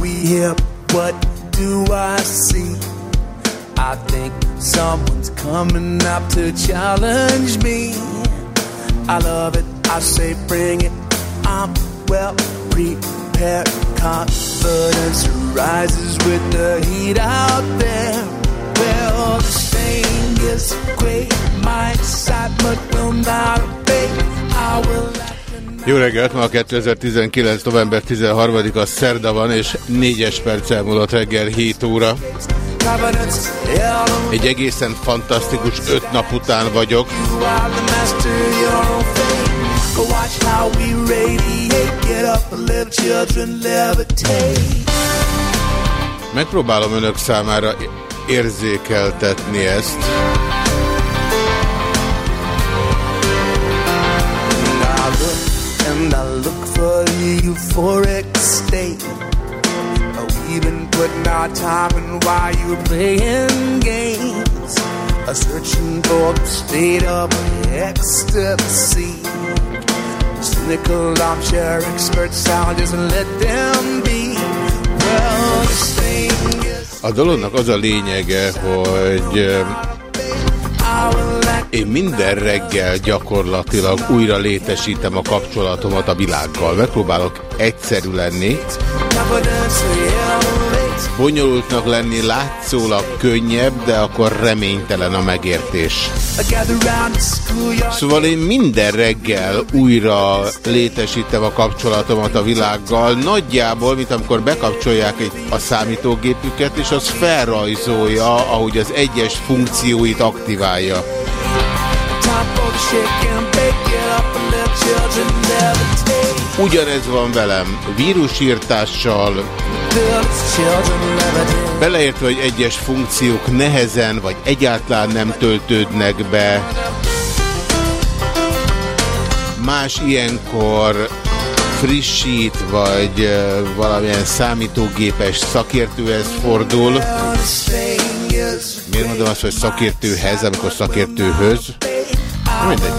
We here? What do I see? I think someone's coming up to challenge me. I love it, I say bring it. I'm well prepared. Confidence rises with the heat out there. Well, the stain is great. My excitement will not abate. I will Jó reggelt, ma a 2019. november 13-a szerda van, és 4-es perc elmúlott reggel 7 óra. Egy egészen fantasztikus 5 nap után vagyok. Megpróbálom önök számára érzékeltetni ezt. And I look for the euphoric state. Oh, we've been putting our time in while you're playing games. A searching for the state of ecstasy. Cynical armchair experts, I'll just let them be. Well, this thing is. A dolognak az a lényege, hogy én minden reggel gyakorlatilag újra létesítem a kapcsolatomat a világgal. Megpróbálok egyszerű lenni, bonyolultnak lenni látszólag könnyebb, de akkor reménytelen a megértés. Szóval én minden reggel újra létesítem a kapcsolatomat a világgal, nagyjából, mint amikor bekapcsolják egy, a számítógépüket, és az felrajzolja, ahogy az egyes funkcióit aktiválja. Ugyanez van velem, vírusírtással, beleértve, hogy egyes funkciók nehezen vagy egyáltalán nem töltődnek be. Más ilyenkor frissít, vagy valamilyen számítógépes szakértőhez fordul. Miért mondom azt, hogy szakértőhez, amikor szakértőhöz? Mindegy.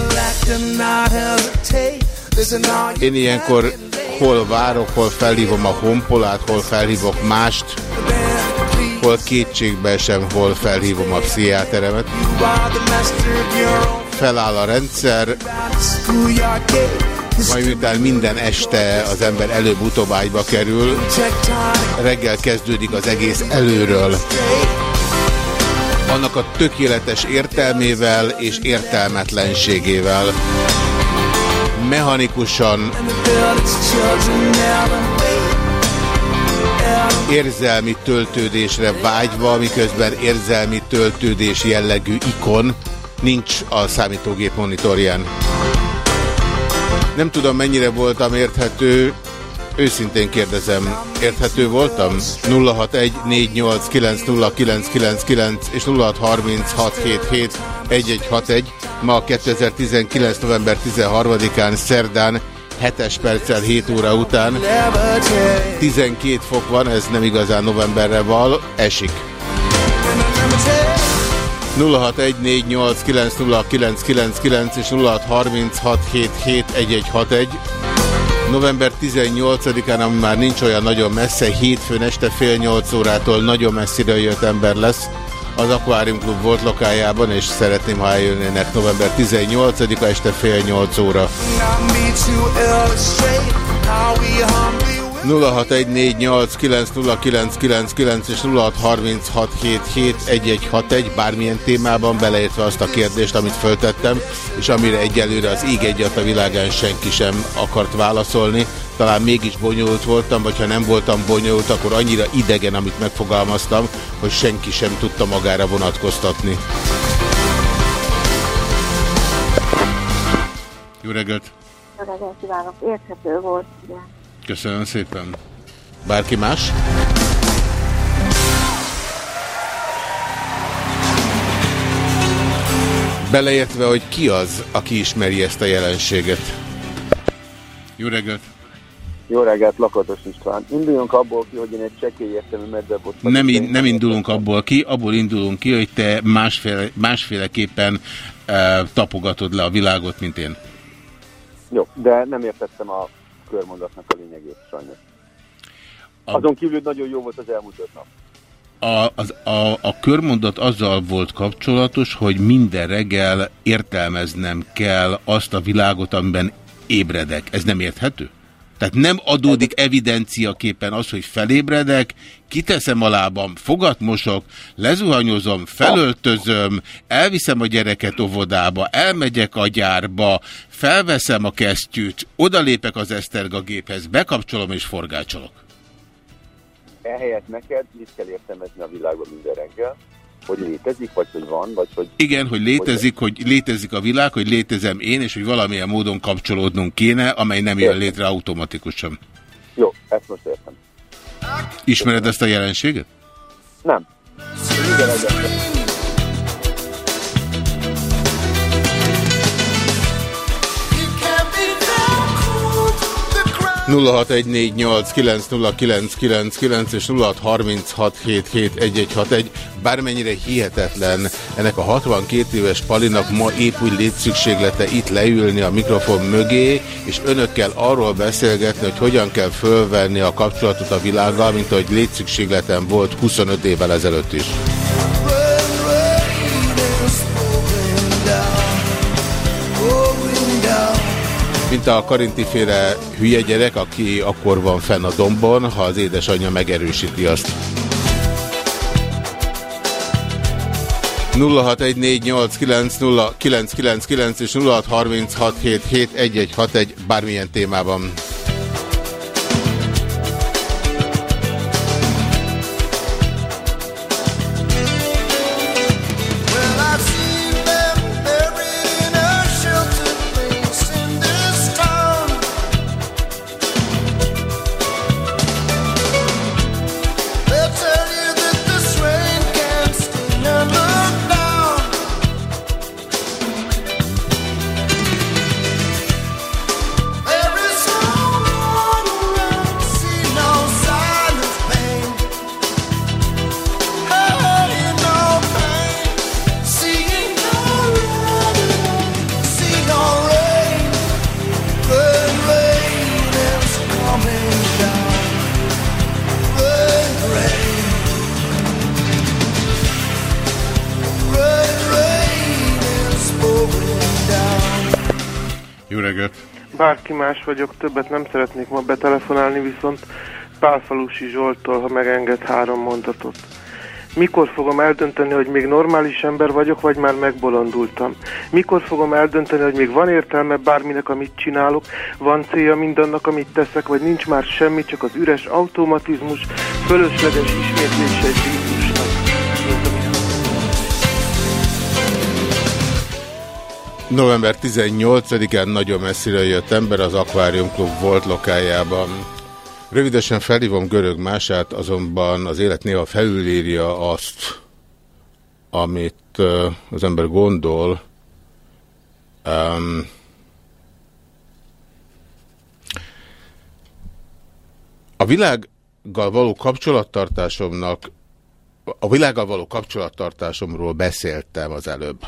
Én ilyenkor hol várok, hol felhívom a honpolát, hol felhívok mást, hol kétségbe sem, hol felhívom a pszichiáteremet. Feláll a rendszer, majd miután minden este az ember előbb-utóbb kerül, reggel kezdődik az egész előről. Annak a tökéletes értelmével és értelmetlenségével. Mechanikusan, érzelmi töltődésre vágyva, miközben érzelmi töltődés jellegű ikon nincs a számítógép monitorján. Nem tudom, mennyire voltam érthető, őszintén kérdezem, érthető voltam? 0614890999 és 0636771161. Ma 2019. november 13-án szerdán 7-es perccel 7 óra után Levitate. 12 fok van, ez nem igazán novemberre val, esik. 0614890999 és 0636771161. November 18-án, ami már nincs olyan nagyon messze, hétfőn este fél nyolc órától nagyon messzire jött ember lesz az Aquarium Club volt lokájában, és szeretném, ha eljönnének. November 18-a este fél nyolc óra. Not me to illustrate how we humbly 0614890999 és 0636771161 bármilyen témában beleértve azt a kérdést, amit föltettem, és amire egyelőre az ég egyat a világán senki sem akart válaszolni. talán mégis bonyolult voltam, vagy ha nem voltam bonyolult, akkor annyira idegen, amit megfogalmaztam, hogy senki sem tudta magára vonatkoztatni. Jó reggelt! Jó reggelt kívánok! Érthető volt, igen. Köszönöm szépen. Bárki más? Beleértve, hogy ki az, aki ismeri ezt a jelenséget. Jó reggelt! Jó reggelt, Lakatos István. Induljunk abból ki, hogy én egy csekély értelmű medzebot nem, in, nem indulunk abból ki, abból indulunk ki, hogy te másféle, másféleképpen uh, tapogatod le a világot, mint én. Jó, de nem értettem a körmondatnak a lényegét, sajnos. Azon kívül nagyon jó volt az elmúlt öt nap. A, az, a, a körmondat azzal volt kapcsolatos, hogy minden reggel értelmeznem kell azt a világot, amiben ébredek. Ez nem érthető? Tehát nem adódik evidenciaképpen az, hogy felébredek, kiteszem a lábam, fogat mosok, lezuhanyozom, felöltözöm, elviszem a gyereket óvodába, elmegyek a gyárba, felveszem a kesztyűt, odalépek az Eszterga géphez, bekapcsolom és forgácsolok. Ehelyett neked mit kell értelmezni a világban minden reggel? Hogy létezik, vagy hogy van, vagy hogy... Igen, hogy létezik, hogy, hogy létezik a világ, hogy létezem én, és hogy valamilyen módon kapcsolódnunk kéne, amely nem jön létre automatikusan. Jó, ezt most értem. Ismered ezt a jelenséget? Nem. Igen, 0614890999 és 0636771161. Bármennyire hihetetlen ennek a 62 éves Palinak ma épp úgy létszükséglete itt leülni a mikrofon mögé, és önökkel arról beszélgetni, hogy hogyan kell fölvenni a kapcsolatot a világgal, mint ahogy létszükségletem volt 25 évvel ezelőtt is. Mint a Karinti-féle hülye gyerek, aki akkor van fenn a dombon, ha az édesanyja megerősíti azt. 0614890999 és 0636771161 bármilyen témában. Vagyok, többet nem szeretnék ma betelefonálni, viszont Pálfalusi Zsoltól, ha megenged három mondatot. Mikor fogom eldönteni, hogy még normális ember vagyok, vagy már megbolondultam? Mikor fogom eldönteni, hogy még van értelme bárminek, amit csinálok, van célja mindannak, amit teszek, vagy nincs már semmi, csak az üres automatizmus, fölösleges ismétlése egy November 18-án nagyon messzire jött ember az Aquarium Club volt lokájában. Rövidesen felhívom görög mását, azonban az élet néha felülírja azt, amit az ember gondol. Um, a világgal való kapcsolattartásomnak a világgal való kapcsolattartásomról beszéltem az előbb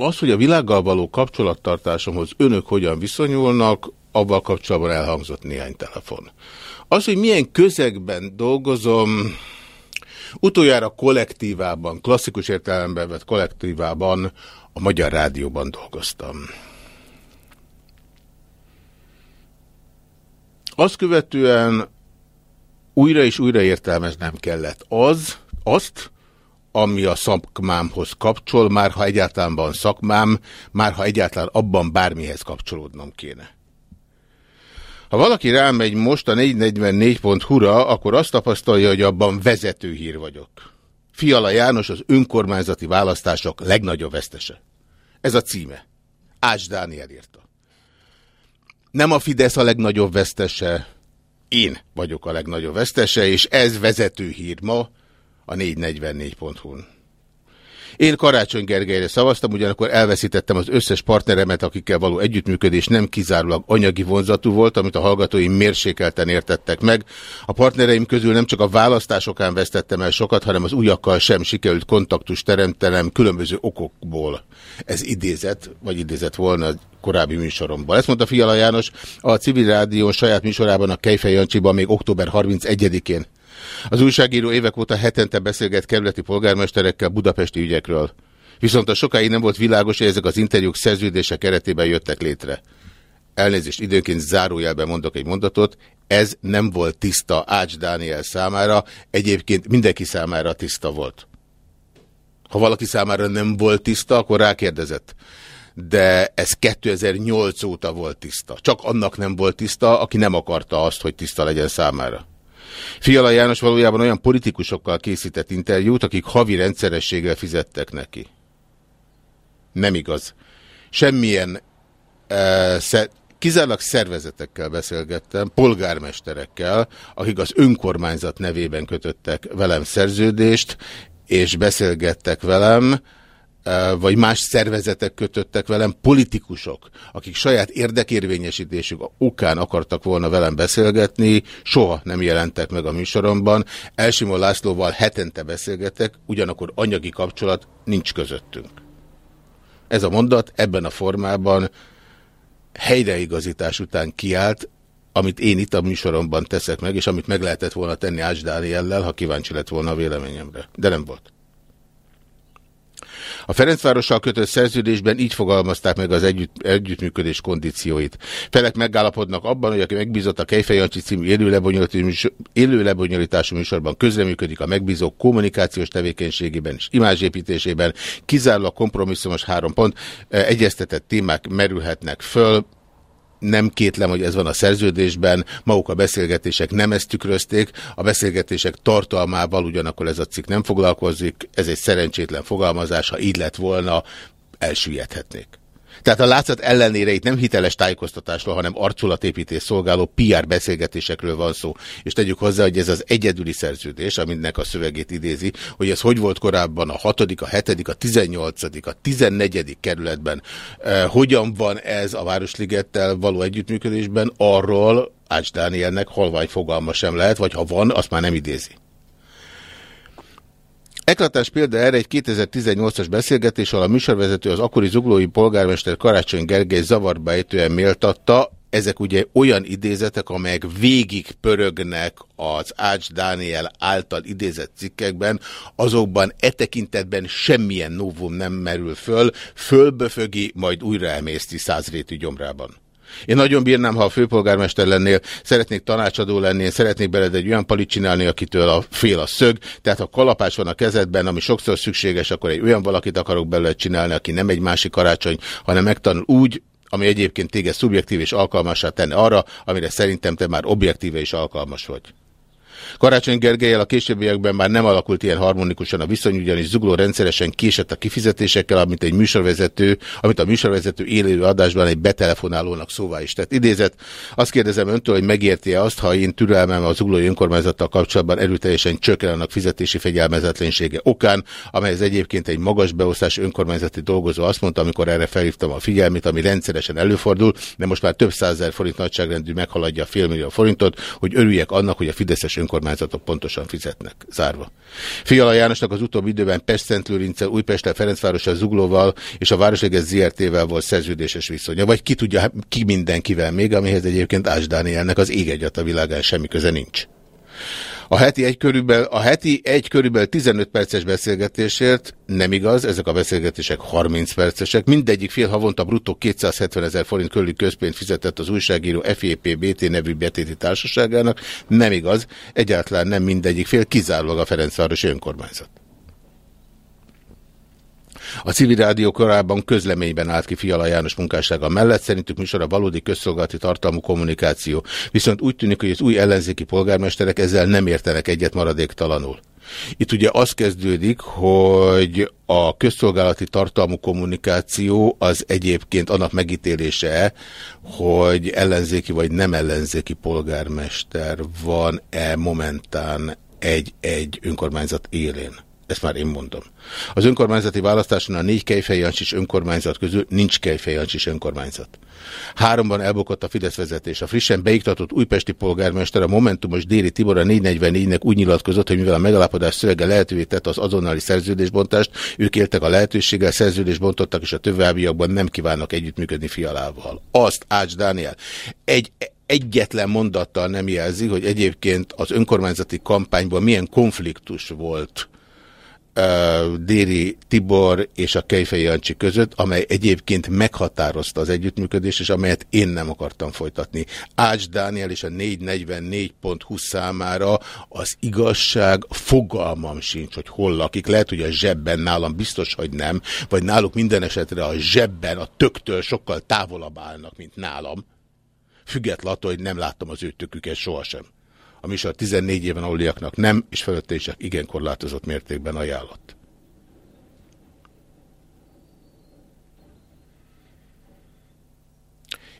az, hogy a világgal való kapcsolattartásomhoz önök hogyan viszonyulnak, abban kapcsolatban elhangzott néhány telefon. Az, hogy milyen közegben dolgozom, utoljára kollektívában, klasszikus értelemben vett kollektívában a Magyar Rádióban dolgoztam. Azt követően újra és újra értelmeznem kellett az, azt, ami a szakmámhoz kapcsol, már ha egyáltalán van szakmám, már ha egyáltalán abban bármihez kapcsolódnom kéne. Ha valaki rámegy most a 444.hu-ra, akkor azt tapasztalja, hogy abban vezető hír vagyok. Fiala János az önkormányzati választások legnagyobb vesztese. Ez a címe. Ács Dániel írta. Nem a Fidesz a legnagyobb vesztese, én vagyok a legnagyobb vesztese, és ez vezető hír ma a 444.hu-n. Én Karácsony Gergelyre szavaztam, ugyanakkor elveszítettem az összes partneremet, akikkel való együttműködés nem kizárólag anyagi vonzatú volt, amit a hallgatóim mérsékelten értettek meg. A partnereim közül nem csak a választásokán vesztettem el sokat, hanem az újakkal sem sikerült kontaktus teremtenem különböző okokból. Ez idézet, vagy idézet volna korábbi műsoromban. Ezt mondta Fiala János a civil rádió saját műsorában a Kejfej Jancsiban még október 31-én. Az újságíró évek óta hetente beszélget kerületi polgármesterekkel budapesti ügyekről. Viszont a sokáig nem volt világos, hogy ezek az interjúk szerződések keretében jöttek létre. Elnézést, időnként zárójelben mondok egy mondatot, ez nem volt tiszta Ács Dániel számára, egyébként mindenki számára tiszta volt. Ha valaki számára nem volt tiszta, akkor rákérdezett. De ez 2008 óta volt tiszta. Csak annak nem volt tiszta, aki nem akarta azt, hogy tiszta legyen számára. Fiala János valójában olyan politikusokkal készített interjút, akik havi rendszerességgel fizettek neki. Nem igaz. Semmilyen uh, szer kizárólag szervezetekkel beszélgettem, polgármesterekkel, akik az önkormányzat nevében kötöttek velem szerződést, és beszélgettek velem, vagy más szervezetek kötöttek velem, politikusok, akik saját érdekérvényesítésük okán akartak volna velem beszélgetni, soha nem jelentek meg a műsoromban. Elsimon Lászlóval hetente beszélgetek, ugyanakkor anyagi kapcsolat nincs közöttünk. Ez a mondat ebben a formában helyreigazítás után kiállt, amit én itt a műsoromban teszek meg, és amit meg lehetett volna tenni Ács Dániellel, ha kíváncsi lett volna a véleményemre. De nem volt. A Ferencvárossal kötött szerződésben így fogalmazták meg az együtt, együttműködés kondícióit. Felek megállapodnak abban, hogy aki megbízott a Kejfejancsi című élő lebonyolítású műsorban közreműködik a megbízók kommunikációs tevékenységében és imázsépítésében, kizárólag kompromisszumos három pont, egyeztetett témák merülhetnek föl, nem kétlem, hogy ez van a szerződésben, maguk a beszélgetések nem ezt tükrözték, a beszélgetések tartalmával ugyanakkor ez a cikk nem foglalkozik, ez egy szerencsétlen fogalmazás, ha így lett volna, elsüllyedhetnék. Tehát a látszat ellenére itt nem hiteles tájékoztatásról, hanem arculatépítés szolgáló PR beszélgetésekről van szó. És tegyük hozzá, hogy ez az egyedüli szerződés, aminek a szövegét idézi, hogy ez hogy volt korábban a 6., a 7., a 18., a 14. kerületben. E, hogyan van ez a Városligettel való együttműködésben, arról Ács Dánielnek halvány fogalma sem lehet, vagy ha van, azt már nem idézi. Eklatás példa erre egy 2018-as beszélgetés, ahol a műsorvezető az akkori zuglói polgármester Karácsony Gergely zavarba ejtően méltatta, ezek ugye olyan idézetek, amelyek végig pörögnek az Ács Dániel által idézett cikkekben, azokban e tekintetben semmilyen novum nem merül föl, fölböfögi, majd újra emészti százrétű gyomrában. Én nagyon bírnám, ha a főpolgármester lennél, szeretnék tanácsadó lenni, én szeretnék beled egy olyan palit csinálni, akitől a fél a szög, tehát ha kalapás van a kezedben, ami sokszor szükséges, akkor egy olyan valakit akarok belőle csinálni, aki nem egy másik karácsony, hanem megtanul úgy, ami egyébként téged szubjektív és alkalmassá tenne arra, amire szerintem te már objektíve és alkalmas vagy. Karácsony Gergelyel a későbbiekben már nem alakult ilyen harmonikusan a viszony, ugyanis Zugló rendszeresen késett a kifizetésekkel, amit egy műsorvezető, amit a műsorvezető élő adásban egy betelefonálónak szóvá is tett. Idézet, azt kérdezem öntől, hogy megérti-e azt, ha én türelmem a Zuglói önkormányzattal kapcsolatban erőteljesen csökken annak fizetési fegyelmezetlensége okán, amelyhez egyébként egy magas beosztás önkormányzati dolgozó azt mondta, amikor erre felhívtam a figyelmét, ami rendszeresen előfordul, de most már több százezer forint nagyságrendű meghaladja a félmillió forintot, hogy örüljek annak, hogy a Fideszes önkormányzatok pontosan fizetnek. Zárva. Fiala Jánosnak az utóbbi időben Pest-Szentlőrince, Újpesttel, Ferencvárossal, Zuglóval és a Városleges ZRT-vel volt szerződéses viszonya. Vagy ki tudja, ki mindenkivel még, amihez egyébként Ás Dánielnek az ég a világán semmi köze nincs. A heti egy körülbelül, a heti egy körülbelül 15 perces beszélgetésért nem igaz, ezek a beszélgetések 30 percesek, mindegyik fél havonta bruttó 270 ezer forint körüli közpént fizetett az újságíró FEP-BT nevű betéti társaságának, nem igaz, egyáltalán nem mindegyik fél, kizárólag a Ferencvárosi önkormányzat. A civil rádió korábban közleményben állt ki Fiala János munkássága mellett, szerintük műsor a valódi közszolgálati tartalmú kommunikáció. Viszont úgy tűnik, hogy az új ellenzéki polgármesterek ezzel nem értenek egyet maradéktalanul. Itt ugye az kezdődik, hogy a közszolgálati tartalmú kommunikáció az egyébként annak megítélése, hogy ellenzéki vagy nem ellenzéki polgármester van-e momentán egy-egy önkormányzat élén. Ezt már én mondom. Az önkormányzati választáson a négy kejfejancsis önkormányzat közül nincs kejfejancsis önkormányzat. Háromban elbukott a Fidesz vezetés. A frissen beiktatott újpesti polgármester, a Momentumos Déri Tibor a 444-nek úgy nyilatkozott, hogy mivel a megalapodás szövege lehetővé tette az azonnali szerződésbontást, ők éltek a lehetőséggel, szerződést bontottak, és a továbbiakban nem kívánnak együttműködni fialával. Azt Ács Dániel egy egyetlen mondattal nem jelzi, hogy egyébként az önkormányzati kampányban milyen konfliktus volt Déri Tibor és a Kejfej Jancsi között, amely egyébként meghatározta az együttműködést, és amelyet én nem akartam folytatni. Ács Dániel és a 444.20 számára az igazság fogalmam sincs, hogy hol lakik. Lehet, hogy a zsebben nálam biztos, hogy nem, vagy náluk minden esetre a zsebben a töktől sokkal távolabb állnak, mint nálam. Függetlenül hogy nem láttam az ő töküket sohasem a műsor 14 éven aluliaknak nem, és fölötte is igen korlátozott mértékben ajánlott.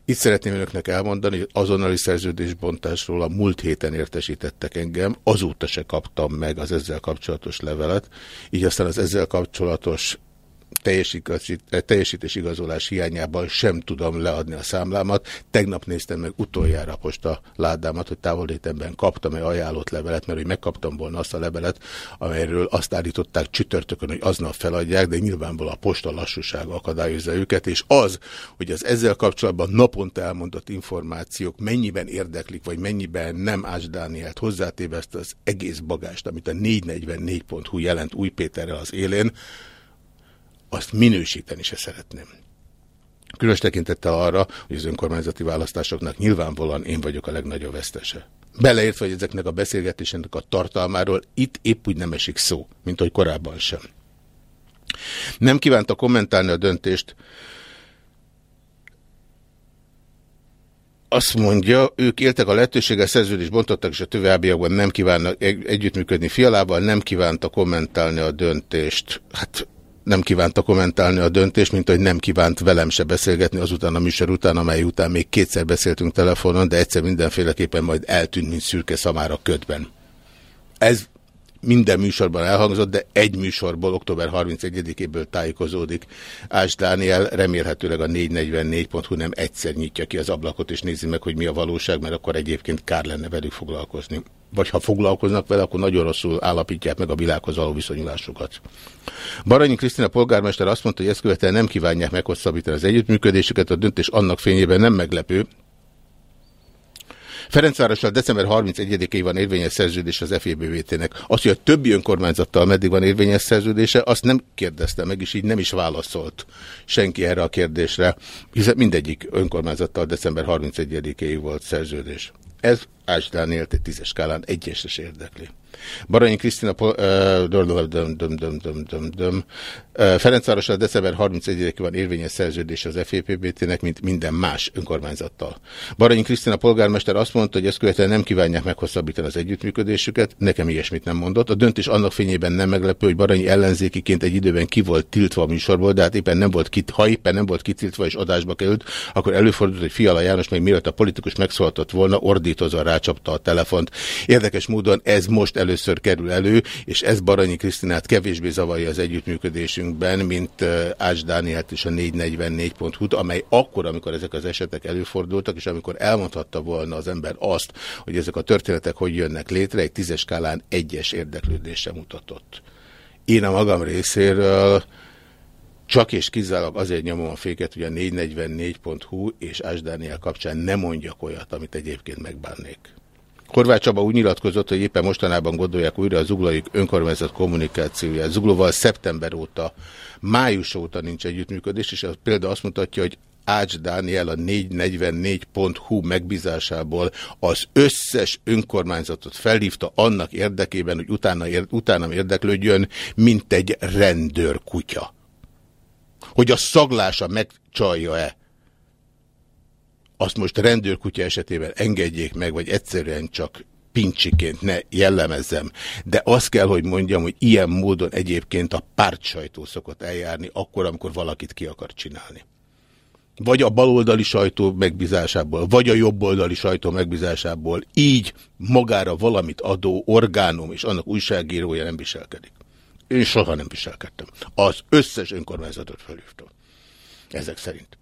Itt szeretném önöknek elmondani, hogy azonnali szerződésbontásról a múlt héten értesítettek engem, azóta se kaptam meg az ezzel kapcsolatos levelet, így aztán az ezzel kapcsolatos teljesítés igazolás hiányában sem tudom leadni a számlámat. Tegnap néztem meg utoljára a posta ládámat, hogy távolétemben kaptam-e ajánlott levelet, mert hogy megkaptam volna azt a levelet, amelyről azt állították csütörtökön, hogy aznap feladják, de nyilvánvalóan a posta lassúsága akadályozza őket, és az, hogy az ezzel kapcsolatban naponta elmondott információk mennyiben érdeklik, vagy mennyiben nem Ács Dánielt hozzátéve ezt az egész bagást, amit a 444.hu jelent Új Péterrel az élén, azt minősíteni se szeretném. Különös tekintettel arra, hogy az önkormányzati választásoknak nyilvánvalóan én vagyok a legnagyobb vesztese. Beleértve, hogy ezeknek a beszélgetésének a tartalmáról itt épp úgy nem esik szó, mint hogy korábban sem. Nem kívánta kommentálni a döntést. Azt mondja, ők éltek a lehetőséggel, szerződést bontottak, és a továbbiakban nem kívánnak együttműködni fialával, nem kívánta kommentálni a döntést. Hát nem kívánta kommentálni a döntést, mint hogy nem kívánt velem se beszélgetni azután a műsor után, amely után még kétszer beszéltünk telefonon, de egyszer mindenféleképpen majd eltűnt, mint szürke szamára ködben. Ez minden műsorban elhangzott, de egy műsorból október 31-éből tájékozódik. Ás Dániel remélhetőleg a 444.hu nem egyszer nyitja ki az ablakot, és nézi meg, hogy mi a valóság, mert akkor egyébként kár lenne velük foglalkozni. Vagy ha foglalkoznak vele, akkor nagyon rosszul állapítják meg a világhoz való viszonyulásukat. Baranyi Krisztina polgármester azt mondta, hogy ezt követően nem kívánják meghosszabbítani az együttműködésüket, a döntés annak fényében nem meglepő, Ferencvárossal december 31-ig van érvényes szerződés az FEBVT-nek. Azt, hogy a többi önkormányzattal meddig van érvényes szerződése, azt nem kérdezte meg, és így nem is válaszolt senki erre a kérdésre, hiszen mindegyik önkormányzattal december 31-ig volt szerződés. Ez Ács Dániel egy tízes skálán egyesres érdekli. Baranyi Krisztina Ferencvárossal december 31-ig van érvényes szerződés az FEPBT-nek, mint minden más önkormányzattal. Baranyi Krisztina polgármester azt mondta, hogy ezt követően nem kívánják meghosszabbítani az együttműködésüket, nekem ilyesmit nem mondott. A döntés annak fényében nem meglepő, hogy Baranyi ellenzékiként egy időben ki volt tiltva a műsorból, de hát éppen nem volt kit, ha éppen nem volt kitiltva és adásba került, akkor előfordult, hogy Fiala János még mielőtt a politikus megszóltott volna, ordítozva rácsapta a telefont. Érdekes módon ez most először kerül elő, és ez Baranyi Krisztinát kevésbé zavarja az együttműködésünkben, mint Ács Dánielt és a 444.hu, amely akkor, amikor ezek az esetek előfordultak, és amikor elmondhatta volna az ember azt, hogy ezek a történetek hogy jönnek létre, egy tízes skálán egyes érdeklődésre mutatott. Én a magam részéről csak és kizárólag azért nyomom a féket, hogy a 444.hu és Ás Dániel kapcsán nem mondjak olyat, amit egyébként megbánnék. Horváth Csaba úgy nyilatkozott, hogy éppen mostanában gondolják újra a zuglói önkormányzat kommunikációját. Zuglóval szeptember óta, május óta nincs együttműködés, és a példa azt mutatja, hogy Ács Dániel a 444.hu megbízásából az összes önkormányzatot felhívta annak érdekében, hogy utána, utánam érdeklődjön, mint egy rendőrkutya. Hogy a szaglása megcsalja-e, azt most rendőrkutya esetében engedjék meg, vagy egyszerűen csak pincsiként ne jellemezzem, de azt kell, hogy mondjam, hogy ilyen módon egyébként a pártsajtó szokott eljárni akkor, amikor valakit ki akar csinálni. Vagy a baloldali sajtó megbízásából, vagy a jobboldali sajtó megbízásából így magára valamit adó orgánum és annak újságírója nem viselkedik. Én soha nem viselkedtem. Az összes önkormányzatot felhívtam. Ezek szerint.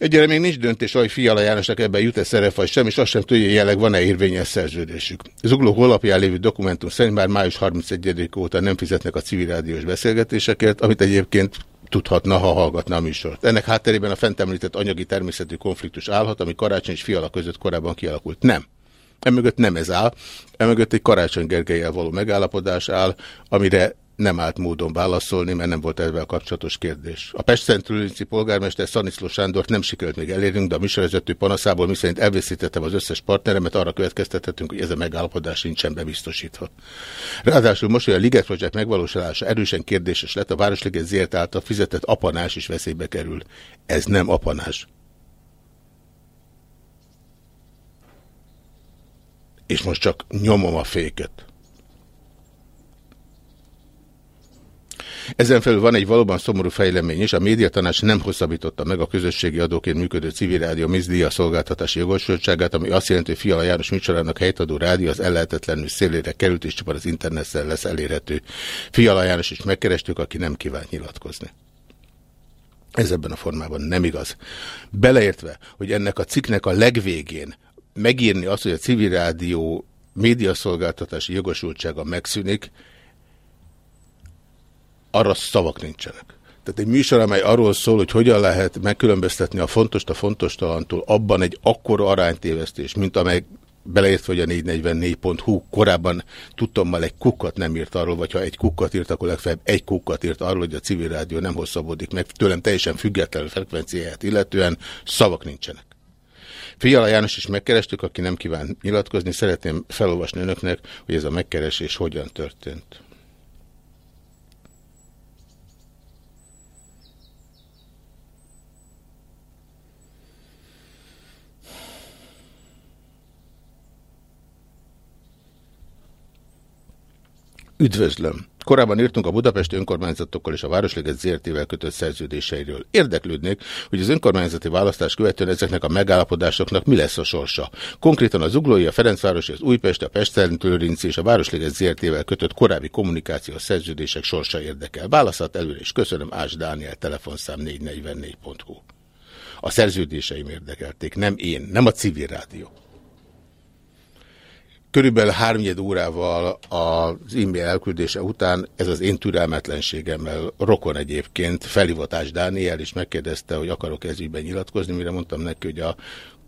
Egyre még nincs döntés, hogy Fiala Jánosnak ebben jut-e szerep, vagy sem, és azt sem tudja, jelenleg van-e érvényes szerződésük. Zugló honlapján lévő dokumentum szerint már május 31 óta nem fizetnek a civil rádiós beszélgetésekért, amit egyébként tudhatna, ha hallgatna a műsort. Ennek hátterében a fent említett anyagi természetű konfliktus állhat, ami Karácsony és Fiala között korábban kialakult. Nem. Emögött nem ez áll, emögött egy Karácsony Gergelyel való megállapodás áll, amire nem állt módon válaszolni, mert nem volt ezzel kapcsolatos kérdés. A Pest Szentülőnci polgármester Szaniszló Sándort nem sikerült még elérnünk, de a műsorvezető panaszából miszerint elvészítettem az összes partneremet, arra következtethetünk, hogy ez a megállapodás nincsen bebiztosítva. Ráadásul most, hogy a Liget Project megvalósulása erősen kérdéses lett, a Városliget ZRT által fizetett apanás is veszélybe kerül. Ez nem apanás. És most csak nyomom a féket. Ezen felül van egy valóban szomorú fejlemény is, a médiatanács nem hosszabbította meg a közösségi adóként működő civil rádió mizdíja szolgáltatási jogosultságát, ami azt jelenti, hogy Fiala János műsorának helytadó rádió az ellehetetlenül szélére került, és csak az internetszel lesz elérhető. Fiala János is megkerestük, aki nem kívánt nyilatkozni. Ez ebben a formában nem igaz. Beleértve, hogy ennek a cikknek a legvégén megírni azt, hogy a civil rádió médiaszolgáltatási jogosultsága megszűnik, arra szavak nincsenek. Tehát egy műsor, amely arról szól, hogy hogyan lehet megkülönböztetni a fontos a fontos talantól, abban egy akkora aránytévesztés, mint amely beleértve, hogy a 444.hu korábban tudtommal egy kukat nem írt arról, vagy ha egy kukat írt, akkor legfeljebb egy kukat írt arról, hogy a civil rádió nem hosszabbodik meg, tőlem teljesen független frekvenciáját illetően szavak nincsenek. Fiala János is megkerestük, aki nem kíván nyilatkozni, szeretném felolvasni önöknek, hogy ez a megkeresés hogyan történt. Üdvözlöm! Korábban írtunk a Budapesti önkormányzatokkal és a Városliget ZRT-vel kötött szerződéseiről. Érdeklődnék, hogy az önkormányzati választás követően ezeknek a megállapodásoknak mi lesz a sorsa. Konkrétan az Uglói, a Ferencváros, az Újpest, a Pest és a Városliget ZRT-vel kötött korábbi kommunikációs szerződések sorsa érdekel. Válaszat előre is köszönöm Ás Dániel, telefonszám 444.hu. A szerződéseim érdekelték, nem én, nem a civil rádió. Körülbelül háromnyed órával az e-mail elküldése után ez az én türelmetlenségemmel rokon egyébként felhivatás Dániel, és megkérdezte, hogy akarok ez ügyben nyilatkozni, mire mondtam neki, hogy a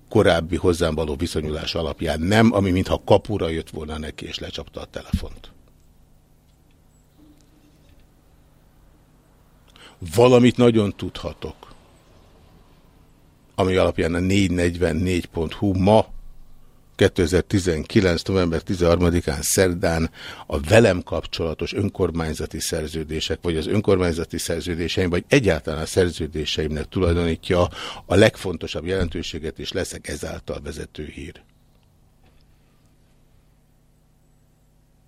korábbi hozzám való viszonyulás alapján nem, ami mintha kapura jött volna neki, és lecsapta a telefont. Valamit nagyon tudhatok, ami alapján a 444.hu ma 2019. november 13-án szerdán a velem kapcsolatos önkormányzati szerződések, vagy az önkormányzati szerződéseim, vagy egyáltalán a szerződéseimnek tulajdonítja a legfontosabb jelentőséget, és leszek ezáltal vezető hír.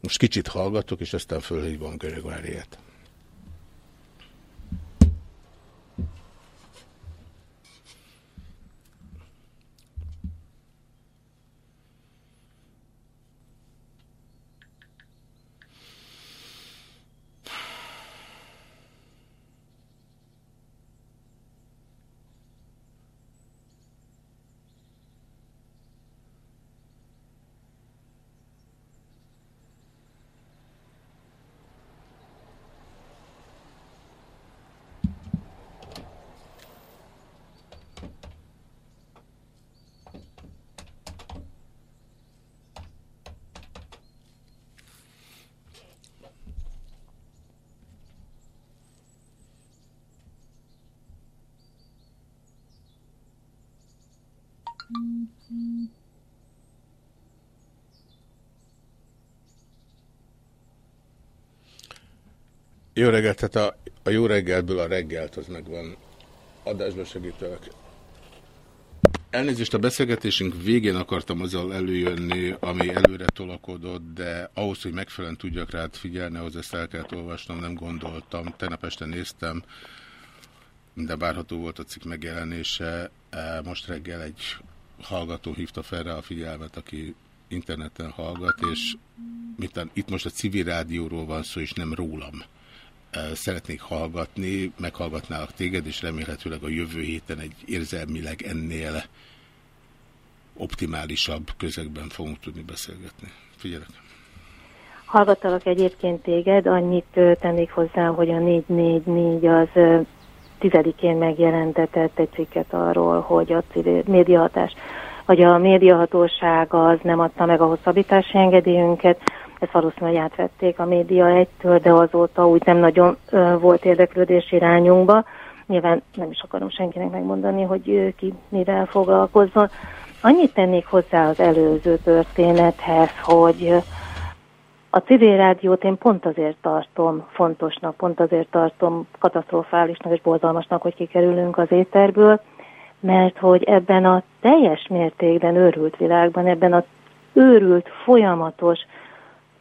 Most kicsit hallgatok, és aztán fölhívom Görögváriát. Jó reggelt, tehát a, a jó reggelből a reggelt az megvan. Adásba segítelek. Elnézést a beszélgetésünk végén akartam azzal előjönni, ami előre tolakodott, de ahhoz, hogy megfelelően tudjak rád figyelni, ahhoz ezt el kellett olvasnom, nem gondoltam. Tegnap este néztem, de várható volt a cikk megjelenése. E, most reggel egy hallgató hívta fel rá a figyelmet, aki interneten hallgat, és miután itt most a civil rádióról van szó, és nem rólam szeretnék hallgatni, meghallgatnálak téged, és remélhetőleg a jövő héten egy érzelmileg ennél optimálisabb közegben fogunk tudni beszélgetni. Figyelek! Hallgattalak egyébként téged, annyit tennék hozzá, hogy a 444 az tizedikén megjelentetett egy cikket arról, hogy a médiahatás, vagy a médiahatóság az nem adta meg a hosszabbítási engedélyünket, ezt valószínűleg átvették a média egytől, de azóta úgy nem nagyon volt érdeklődés irányunkba. Nyilván nem is akarom senkinek megmondani, hogy ki mivel foglalkozzon. Annyit tennék hozzá az előző történethez, hogy a civil rádiót én pont azért tartom fontosnak, pont azért tartom katasztrofálisnak és borzalmasnak, hogy kikerülünk az éterből, mert hogy ebben a teljes mértékben őrült világban, ebben a őrült, folyamatos,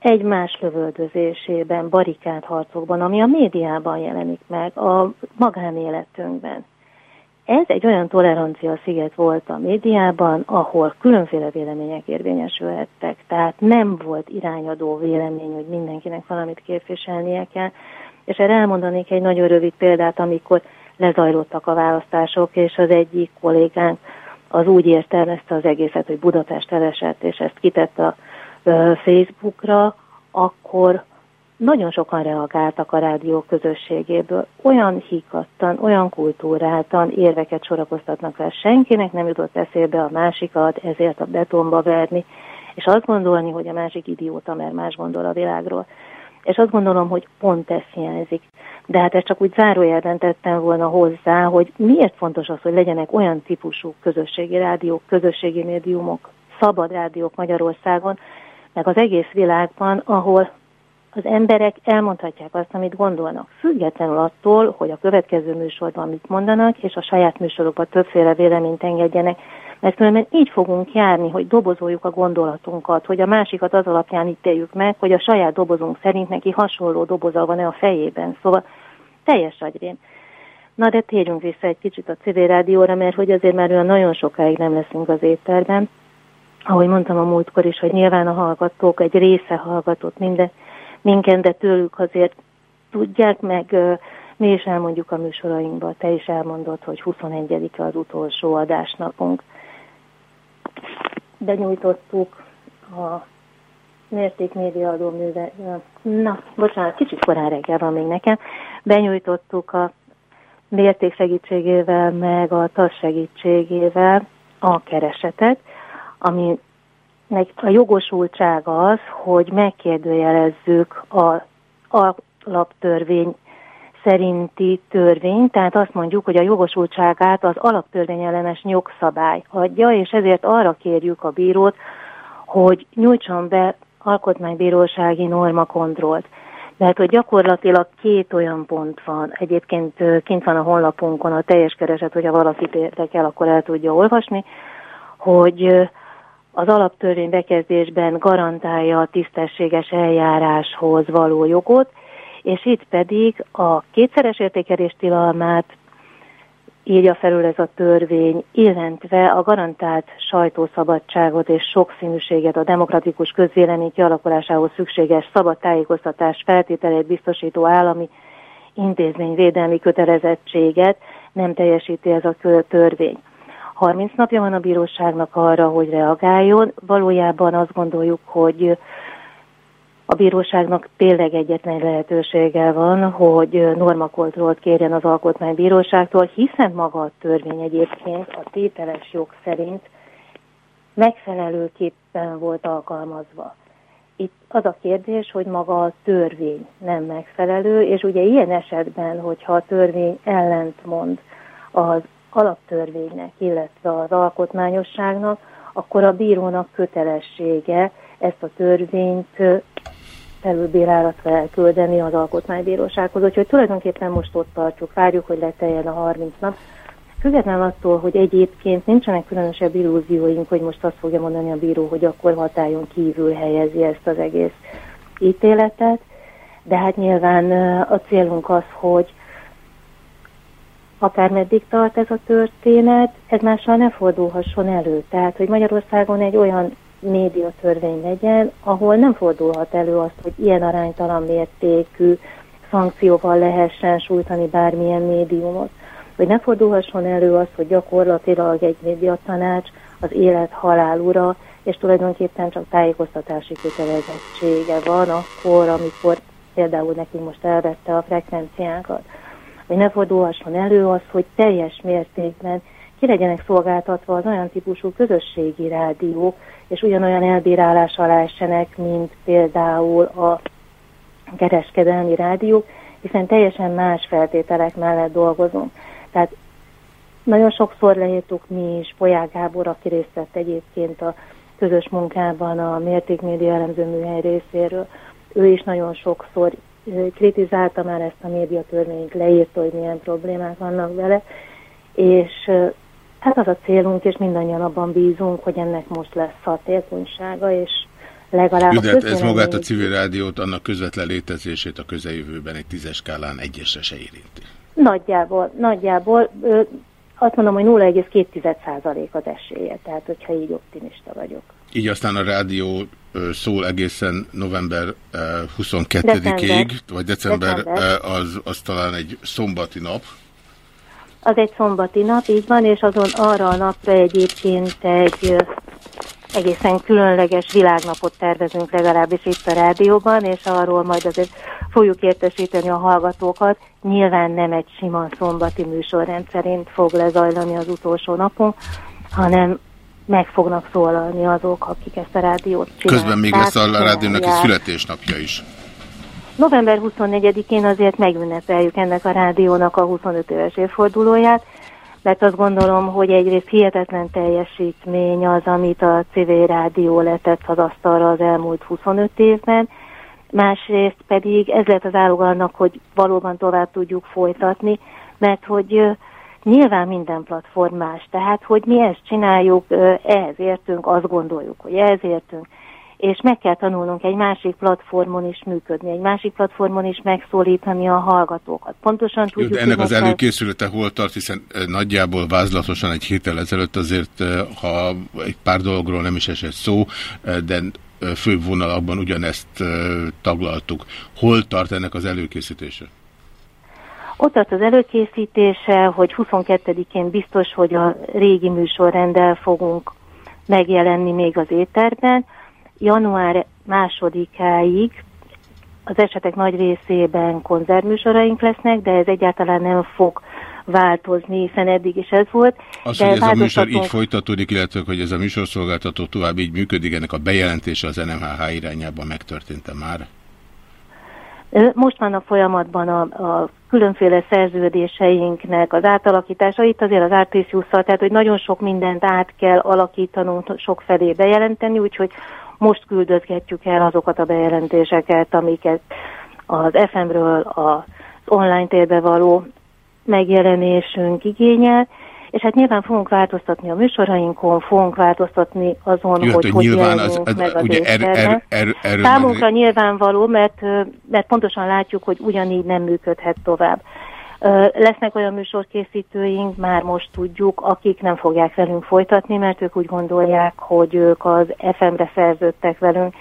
egymás lövöldözésében, harcokban, ami a médiában jelenik meg, a magánéletünkben. Ez egy olyan tolerancia sziget volt a médiában, ahol különféle vélemények érvényesülhettek, tehát nem volt irányadó vélemény, hogy mindenkinek valamit képviselnie kell. És erre elmondanék egy nagyon rövid példát, amikor lezajlottak a választások, és az egyik kollégánk az úgy értelmezte az egészet, hogy Budapest elesett, és ezt kitette a Facebookra, akkor nagyon sokan reagáltak a rádió közösségéből. Olyan hikattan, olyan kultúráltan érveket sorakoztatnak el. Senkinek nem jutott eszébe a másikat, ezért a betonba verni, és azt gondolni, hogy a másik idióta, mert más gondol a világról. És azt gondolom, hogy pont ez hiányzik. De hát ezt csak úgy zárójelben tettem volna hozzá, hogy miért fontos az, hogy legyenek olyan típusú közösségi rádiók, közösségi médiumok, szabad rádiók Magyarországon, meg az egész világban, ahol az emberek elmondhatják azt, amit gondolnak, függetlenül attól, hogy a következő műsorban mit mondanak, és a saját műsorokban többféle véleményt engedjenek, mert különben így fogunk járni, hogy dobozoljuk a gondolatunkat, hogy a másikat az alapján ítéljük meg, hogy a saját dobozunk szerint neki hasonló doboza van-e a fejében. Szóval teljes agyrém. Na de térjünk vissza egy kicsit a civil rádióra, mert hogy azért már olyan nagyon sokáig nem leszünk az étterben, ahogy mondtam a múltkor is, hogy nyilván a hallgatók egy része hallgatott minden, minket, de tőlük azért tudják, meg mi is elmondjuk a műsorainkban, te is elmondod, hogy 21-e az utolsó adásnapunk. Benyújtottuk a mértékmédiaadó műve, na, bocsánat, kicsit korán reggel van még nekem, benyújtottuk a mérték segítségével, meg a TAS segítségével a keresetet, ami a jogosultság az, hogy megkérdőjelezzük az alaptörvény szerinti törvény, tehát azt mondjuk, hogy a jogosultságát az alaptörvény ellenes jogszabály adja, és ezért arra kérjük a bírót, hogy nyújtson be alkotmánybírósági normakontrollt. Mert hogy gyakorlatilag két olyan pont van. Egyébként kint van a honlapunkon a teljes kereset, hogyha valakit érdekel, akkor el tudja olvasni, hogy az alaptörvény bekezdésben garantálja a tisztességes eljáráshoz való jogot, és itt pedig a kétszeres értékelés tilalmát írja felül ez a törvény, illetve a garantált sajtószabadságot és sokszínűséget, a demokratikus közvélemény kialakulásához szükséges szabad tájékoztatás feltételeit biztosító állami intézményvédelmi kötelezettséget nem teljesíti ez a törvény. 30 napja van a bíróságnak arra, hogy reagáljon. Valójában azt gondoljuk, hogy a bíróságnak tényleg egyetlen lehetősége van, hogy normakontrollt kérjen az alkotmánybíróságtól, hiszen maga a törvény egyébként a tételes jog szerint megfelelőképpen volt alkalmazva. Itt az a kérdés, hogy maga a törvény nem megfelelő, és ugye ilyen esetben, hogyha a törvény ellentmond az alaptörvénynek, illetve az alkotmányosságnak, akkor a bírónak kötelessége ezt a törvényt felülbírálatra elküldeni az alkotmánybírósághoz. Úgyhogy tulajdonképpen most ott tartjuk, várjuk, hogy leteljen a 30 nap. Független attól, hogy egyébként nincsenek különösebb illúzióink, hogy most azt fogja mondani a bíró, hogy akkor hatályon kívül helyezi ezt az egész ítéletet, de hát nyilván a célunk az, hogy akármeddig tart ez a történet, ez mással ne fordulhasson elő. Tehát, hogy Magyarországon egy olyan médiatörvény legyen, ahol nem fordulhat elő azt, hogy ilyen aránytalan mértékű szankcióval lehessen sújtani bármilyen médiumot. Hogy ne fordulhasson elő az, hogy gyakorlatilag egy médiatanács az élet halál ura, és tulajdonképpen csak tájékoztatási kötelezettsége van akkor, amikor például nekünk most elvette a frekvenciákat. Hogy ne fordulhasson elő az, hogy teljes mértékben ki legyenek szolgáltatva az olyan típusú közösségi rádiók, és ugyanolyan elbírálás alá essenek, mint például a kereskedelmi rádiók, hiszen teljesen más feltételek mellett dolgozunk. Tehát nagyon sokszor leírtuk mi is, Polyák Gábor, aki részt vett egyébként a közös munkában a mértékmédia elemző műhely részéről, ő is nagyon sokszor kritizálta már ezt a médiatörvényt, leírta, hogy milyen problémák vannak vele, és hát az a célunk, és mindannyian abban bízunk, hogy ennek most lesz hatékonysága, és legalább... Jó, ez magát a civil rádiót, annak közvetlen létezését a közeljövőben egy tízes skálán egyesre se érinti. Nagyjából, nagyjából azt mondom, hogy 0,2% az esélye, tehát hogyha így optimista vagyok. Így aztán a rádió szól egészen november 22-ig, vagy december, december. Az, az talán egy szombati nap. Az egy szombati nap, így van, és azon arra a napra egyébként egy egészen különleges világnapot tervezünk legalábbis itt a rádióban, és arról majd azért fogjuk értesíteni a hallgatókat. Nyilván nem egy sima szombati műsorrend szerint fog lezajlani az utolsó napon, hanem meg fognak szólalni azok, akik ezt a rádiót csinálják. Közben még lesz a rádiónak egy születésnapja is. November 24-én azért megünnepeljük ennek a rádiónak a 25 éves évfordulóját, mert azt gondolom, hogy egyrészt hihetetlen teljesítmény az, amit a CV rádió letett az asztalra az elmúlt 25 évben, másrészt pedig ez lett az állog annak, hogy valóban tovább tudjuk folytatni, mert hogy nyilván minden platform más, tehát hogy mi ezt csináljuk, ehhez értünk, azt gondoljuk, hogy ehhez értünk, és meg kell tanulnunk egy másik platformon is működni, egy másik platformon is megszólítani a hallgatókat. Pontosan tudjuk, Jó, de ennek az előkészülete hol tart, hiszen nagyjából vázlatosan egy héttel ezelőtt azért, ha egy pár dologról nem is esett szó, de főbb vonalakban ugyanezt taglaltuk. Hol tart ennek az előkészítése? Ott tart az előkészítése, hogy 22-én biztos, hogy a régi műsorrendel fogunk megjelenni még az éterben. Január másodikáig az esetek nagy részében konzervműsoraink lesznek, de ez egyáltalán nem fog változni, hiszen eddig is ez volt. Az, de hogy ez a műsor így folytatódik, illetve hogy ez a műsorszolgáltató tovább így működik, ennek a bejelentése az NMHH irányában megtörtént-e már? Most vannak folyamatban a, a különféle szerződéseinknek az átalakítása, itt azért az Artisiusszal, tehát hogy nagyon sok mindent át kell alakítanunk, sok felé bejelenteni, úgyhogy most küldözgetjük el azokat a bejelentéseket, amiket az FM-ről az online térbe való megjelenésünk igényel, és hát nyilván fogunk változtatni a műsorainkon, fogunk változtatni azon, Jött, hogy hogy nyilván az, az, meg az ugye er, er, er, er, Számunkra meg... nyilvánvaló, mert, mert pontosan látjuk, hogy ugyanígy nem működhet tovább. Lesznek olyan műsorkészítőink, már most tudjuk, akik nem fogják velünk folytatni, mert ők úgy gondolják, hogy ők az FM-re szerződtek velünk,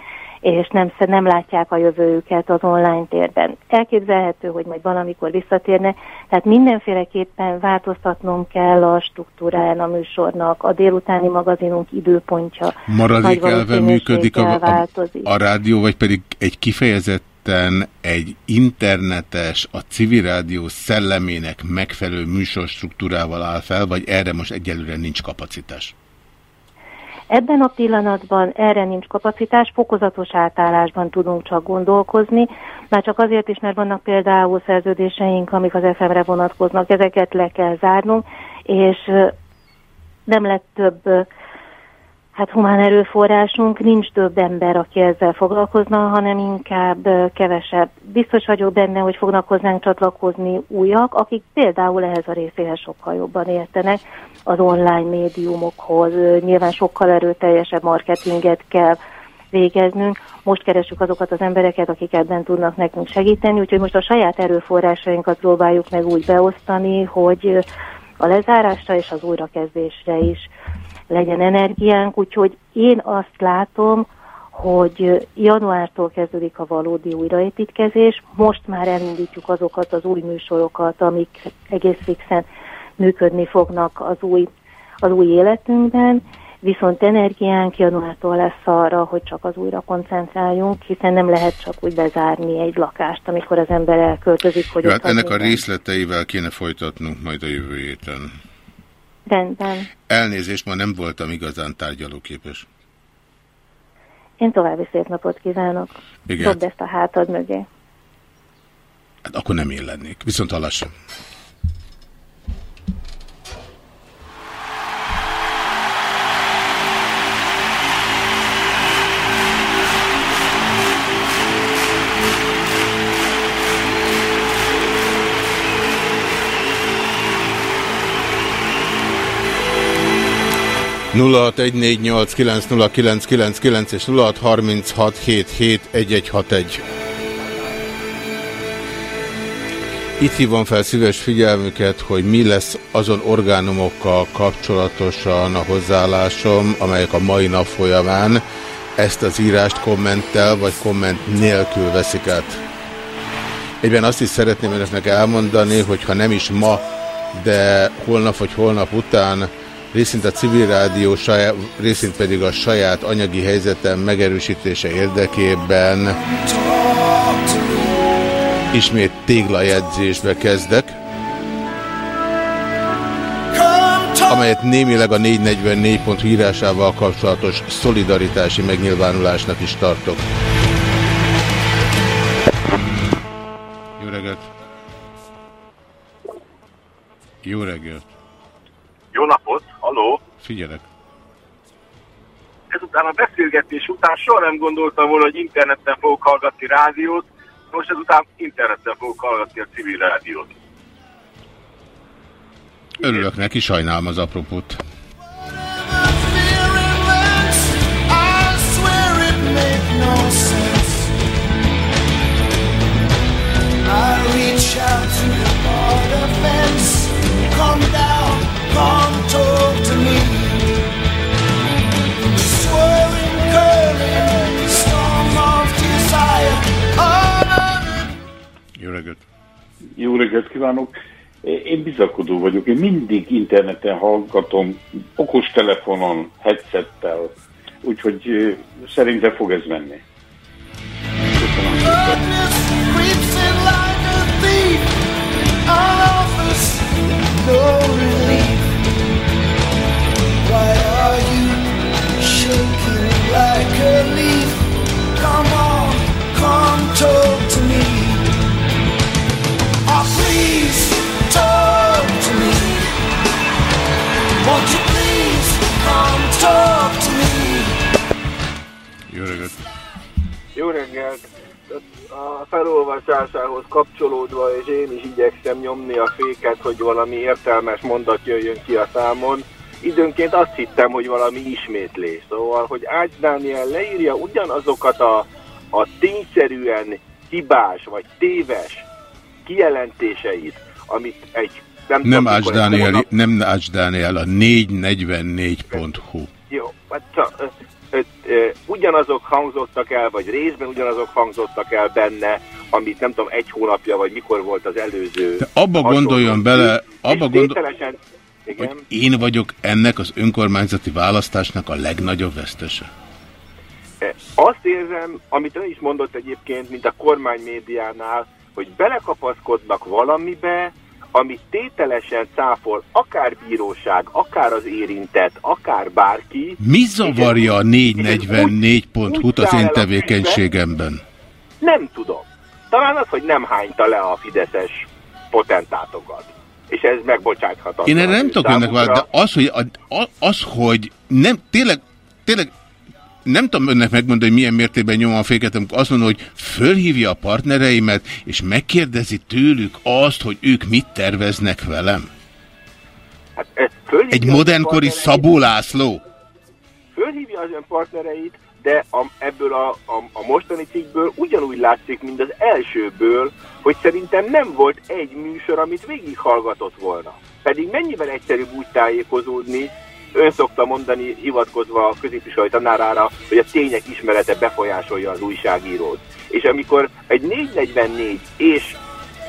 és nem, nem látják a jövőjüket az online térben. Elképzelhető, hogy majd valamikor visszatérne, tehát mindenféleképpen változtatnunk kell a struktúráján a műsornak, a délutáni magazinunk időpontja. Maradék elve működik a, a, a rádió, vagy pedig egy kifejezett egy internetes, a civil rádió szellemének megfelelő műsorstruktúrával áll fel, vagy erre most egyelőre nincs kapacitás? Ebben a pillanatban erre nincs kapacitás, fokozatos átállásban tudunk csak gondolkozni, már csak azért is, mert vannak például szerződéseink, amik az FM-re vonatkoznak, ezeket le kell zárnunk, és nem lett több hát humán erőforrásunk, nincs több ember, aki ezzel foglalkozna, hanem inkább kevesebb. Biztos vagyok benne, hogy fognak hozzánk csatlakozni újak, akik például ehhez a részéhez sokkal jobban értenek, az online médiumokhoz. Nyilván sokkal erőteljesebb marketinget kell végeznünk. Most keresünk azokat az embereket, akik ebben tudnak nekünk segíteni, úgyhogy most a saját erőforrásainkat próbáljuk meg úgy beosztani, hogy a lezárásra és az újrakezdésre is legyen energiánk, úgyhogy én azt látom, hogy januártól kezdődik a valódi újraépítkezés, most már elindítjuk azokat az új műsorokat, amik egész fixen működni fognak az új, az új életünkben, viszont energiánk januártól lesz arra, hogy csak az újra koncentráljunk, hiszen nem lehet csak úgy bezárni egy lakást, amikor az ember elköltözik. Hogy Jó, hát ennek a részleteivel kéne folytatnunk majd a jövő héten. Rendben. Elnézést, ma nem voltam igazán tárgyalóképes. Én további szép napot kívánok. Igen. Dobd ezt a hátad mögé. Hát akkor nem én lennék. Viszont hallásra. 0614890999 és 0636771161. Itt hívom fel szíves figyelmüket, hogy mi lesz azon orgánumokkal kapcsolatosan a hozzáállásom, amelyek a mai nap folyamán ezt az írást kommenttel vagy komment nélkül veszik át. Egyben azt is szeretném önöknek elmondani, hogy ha nem is ma, de holnap vagy holnap után részint a civil rádió, saját, részint pedig a saját anyagi helyzetem megerősítése érdekében ismét téglajegyzésbe kezdek, amelyet némileg a 444 pont írásával kapcsolatos szolidaritási megnyilvánulásnak is tartok. Jó reggelt! Jó reggelt! Figyelek. Ezután a beszélgetés után soha nem gondoltam volna, hogy interneten fogok hallgatni rádiót, most ezután interneten fogok hallgatni a civil rádiót. Örülök neki, sajnálom az apropót. Come down, come talk to Jó reggelt! Jó reggelt kívánok! Én bizakodó vagyok, én mindig interneten hallgatom, okostelefonon, headsettel, úgyhogy szerintem fog ez menni. Köszönöm like a leaf? Come on, come talk to me. Oh, please talk to me. Won't you please come talk to me? Jó reggelt! Jó reggelt! A felolvasásához kapcsolódva, és én is igyekszem nyomni a féket, hogy valami értelmes mondat jöjjön ki a számon. Időnként azt hittem, hogy valami ismétlés. Szóval, hogy Ács Dániel leírja ugyanazokat a, a tényszerűen hibás vagy téves kijelentéseit, amit egy nem, Nem tudom, Ács Dániel, hónap- nem Ács Dániel, a 444.hu. Jó, hát ö, ö, ö, ugyanazok hangzottak el, vagy részben ugyanazok hangzottak el benne, amit nem tudom, egy hónapja, vagy mikor volt az előző. De abba gondoljon bele, abba gondol... Igen, hogy én vagyok ennek az önkormányzati választásnak a legnagyobb vesztese. E, Azt érzem, amit ön is mondott egyébként, mint a kormány médiánál, hogy belekapaszkodnak valamibe, amit tételesen cáfol akár bíróság, akár az érintett, akár bárki. Mi zavarja a 444.hu-t az én tevékenységemben? Nem tudom. Talán az, hogy nem hányta le a fideszes potentátokat. És ez megbocsáthatatlan. Én erre nem tudok önnek válaszolni, de az, hogy, a, az, hogy nem, tényleg tényleg nem tudom önnek megmondani, hogy milyen mértékben nyom a féket, amikor azt mondom, hogy fölhívja a partnereimet, és megkérdezi tőlük azt, hogy ők mit terveznek velem. Hát Egy modernkori Szabó László. Fölhívja az ön partnereit, de a, ebből a, a, a mostani cikkből ugyanúgy látszik, mint az elsőből, hogy szerintem nem volt egy műsor, amit végighallgatott volna. Pedig mennyivel egyszerűbb úgy tájékozódni, ön szokta mondani, hivatkozva a középiskolai tanárára, hogy a tények ismerete befolyásolja az újságírót. És amikor egy 444 és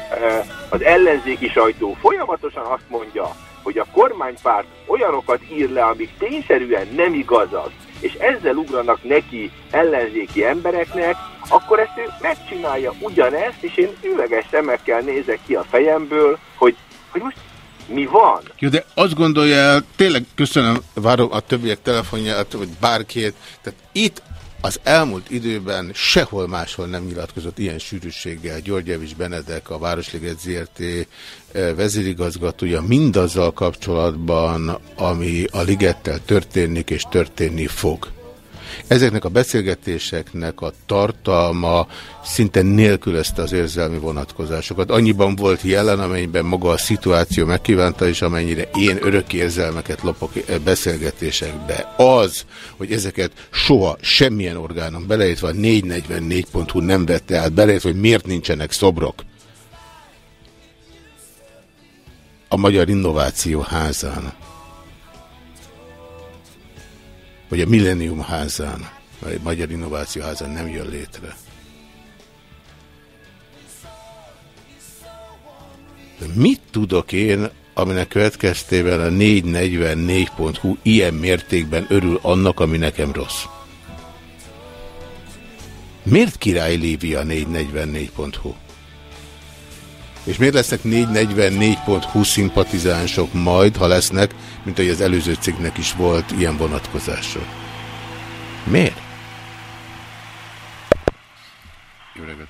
e, az ellenzéki sajtó folyamatosan azt mondja, hogy a kormánypárt olyanokat ír le, amik tényszerűen nem igazak, és ezzel ugranak neki ellenzéki embereknek, akkor ezt ő megcsinálja ugyanezt, és én üveges szemekkel nézek ki a fejemből, hogy, hogy most mi van? Jó, de azt gondolja tényleg köszönöm, várom a többiek telefonját, vagy bárkét, tehát itt az elmúlt időben sehol máshol nem nyilatkozott ilyen sűrűséggel Györgyevics Benedek, a Városliget ZRT eh, vezérigazgatója mindazzal kapcsolatban, ami a ligettel történik és történni fog. Ezeknek a beszélgetéseknek a tartalma szinte nélkülözte az érzelmi vonatkozásokat. Annyiban volt jelen, amennyiben maga a szituáció megkívánta, és amennyire én örök érzelmeket lopok e beszélgetésekbe. Az, hogy ezeket soha semmilyen orgánom, beleértve a 444.hu nem vette át, beleértve, hogy miért nincsenek szobrok. A Magyar Innováció házán hogy a Millennium házán, vagy Magyar Innováció házán nem jön létre. De mit tudok én, aminek következtében a 444.hu ilyen mértékben örül annak, ami nekem rossz? Miért király Lívia 444.hu? És miért lesznek 444.hu szimpatizánsok majd, ha lesznek, mint ahogy az előző cikknek is volt ilyen vonatkozása? Miért? Jó reggelt!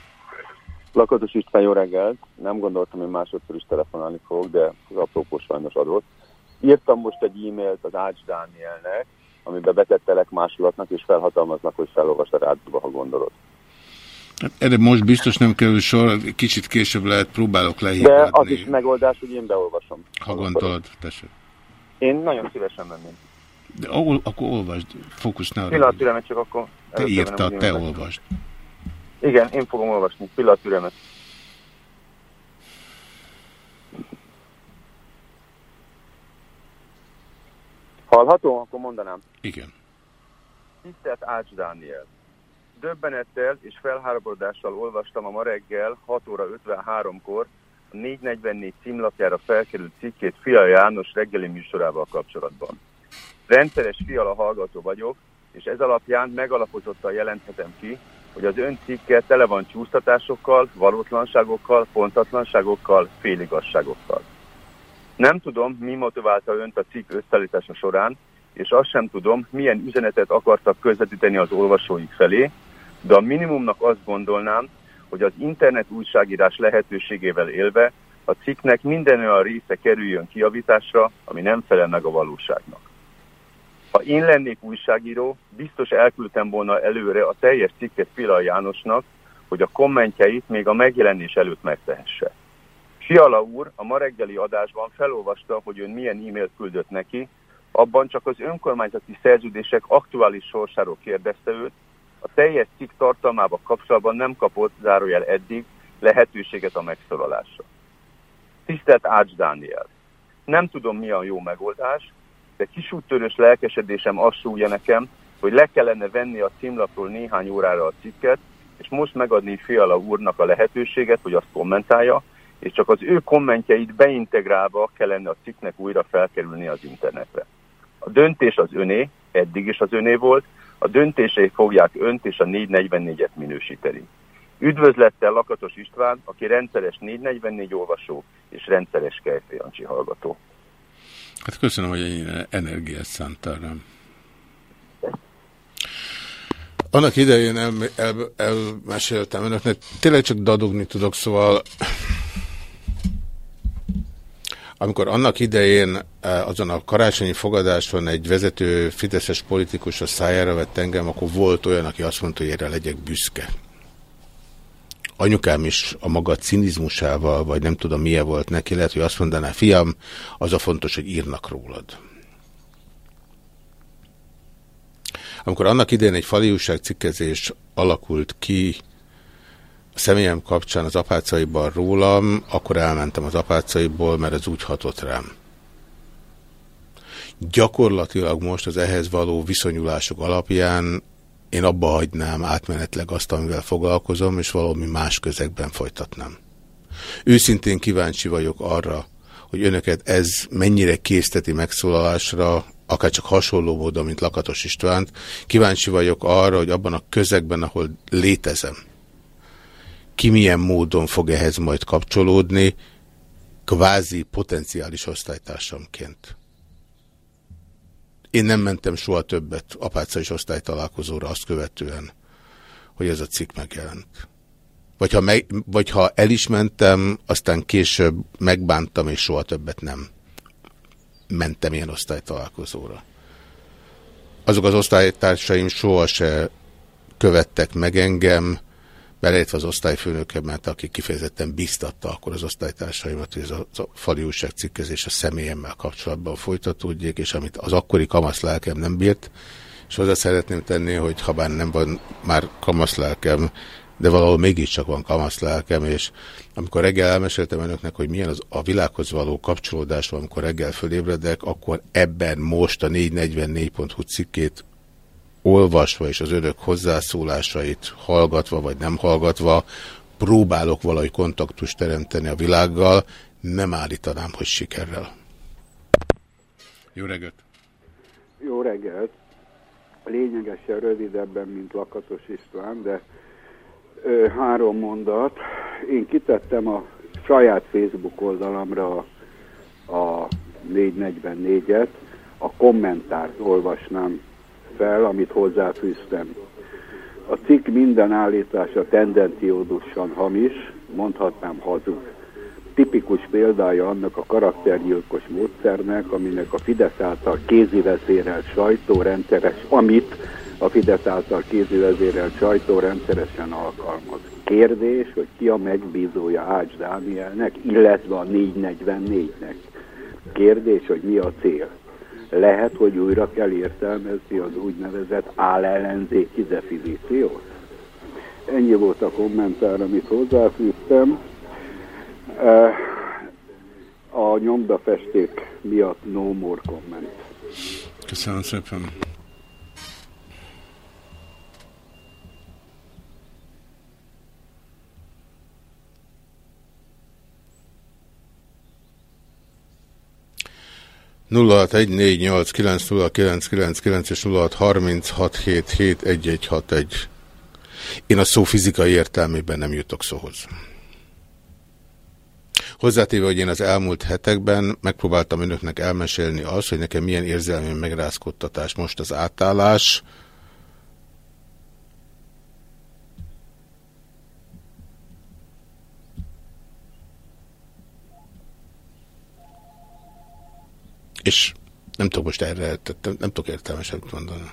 Lakatos István, jó reggelt! Nem gondoltam, hogy másodszor is telefonálni fogok, de az aprópó sajnos adott. Írtam most egy e-mailt az Ács Dánielnek, amiben betettelek másolatnak, és felhatalmaznak, hogy felolvas a rádióba, ha gondolod. Erre most biztos nem kerül sor, kicsit később lehet, próbálok lehívni. De az is megoldás, hogy én beolvasom. Ha gondolod, tessék. Én nagyon szívesen menném. De ahol, akkor olvasd, fókusz ne Pillanat türelmet csak akkor... Te írta, te olvasd. Igen, én fogom olvasni. Pillanat türelmet. Hallható? Akkor mondanám. Igen. Tisztelt Ács Dániel. Döbbenettel és felháborodással olvastam a ma reggel 6 óra 53-kor a 444 címlapjára felkerült cikkét Fia János reggeli műsorával kapcsolatban. Rendszeres fiala hallgató vagyok, és ez alapján megalapozottan jelenthetem ki, hogy az ön cikke tele van csúsztatásokkal, valótlanságokkal, pontatlanságokkal, féligasságokkal. Nem tudom, mi motiválta önt a cikk összeállítása során, és azt sem tudom, milyen üzenetet akartak közvetíteni az olvasóik felé, de a minimumnak azt gondolnám, hogy az internet újságírás lehetőségével élve a cikknek minden olyan része kerüljön kiavításra, ami nem felel meg a valóságnak. Ha én lennék újságíró, biztos elküldtem volna előre a teljes cikket Fila Jánosnak, hogy a kommentjeit még a megjelenés előtt megtehesse. Fiala úr a ma reggeli adásban felolvasta, hogy ön milyen e-mailt küldött neki, abban csak az önkormányzati szerződések aktuális sorsáról kérdezte őt, a teljes cikk tartalmával kapcsolatban nem kapott, zárójel eddig, lehetőséget a megszólalásra. Tisztelt Ács Dániel! Nem tudom, mi a jó megoldás, de kisúttörős lelkesedésem azt súgja nekem, hogy le kellene venni a címlapról néhány órára a cikket, és most megadni Fiala úrnak a lehetőséget, hogy azt kommentálja, és csak az ő kommentjeit beintegrálva kellene a cikknek újra felkerülni az internetre. A döntés az öné, eddig is az öné volt, a döntései fogják önt és a 444-et minősíteni. Üdvözlettel Lakatos István, aki rendszeres 444 olvasó és rendszeres Kejfé Jancsi hallgató. Hát köszönöm, hogy ennyire energiát szántál rám. Annak idején el, el, elmeséltem önöknek, tényleg csak dadogni tudok, szóval Amikor annak idején eh, azon a karácsonyi fogadáson egy vezető fideszes politikus a szájára vett engem, akkor volt olyan, aki azt mondta, hogy erre legyek büszke. Anyukám is a maga cinizmusával, vagy nem tudom milyen volt neki, lehet, hogy azt mondaná, fiam, az a fontos, hogy írnak rólad. Amikor annak idején egy fali cikkezés alakult ki a személyem kapcsán az apácaiban rólam, akkor elmentem az apácaiból, mert ez úgy hatott rám. Gyakorlatilag most az ehhez való viszonyulások alapján én abba hagynám átmenetleg azt, amivel foglalkozom, és valami más közegben folytatnám. Őszintén kíváncsi vagyok arra, hogy önöket ez mennyire készteti megszólalásra, akár csak hasonló módon, mint Lakatos Istvánt. Kíváncsi vagyok arra, hogy abban a közegben, ahol létezem, ki milyen módon fog ehhez majd kapcsolódni, kvázi potenciális osztálytársamként. Én nem mentem soha többet apáca és osztálytalálkozóra azt követően, hogy ez a cikk megjelent. Vagy ha, meg, vagy ha el is mentem, aztán később megbántam, és soha többet nem mentem ilyen osztálytalálkozóra. Azok az osztálytársaim soha se követtek meg engem, beleértve az osztályfőnökemet, aki kifejezetten biztatta akkor az osztálytársaimat, hogy ez a, fali cikkezés a személyemmel kapcsolatban folytatódjék, és amit az akkori kamaszlelkem nem bírt, és hozzá szeretném tenni, hogy ha bár nem van már kamaszlelkem, de valahol mégiscsak van kamaszlelkem, és amikor reggel elmeséltem önöknek, hogy milyen az a világhoz való kapcsolódás amikor reggel fölébredek, akkor ebben most a 444.hu cikkét olvasva és az önök hozzászólásait hallgatva vagy nem hallgatva próbálok valahogy kontaktust teremteni a világgal, nem állítanám, hogy sikerrel. Jó reggelt! Jó reggelt! Lényegesen rövidebben, mint Lakatos István, de ö, három mondat. Én kitettem a saját Facebook oldalamra a 444-et, a kommentárt olvasnám fel, amit hozzáfűztem. A cikk minden állítása tendenciódusan hamis, mondhatnám hazug. Tipikus példája annak a karaktergyilkos módszernek, aminek a Fidesz által kézivezérelt sajtó rendszeres, amit a Fidesz által kézivezérelt sajtó rendszeresen alkalmaz. Kérdés, hogy ki a megbízója Ács Dánielnek, illetve a 444-nek. Kérdés, hogy mi a cél lehet, hogy újra kell értelmezni az úgynevezett állellenzéki definíciót? Ennyi volt a kommentár, amit hozzáfűztem. Eh, a nyomdafesték miatt no more comment. Köszönöm szépen. 0614890999 és 0636771161. Én a szó fizikai értelmében nem jutok szóhoz. Hozzátéve, hogy én az elmúlt hetekben megpróbáltam önöknek elmesélni azt, hogy nekem milyen érzelmi megrázkodtatás most az átállás, És nem tudok most erre, tehát nem, nem tudok értelmeset mondani.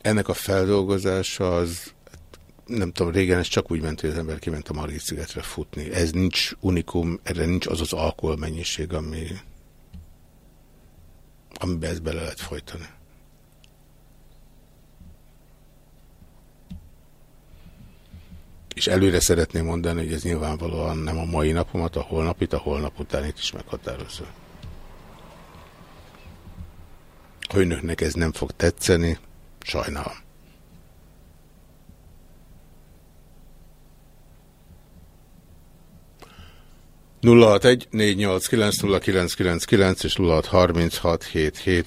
Ennek a feldolgozása az, nem tudom, régen ez csak úgy ment, hogy az ember kiment a Margit szigetre futni. Ez nincs unikum, erre nincs az az alkoholmennyiség, ami, amiben ezt bele lehet folytani. És előre szeretném mondani, hogy ez nyilvánvalóan nem a mai napomat, a holnapit, a holnap utánit is meghatározza. Ha önöknek ez nem fog tetszeni, sajnálom. nulla nulla és nulla hat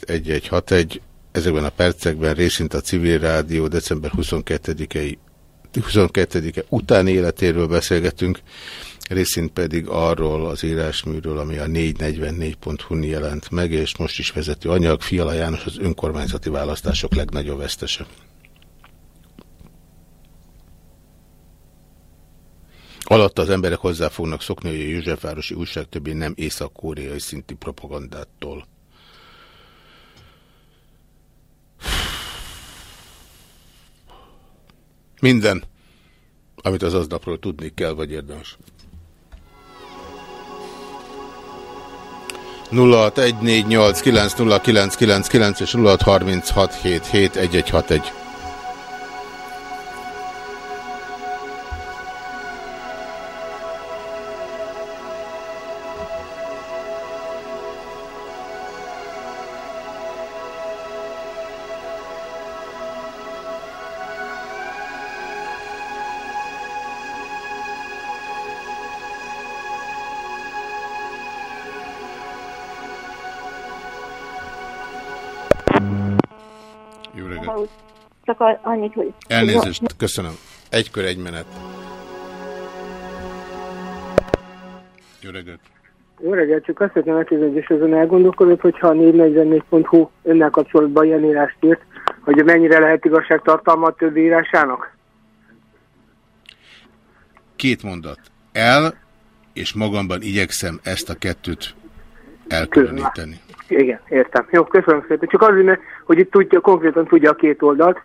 egy hat egy ezekben a percekben részint a civil rádió december 22-i 22-e utáni életéről beszélgetünk. részint pedig arról az írásműről, ami a 444.hu-n jelent meg, és most is vezető anyag, Fiala János az önkormányzati választások legnagyobb vesztese. Alatta az emberek hozzá fognak szokni, hogy a Józsefvárosi újság többé nem észak-koreai szinti propagandától. Minden, amit az aznapról tudni kell, vagy érdemes. 0614890999 és 0636771161. Csak annyit, hogy... Elnézést, köszönöm. Egy kör, egy menet. Jó reggelt. Jó reggelt, csak azt szeretném megkérdezni, és azon elgondolkodott, hogyha a 444.hu önnel kapcsolatban ilyen írást írt, hogy mennyire lehet igazságtartalma a többi írásának? Két mondat. El, és magamban igyekszem ezt a kettőt elkülöníteni. Igen, értem. Jó, köszönöm szépen. Csak azért, mert, hogy itt tudja, konkrétan tudja a két oldalt.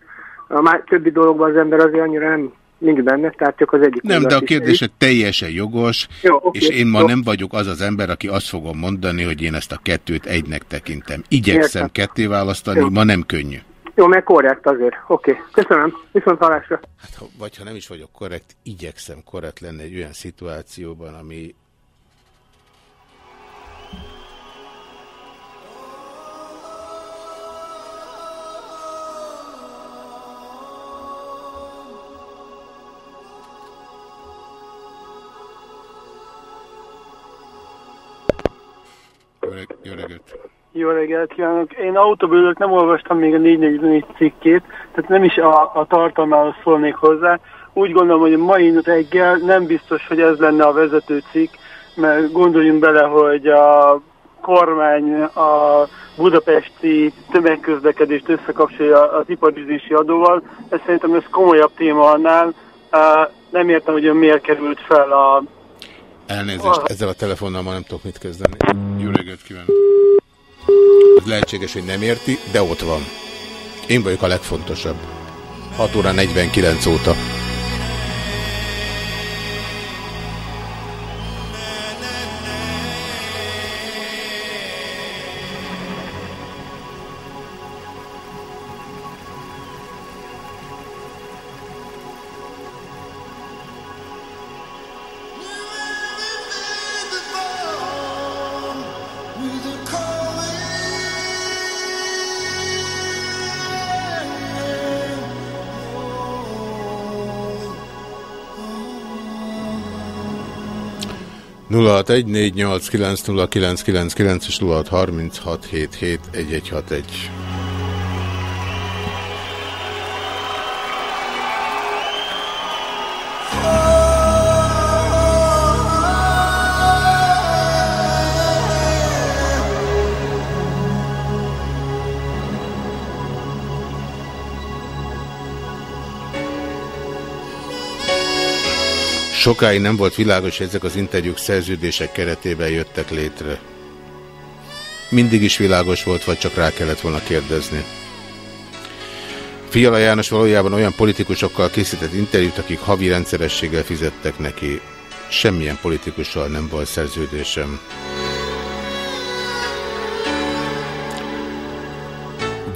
A már többi dologban az ember azért annyira nem nincs benne, tehát csak az egyik Nem, de a kérdése teljesen jogos, Jó, oké, és én ma jó. nem vagyok az az ember, aki azt fogom mondani, hogy én ezt a kettőt egynek tekintem. Igyekszem Értem. ketté választani, Jó. ma nem könnyű. Jó, meg korrekt azért. Oké, köszönöm. Viszont hallásra. Hát, ha, vagy ha nem is vagyok korrekt, igyekszem korrekt lenni egy olyan szituációban, ami Jó reggelt kívánok! Én autóbőlök nem olvastam még a 444 cikkét, tehát nem is a, a tartalmához szólnék hozzá. Úgy gondolom, hogy a mai reggel nem biztos, hogy ez lenne a vezető cikk, mert gondoljunk bele, hogy a kormány a budapesti tömegközlekedést összekapcsolja az iparizési adóval. Ez szerintem ez komolyabb téma annál. Nem értem, hogy ön miért került fel a Elnézést, ezzel a telefonnal ma nem tudok mit kezdeni. Jó reggelt kívánok! Lehetséges, hogy nem érti, de ott van. Én vagyok a legfontosabb. 6 óra 49 óta. és 0636771161. Sokáig nem volt világos, ezek az interjúk szerződések keretében jöttek létre. Mindig is világos volt, vagy csak rá kellett volna kérdezni. Fiala János valójában olyan politikusokkal készített interjút, akik havi rendszerességgel fizettek neki. Semmilyen politikussal nem volt szerződésem.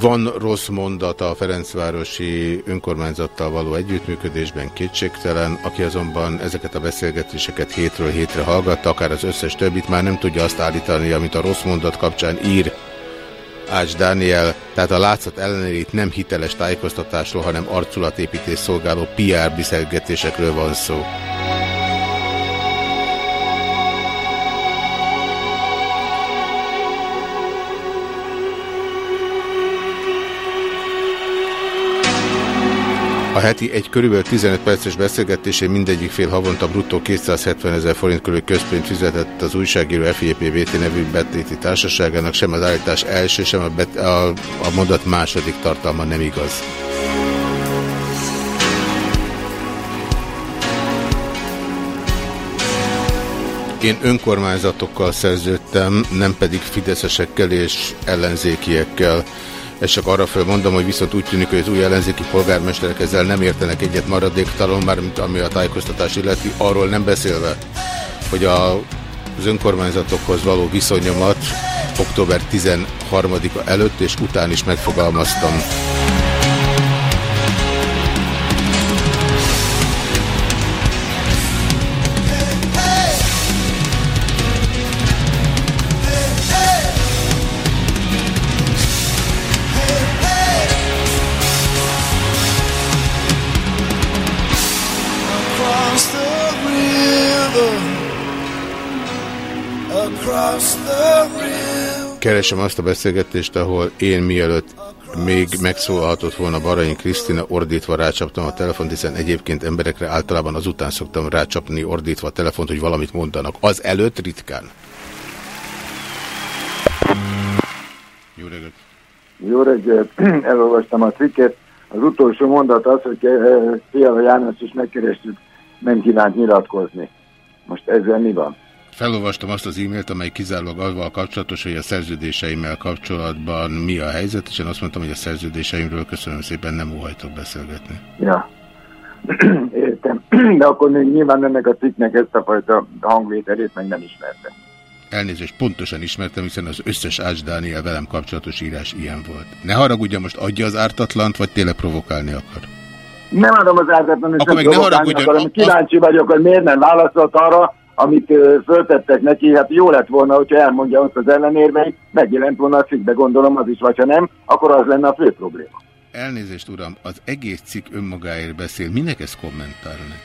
Van rossz mondata a Ferencvárosi önkormányzattal való együttműködésben kétségtelen, aki azonban ezeket a beszélgetéseket hétről hétre hallgatta, akár az összes többit már nem tudja azt állítani, amit a rossz mondat kapcsán ír Ács Dániel, tehát a látszat ellenére itt nem hiteles tájékoztatásról, hanem arculatépítés szolgáló PR beszélgetésekről van szó. Heti egy körülbelül 15 perces beszélgetésén mindegyik fél havonta bruttó 270 ezer forint körül közpént fizetett az újságíró FIEPVT nevű betéti társaságának, sem az állítás első, sem a, bet, a, a mondat második tartalma nem igaz. Én önkormányzatokkal szerződtem, nem pedig fideszesekkel és ellenzékiekkel. Ezt csak arra fölmondom, hogy viszont úgy tűnik, hogy az új ellenzéki polgármesterek ezzel nem értenek egyet maradéktalan, már mint ami a tájékoztatás illeti, arról nem beszélve, hogy a, az önkormányzatokhoz való viszonyomat október 13-a előtt és után is megfogalmaztam. Keresem azt a beszélgetést, ahol én mielőtt még megszólalhatott volna Baranyi Krisztina, ordítva rácsaptam a telefont, hiszen egyébként emberekre általában azután szoktam rácsapni ordítva a telefont, hogy valamit mondanak. Az előtt ritkán. Jó reggelt! Jó reggelt, elolvastam a cikket. Az utolsó mondat az, hogy eh, Fiala János is megkerestük, nem kívánt nyilatkozni. Most ezzel mi van? Felolvastam azt az e-mailt, amely kizárólag azzal kapcsolatos, hogy a szerződéseimmel kapcsolatban mi a helyzet, és én azt mondtam, hogy a szerződéseimről köszönöm szépen nem óhajtok beszélgetni. Ja. Értem. De akkor nyilván ennek a cikknek ezt a fajta hangvételét meg nem ismertem. Elnézést, pontosan ismertem, hiszen az összes Ács Dániel velem kapcsolatos írás ilyen volt. Ne haragudja, most adja az ártatlant, vagy tényleg provokálni akar? Nem adom az ártatlan, és Akkor nem meg ne haragudjon. Kíváncsi vagyok, hogy miért nem válaszolt arra, amit föltettek neki. Hát jó lett volna, hogyha elmondja azt az ellenérveit, megjelent volna a cikkbe, gondolom az is, vagy ha nem, akkor az lenne a fő probléma. Elnézést, uram, az egész cikk önmagáért beszél. Minek ezt kommentálni?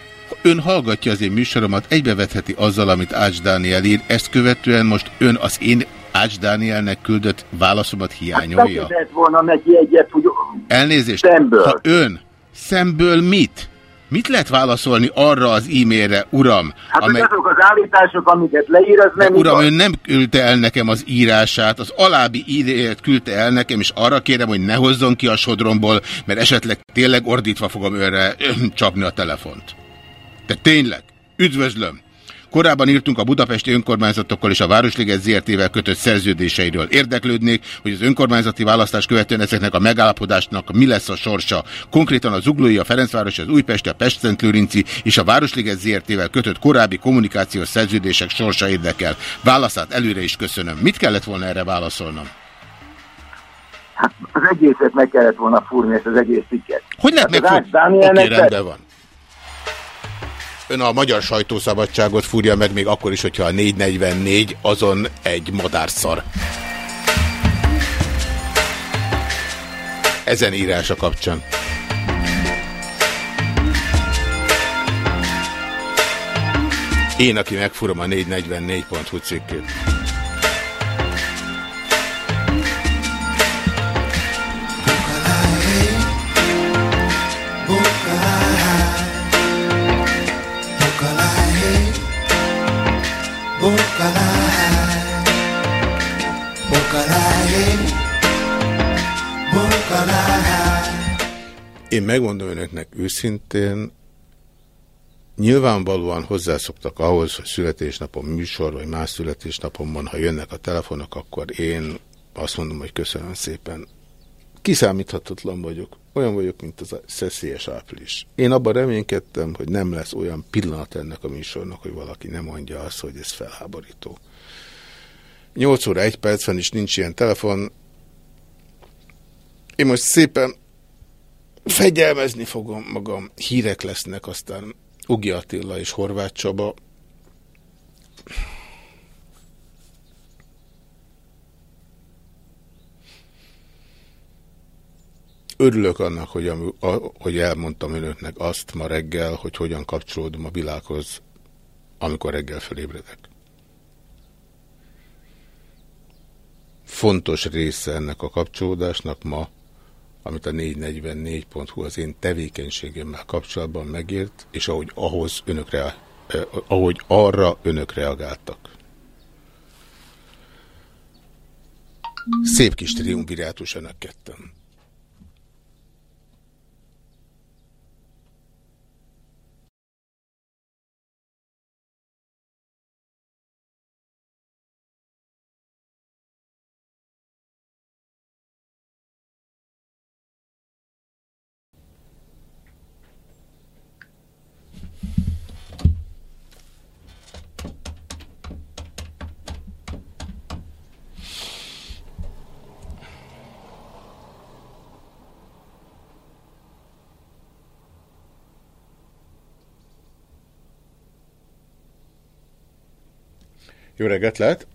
Ön hallgatja az én műsoromat, egybevetheti azzal, amit Ács Dániel ír, ezt követően most ön az én Ács Dánielnek küldött válaszomat hiányolja? Beküldett volna neki egyet, hogy Elnézést, Szemből. ha ön szemből mit? Mit lehet válaszolni arra az e-mailre, uram? Hát amely... azok az állítások, amiket leír, az De nem uram, igaz. ön nem küldte el nekem az írását, az alábbi idejét küldte el nekem, és arra kérem, hogy ne hozzon ki a sodromból, mert esetleg tényleg ordítva fogom önre csapni a telefont. De tényleg, üdvözlöm! Korábban írtunk a budapesti önkormányzatokkal és a Városliget ZRT-vel kötött szerződéseiről. Érdeklődnék, hogy az önkormányzati választás követően ezeknek a megállapodásnak mi lesz a sorsa. Konkrétan a Zuglói, a Ferencváros, az Újpesti, a Pest-Szentlőrinci és a Városliget ZRT-vel kötött korábbi kommunikációs szerződések sorsa érdekel. Válaszát előre is köszönöm. Mit kellett volna erre válaszolnom? Az egészet meg kellett volna fúrni, ezt az egész cikket. Hogy lehet Hát az Dánielnek Oké, rendben van. Ön a magyar sajtószabadságot fúrja meg még akkor is, hogyha a 444 azon egy madárszar. Ezen írása kapcsán. Én, aki megfúrom a 444.hu cikkét. Én megmondom önöknek őszintén, nyilvánvalóan hozzászoktak ahhoz, hogy születésnapom műsor, vagy más születésnapomban, ha jönnek a telefonok, akkor én azt mondom, hogy köszönöm szépen. Kiszámíthatatlan vagyok. Olyan vagyok, mint az a szeszélyes április. Én abban reménykedtem, hogy nem lesz olyan pillanat ennek a műsornak, hogy valaki nem mondja azt, hogy ez felháborító. 8 óra 1 perc van, és nincs ilyen telefon. Én most szépen fegyelmezni fogom magam. Hírek lesznek, aztán Ugi Attila és Horváth Csaba. Örülök annak, hogy, ami, a, hogy elmondtam önöknek azt ma reggel, hogy hogyan kapcsolódom a világhoz, amikor reggel felébredek. Fontos része ennek a kapcsolódásnak ma amit a 444.hu az én tevékenységemmel kapcsolatban megírt, és ahogy ahhoz önökre, eh, ahogy arra önök reagáltak. Szép kis triumvirátus önök ketten. Jó reggelt lehet!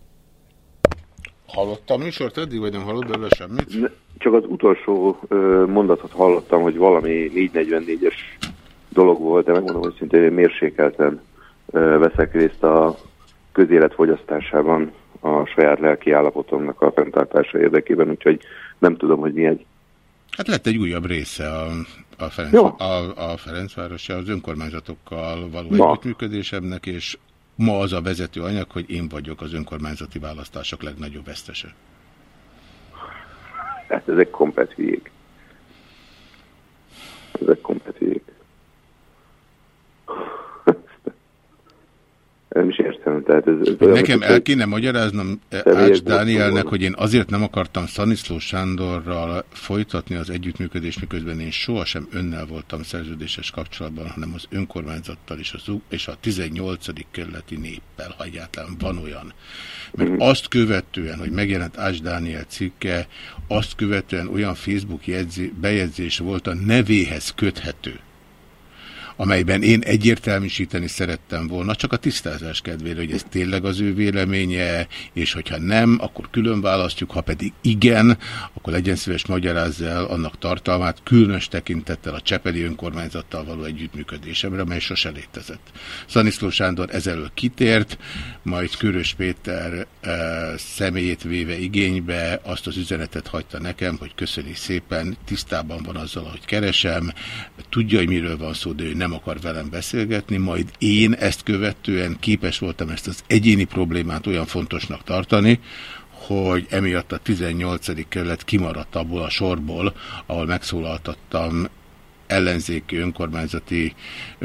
Hallottam műsort eddig, vagy nem hallott belőle semmit? Ne, csak az utolsó ö, mondatot hallottam, hogy valami 444-es dolog volt, de megmondom, hogy szintén mérsékelten ö, veszek részt a közélet fogyasztásában a saját lelki állapotomnak a fenntartása érdekében, úgyhogy nem tudom, hogy mi egy. Hát lett egy újabb része a, a, Ferenc, a, a Ferencvárosi, az önkormányzatokkal való együttműködésemnek, és Ma az a vezető anyag, hogy én vagyok az önkormányzati választások legnagyobb vesztese. Hát ezek hülyék. Ezek komplet hülyék. Nem is értem. Tehát ez, ez olyan, Nekem el kéne magyaráznom eh, Ács Dánielnek, hogy én azért nem akartam Szaniszló Sándorral folytatni az együttműködést, miközben én sohasem önnel voltam szerződéses kapcsolatban, hanem az önkormányzattal és, az, és a 18. kerületi néppel, ha egyáltalán van olyan. Mert mm. azt követően, hogy megjelent Ács Dániel cikke, azt követően olyan Facebook jegyzi, bejegyzés volt a nevéhez köthető amelyben én egyértelműsíteni szerettem volna, csak a tisztázás kedvére, hogy ez tényleg az ő véleménye, és hogyha nem, akkor külön választjuk, ha pedig igen, akkor legyen szíves magyarázza el annak tartalmát, különös tekintettel a Csepeli önkormányzattal való együttműködésemre, mely sose létezett. Szaniszló Sándor ezelől kitért, majd Körös Péter e, személyét véve igénybe azt az üzenetet hagyta nekem, hogy köszöni szépen, tisztában van azzal, hogy keresem, tudja, hogy miről van szó, de ő nem akar velem beszélgetni, majd én ezt követően képes voltam ezt az egyéni problémát olyan fontosnak tartani, hogy emiatt a 18. kerület kimaradt abból a sorból, ahol megszólaltattam ellenzéki önkormányzati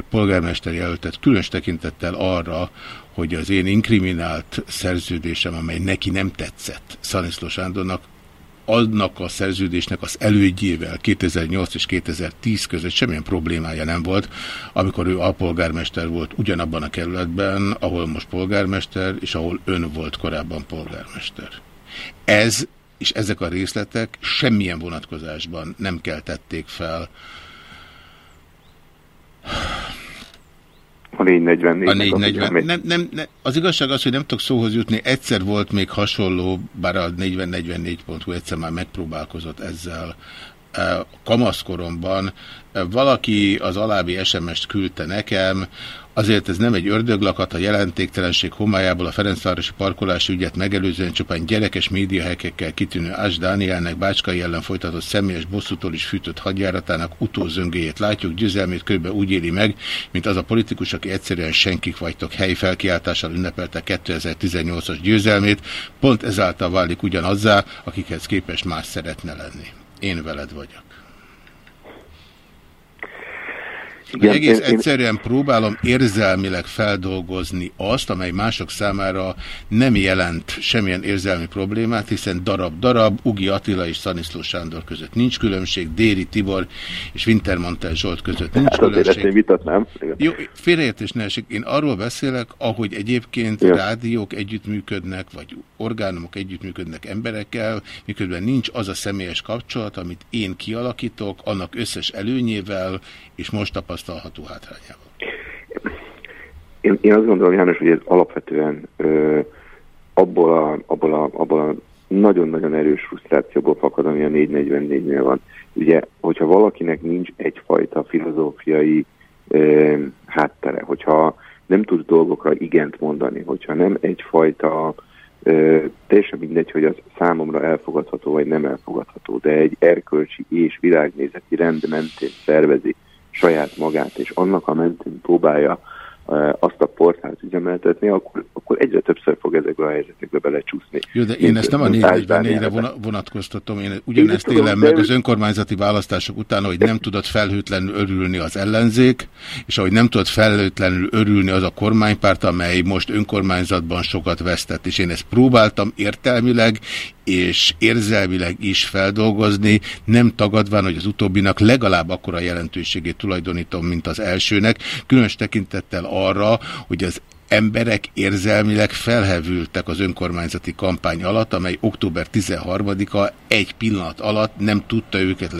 polgármester jelöltet, különös tekintettel arra, hogy az én inkriminált szerződésem, amely neki nem tetszett Szaniszló Sándornak, annak a szerződésnek az elődjével 2008 és 2010 között semmilyen problémája nem volt, amikor ő alpolgármester volt ugyanabban a kerületben, ahol most polgármester, és ahol ön volt korábban polgármester. Ez és ezek a részletek semmilyen vonatkozásban nem keltették fel a 444. A 440. Nem, nem, nem, az igazság az, hogy nem tudok szóhoz jutni. Egyszer volt még hasonló, bár a 4044.hu egyszer már megpróbálkozott ezzel kamaszkoromban. Valaki az alábbi SMS-t küldte nekem, Azért ez nem egy ördöglakat, a jelentéktelenség homályából a Ferencvárosi parkolási ügyet megelőzően csupán gyerekes médiahekekkel kitűnő Ás Dánielnek Bácskai ellen folytatott személyes bosszútól is fűtött hadjáratának utózöngéjét látjuk, győzelmét kb. úgy éli meg, mint az a politikus, aki egyszerűen senkik vagytok helyfelkiáltással ünnepelte 2018-as győzelmét, pont ezáltal válik ugyanazzá, akikhez képes más szeretne lenni. Én veled vagyok. Igen, egész én, egyszerűen próbálom érzelmileg feldolgozni azt, amely mások számára nem jelent semmilyen érzelmi problémát, hiszen darab-darab, Ugi Attila és Szaniszló Sándor között nincs különbség, Déri Tibor és Wintermantel Zsolt között nincs hát különbség. Ezt vitatnám. Jó, félreértés ne esik. Én arról beszélek, ahogy egyébként Igen. rádiók együttműködnek, vagy orgánumok együttműködnek emberekkel, miközben nincs az a személyes kapcsolat, amit én kialakítok, annak összes előnyével, és most tapasztalható hátrányával. Én, én azt gondolom, János, hogy ez alapvetően ö, abból a, abból a, abból a nagyon-nagyon erős frusztrációból fakad, ami a 444-nél van. Ugye, hogyha valakinek nincs egyfajta filozófiai ö, háttere, hogyha nem tud dolgokra igent mondani, hogyha nem egyfajta teljesen mindegy, hogy az számomra elfogadható vagy nem elfogadható, de egy erkölcsi és világnézeti rend mentén szervezi saját magát, és annak a mentén próbálja azt a portált üzemeltetni, akkor, akkor egyre többször fog ezekbe a helyzetekbe belecsúszni. Jó, de én ezt nem a 444-re vonatkoztatom, én ugyanezt én élem meg az önkormányzati választások után, hogy nem tudott felhőtlenül örülni az ellenzék, és ahogy nem tudott felhőtlenül örülni az a kormánypárt, amely most önkormányzatban sokat vesztett, és én ezt próbáltam értelmileg, és érzelmileg is feldolgozni, nem tagadván, hogy az utóbbinak legalább akkora jelentőségét tulajdonítom, mint az elsőnek, különös tekintettel arra, hogy az emberek érzelmileg felhevültek az önkormányzati kampány alatt, amely október 13-a egy pillanat alatt nem tudta őket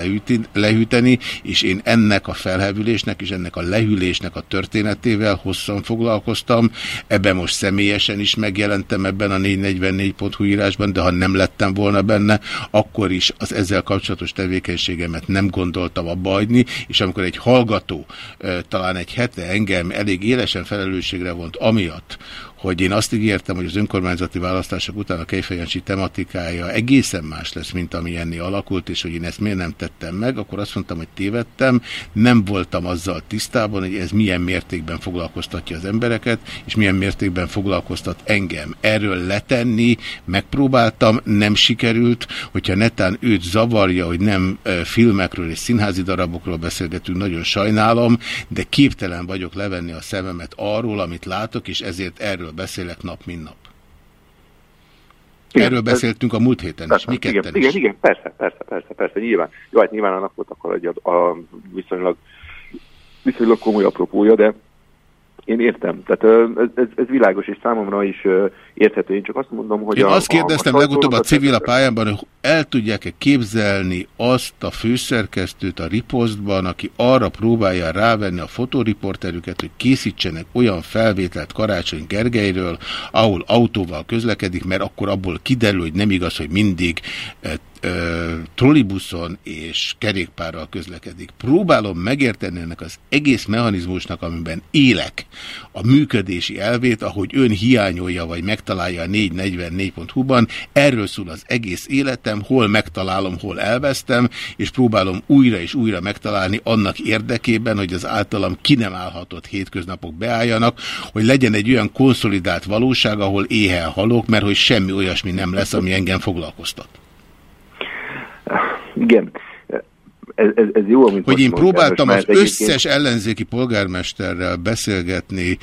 lehűteni, és én ennek a felhevülésnek és ennek a lehűlésnek a történetével hosszan foglalkoztam. Ebben most személyesen is megjelentem ebben a 444.hu írásban, de ha nem lettem volna benne, akkor is az ezzel kapcsolatos tevékenységemet nem gondoltam abba hagyni, és amikor egy hallgató talán egy hete engem elég élesen felelősségre vont, amiatt, hogy én azt ígértem, hogy az önkormányzati választások után a Kejfejancsi tematikája egészen más lesz, mint ami ennél alakult, és hogy én ezt miért nem tettem meg, akkor azt mondtam, hogy tévedtem, nem voltam azzal tisztában, hogy ez milyen mértékben foglalkoztatja az embereket, és milyen mértékben foglalkoztat engem. Erről letenni megpróbáltam, nem sikerült, hogyha netán őt zavarja, hogy nem filmekről és színházi darabokról beszélgetünk, nagyon sajnálom, de képtelen vagyok levenni a szememet arról, amit látok, és ezért erről erről beszélek nap, mint nap. Igen, Erről beszéltünk a múlt héten persze, is, mi igen, is. Igen, igen, persze, persze, persze, persze, nyilván. Jó, hát nyilván annak volt akkor egy a, a viszonylag, viszonylag komoly apropója, de én értem. Tehát ez, ez, ez világos, és számomra is érthető. Én csak azt mondom, hogy... Én a, azt kérdeztem a, a legutóbb a civil a pályában, hogy el tudják-e képzelni azt a főszerkesztőt a riposztban, aki arra próbálja rávenni a fotóriporterüket, hogy készítsenek olyan felvételt Karácsony Gergelyről, ahol autóval közlekedik, mert akkor abból kiderül, hogy nem igaz, hogy mindig trollibuszon és kerékpárral közlekedik. Próbálom megérteni ennek az egész mechanizmusnak, amiben élek, a működési elvét, ahogy ön hiányolja, vagy megtalálja a 444.hu-ban. Erről szól az egész életem, hol megtalálom, hol elvesztem, és próbálom újra és újra megtalálni annak érdekében, hogy az általam ki nem állhatott hétköznapok beálljanak, hogy legyen egy olyan konszolidált valóság, ahol éhen halok, mert hogy semmi olyasmi nem lesz, ami engem foglalkoztat. Igen. Ez, ez, ez jó, amit Hogy én próbáltam az összes ellenzéki polgármesterrel beszélgetni,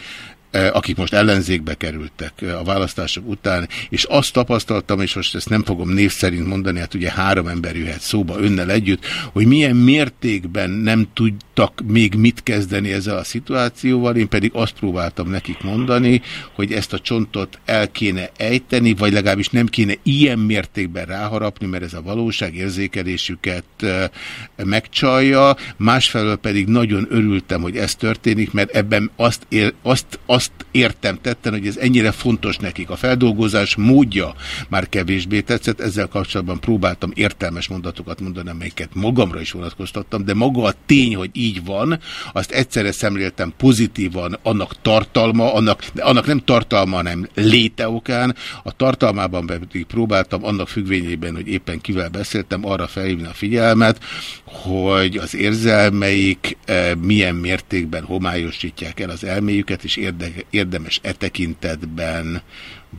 akik most ellenzékbe kerültek eh, a választások után, és azt tapasztaltam, és most ezt nem fogom név szerint mondani, hát ugye három ember jöhet szóba önnel együtt, hogy milyen mértékben nem tudtak még mit kezdeni ezzel a szituációval, én pedig azt próbáltam nekik mondani, hogy ezt a csontot el kéne ejteni, vagy legalábbis nem kéne ilyen mértékben ráharapni, mert ez a valóság érzékelésüket eh, megcsalja, másfelől pedig nagyon örültem, hogy ez történik, mert ebben azt, ér, azt, azt azt értem tetten, hogy ez ennyire fontos nekik. A feldolgozás módja már kevésbé tetszett, ezzel kapcsolatban próbáltam értelmes mondatokat mondani, amelyeket magamra is vonatkoztattam, de maga a tény, hogy így van, azt egyszerre szemléltem pozitívan, annak tartalma, annak, de annak nem tartalma, hanem léteokán, a tartalmában pedig próbáltam annak függvényében, hogy éppen kivel beszéltem, arra felhívni a figyelmet, hogy az érzelmeik eh, milyen mértékben homályosítják el az elméjüket, és érde érdemes e tekintetben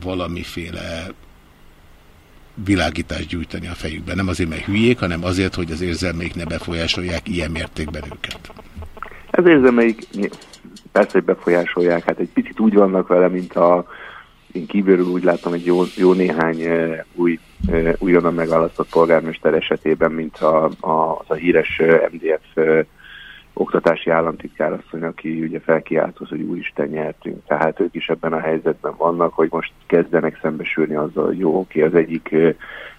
valamiféle világítást gyújtani a fejükben. Nem azért, mert hülyék, hanem azért, hogy az érzelmeik ne befolyásolják ilyen mértékben őket. Az érzelmeik persze, hogy befolyásolják. Hát egy picit úgy vannak vele, mint a én kívülről úgy látom, hogy jó, jó néhány új, újonnan megválasztott polgármester esetében, mint a, a, az a híres MDF oktatási államtitkárasszony, aki ugye felkiáltott, hogy úristen nyertünk. Tehát ők is ebben a helyzetben vannak, hogy most kezdenek szembesülni azzal, hogy jó, oké, az egyik,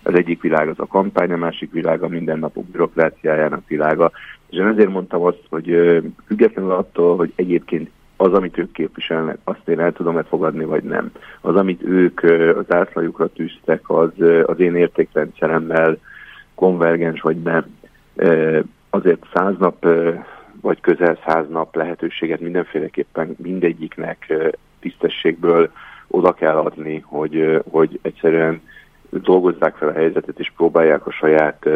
az egyik világ az a kampány, a másik világ a mindennapok bürokráciájának világa. És én ezért mondtam azt, hogy függetlenül attól, hogy egyébként az, amit ők képviselnek, azt én el tudom-e fogadni, vagy nem. Az, amit ők az átlajukra tűztek, az, az én értékrendszeremmel konvergens, vagy nem. Azért száz nap vagy közel száz nap lehetőséget mindenféleképpen mindegyiknek tisztességből oda kell adni, hogy, hogy egyszerűen dolgozzák fel a helyzetet, és próbálják a saját,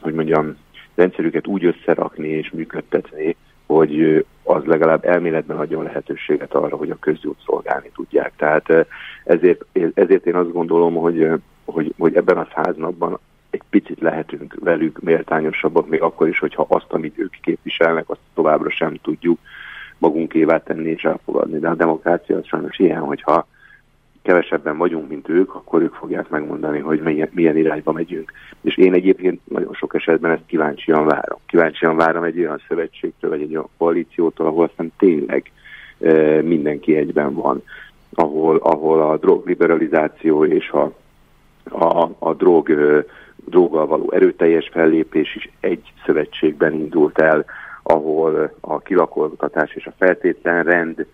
hogy mondjam, rendszerüket úgy összerakni és működtetni, hogy az legalább elméletben adjon lehetőséget arra, hogy a közjút szolgálni tudják. Tehát ezért, ezért én azt gondolom, hogy, hogy, hogy ebben a száz napban egy picit lehetünk velük méltányosabbak, még akkor is, hogyha azt, amit ők képviselnek, azt továbbra sem tudjuk magunkévá tenni és elfogadni. De a demokrácia az sajnos ilyen, hogyha kevesebben vagyunk, mint ők, akkor ők fogják megmondani, hogy milyen, milyen irányba megyünk. És én egyébként nagyon sok esetben ezt kíváncsian várom. Kíváncsian várom egy olyan szövetségtől, vagy egy olyan koalíciótól, ahol aztán tényleg e, mindenki egyben van, ahol, ahol a drogliberalizáció és a, a, a drog, e, droggal való erőteljes fellépés is egy szövetségben indult el, ahol a kilakoltatás és a feltétlen rend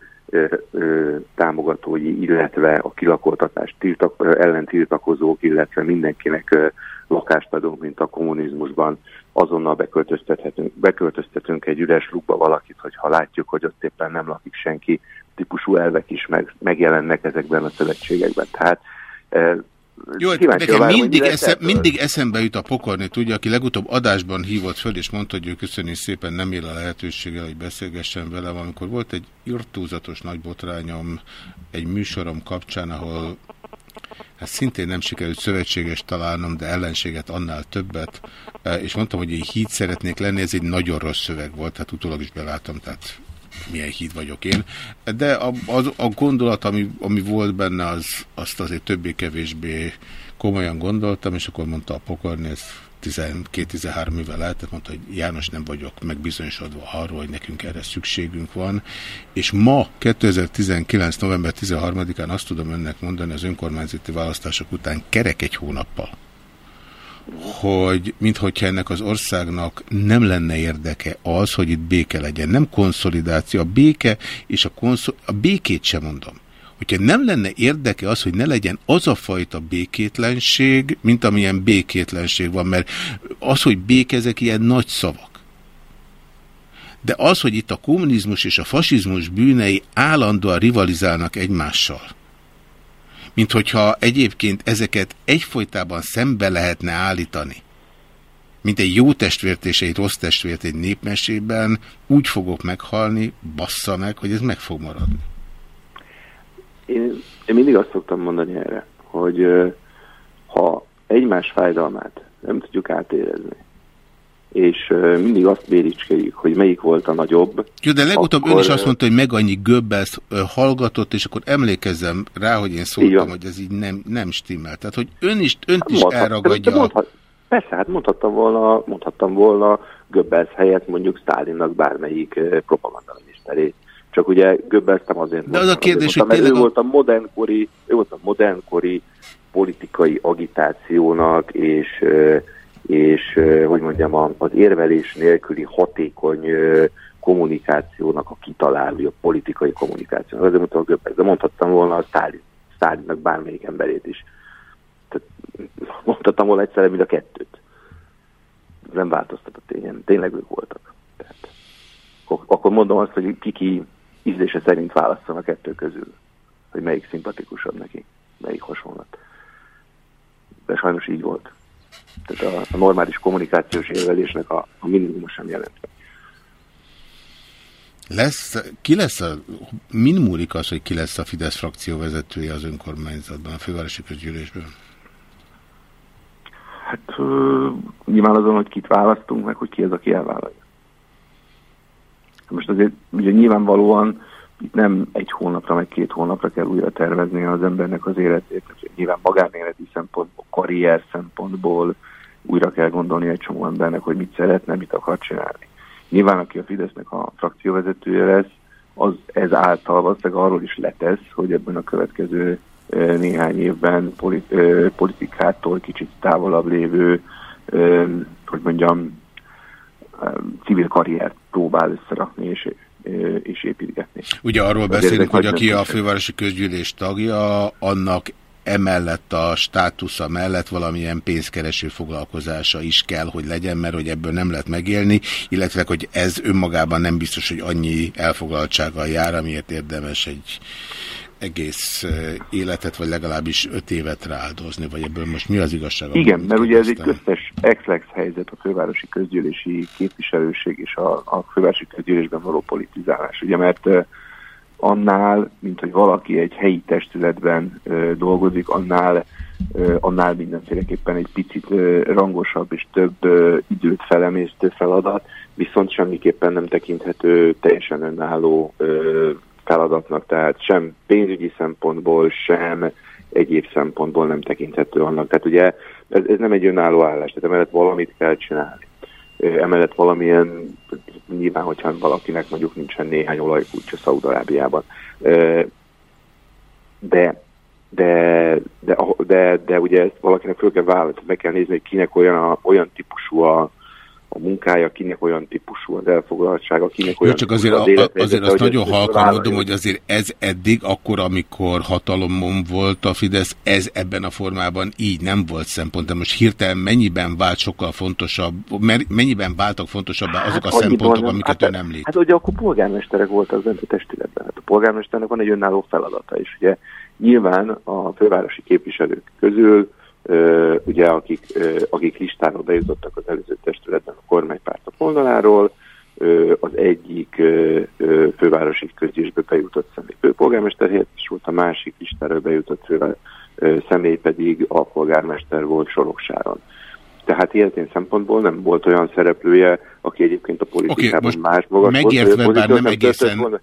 támogatói, illetve a kilakoltatás tiltak, ellen tiltakozók, illetve mindenkinek lakást adunk, mint a kommunizmusban, azonnal beköltöztethetünk, beköltöztetünk egy üres lukba valakit, hogyha látjuk, hogy ott éppen nem lakik senki, típusú elvek is meg, megjelennek ezekben a szövetségekben. Tehát jó, nekem várom, mindig, eszem, mindig eszembe jut a pokorni, tudja, aki legutóbb adásban hívott föl, és mondta, hogy ő köszönni szépen nem él a lehetőséggel, hogy beszélgessen velem, amikor volt egy irtózatos nagy botrányom egy műsorom kapcsán, ahol hát szintén nem sikerült szövetséges találnom, de ellenséget annál többet, és mondtam, hogy egy híd szeretnék lenni, ez egy nagyon rossz szöveg volt, hát utólag is beláttam, tehát milyen híd vagyok én. De a, a, a gondolat, ami, ami volt benne, az, azt azért többé-kevésbé komolyan gondoltam, és akkor mondta a pokorni, ez 12-13 éve lehetett, mondta, hogy János nem vagyok megbizonyosodva arról, hogy nekünk erre szükségünk van, és ma 2019. november 13-án azt tudom önnek mondani az önkormányzati választások után kerek egy hónappal, hogy minthogyha ennek az országnak nem lenne érdeke az, hogy itt béke legyen. Nem konszolidáció, a béke és a, konszol, a békét sem mondom. Hogyha nem lenne érdeke az, hogy ne legyen az a fajta békétlenség, mint amilyen békétlenség van, mert az, hogy béke, ezek ilyen nagy szavak. De az, hogy itt a kommunizmus és a fasizmus bűnei állandóan rivalizálnak egymással, mint hogyha egyébként ezeket egyfolytában szembe lehetne állítani, mint egy jó testvért és egy rossz testvért egy népmesében, úgy fogok meghalni, bassza meg, hogy ez meg fog maradni. Én, én mindig azt szoktam mondani erre, hogy ha egymás fájdalmát nem tudjuk átérezni, és mindig azt béricskeljük, hogy melyik volt a nagyobb. Jó, de legutóbb akkor... ön is azt mondta, hogy meg annyi göbbelsz hallgatott, és akkor emlékezzem rá, hogy én szóltam, hogy ez így nem, nem stimmel. Tehát, hogy ön is, önt is Mondhat, elragadja. De mondhat, persze, hát mondhattam volna, mondhattam volna Göbbels helyett mondjuk Stálinnak bármelyik propaganda miniszterét. Csak ugye Göbbels nem azért De az a kérdés, hogy tényleg... Ő volt a modernkori, ő volt a modernkori politikai agitációnak, és és hogy mondjam, az érvelés nélküli hatékony kommunikációnak a kitalálója, a politikai kommunikáció. Azért mondtam a Göbbels, de mondhattam volna a Sztálin, Sztálinnak bármelyik emberét is. Tehát mondhattam volna egyszerre mind a kettőt. Nem változtat a tényen. Tényleg ők voltak. Tehát, akkor mondom azt, hogy ki-ki ízlése szerint válasszon a kettő közül, hogy melyik szimpatikusabb neki, melyik hasonlat. De sajnos így volt. Tehát a, a normális kommunikációs érvelésnek a, a minimum sem jelent. Lesz, ki lesz a, min múlik az, hogy ki lesz a Fidesz frakció vezetője az önkormányzatban, a fővárosi közgyűlésben? Hát nyilván azon, hogy kit választunk, meg hogy ki az, aki elvállalja. Most azért ugye nyilvánvalóan nem egy hónapra, meg két hónapra kell újra tervezni az embernek az életét. Nyilván magánéleti szempontból, karrier szempontból újra kell gondolni egy csomó embernek, hogy mit szeretne, mit akar csinálni. Nyilván, aki a Fidesznek a frakcióvezetője lesz, az ez által valószínűleg arról is letesz, hogy ebben a következő néhány évben politikától kicsit távolabb lévő, hogy mondjam, civil karriert próbál összerakni és és építgetni. Ugye arról beszélünk, hogy aki a fővárosi közgyűlés tagja, annak emellett a státusza mellett valamilyen pénzkereső foglalkozása is kell, hogy legyen, mert hogy ebből nem lehet megélni, illetve hogy ez önmagában nem biztos, hogy annyi elfoglaltsággal jár, amiért érdemes egy egész életet, vagy legalábbis öt évet rááldozni, vagy ebből most mi az igazság? Igen, mert ugye ez egy köztes exlex helyzet a fővárosi közgyűlési képviselőség és a, a fővárosi közgyűlésben való politizálás. Ugye, mert annál, mint hogy valaki egy helyi testületben ö, dolgozik, annál, ö, annál mindenféleképpen egy picit ö, rangosabb és több ö, időt felemésztő feladat, viszont semmiképpen nem tekinthető teljesen önálló ö, feladatnak, tehát sem pénzügyi szempontból, sem egyéb szempontból nem tekinthető annak. Tehát ugye ez, ez nem egy önálló állás, tehát emellett valamit kell csinálni. Emellett valamilyen, nyilván, hogyha valakinek mondjuk nincsen néhány olajkulcsa Szaudarábiában. De, de, de, de, de ugye ezt valakinek föl kell vállalni, meg kell nézni, hogy kinek olyan, a, olyan típusú a, a munkája, kinek olyan típusú az elfoglaltsága, kinek olyan Jó, csak azért, az a, azért azt nagyon halkan mondom, hogy azért ez eddig, akkor, amikor hatalomon volt a Fidesz, ez ebben a formában így nem volt szempont, de most hirtelen mennyiben vált sokkal fontosabb, mennyiben váltak fontosabbá azok hát, a szempontok, nem, amiket hát, ön említ? Hát ugye akkor polgármesterek voltak az döntő testületben. Hát a polgármesternek van egy önálló feladata, és ugye nyilván a fővárosi képviselők közül ugye akik, akik listáról bejutottak az előző testületben a kormánypártok oldaláról, az egyik fővárosi közgyűlésbe bejutott személy főpolgármester helyettes volt, a másik listáról bejutott személy pedig a polgármester volt Soroksáron. Tehát ilyen szempontból nem volt olyan szereplője, aki egyébként a politikában okay, más magas Megértve, bár nem egészen, volna.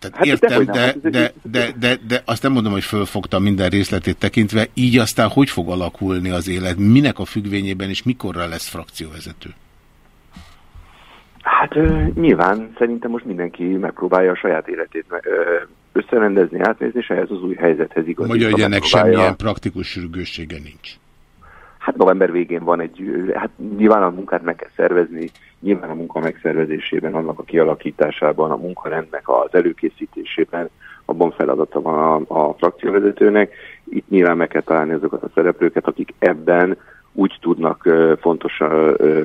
Tehát hát értem, de, de, de, de, de, de azt nem mondom, hogy fölfogtam minden részletét tekintve, így aztán hogy fog alakulni az élet, minek a függvényében, és mikorra lesz frakcióvezető? Hát ö, nyilván szerintem most mindenki megpróbálja a saját életét ö, összerendezni, átnézni, és ehhez az új helyzethez igazítva. Magyar, hogy ennek semmilyen praktikus sürgőssége nincs. Hát november végén van egy, hát nyilván a munkát meg kell szervezni, nyilván a munka megszervezésében, annak a kialakításában, a munkarendnek az előkészítésében, abban feladata van a, a frakcióvezetőnek. Itt nyilván meg kell találni azokat a szereplőket, akik ebben úgy tudnak fontos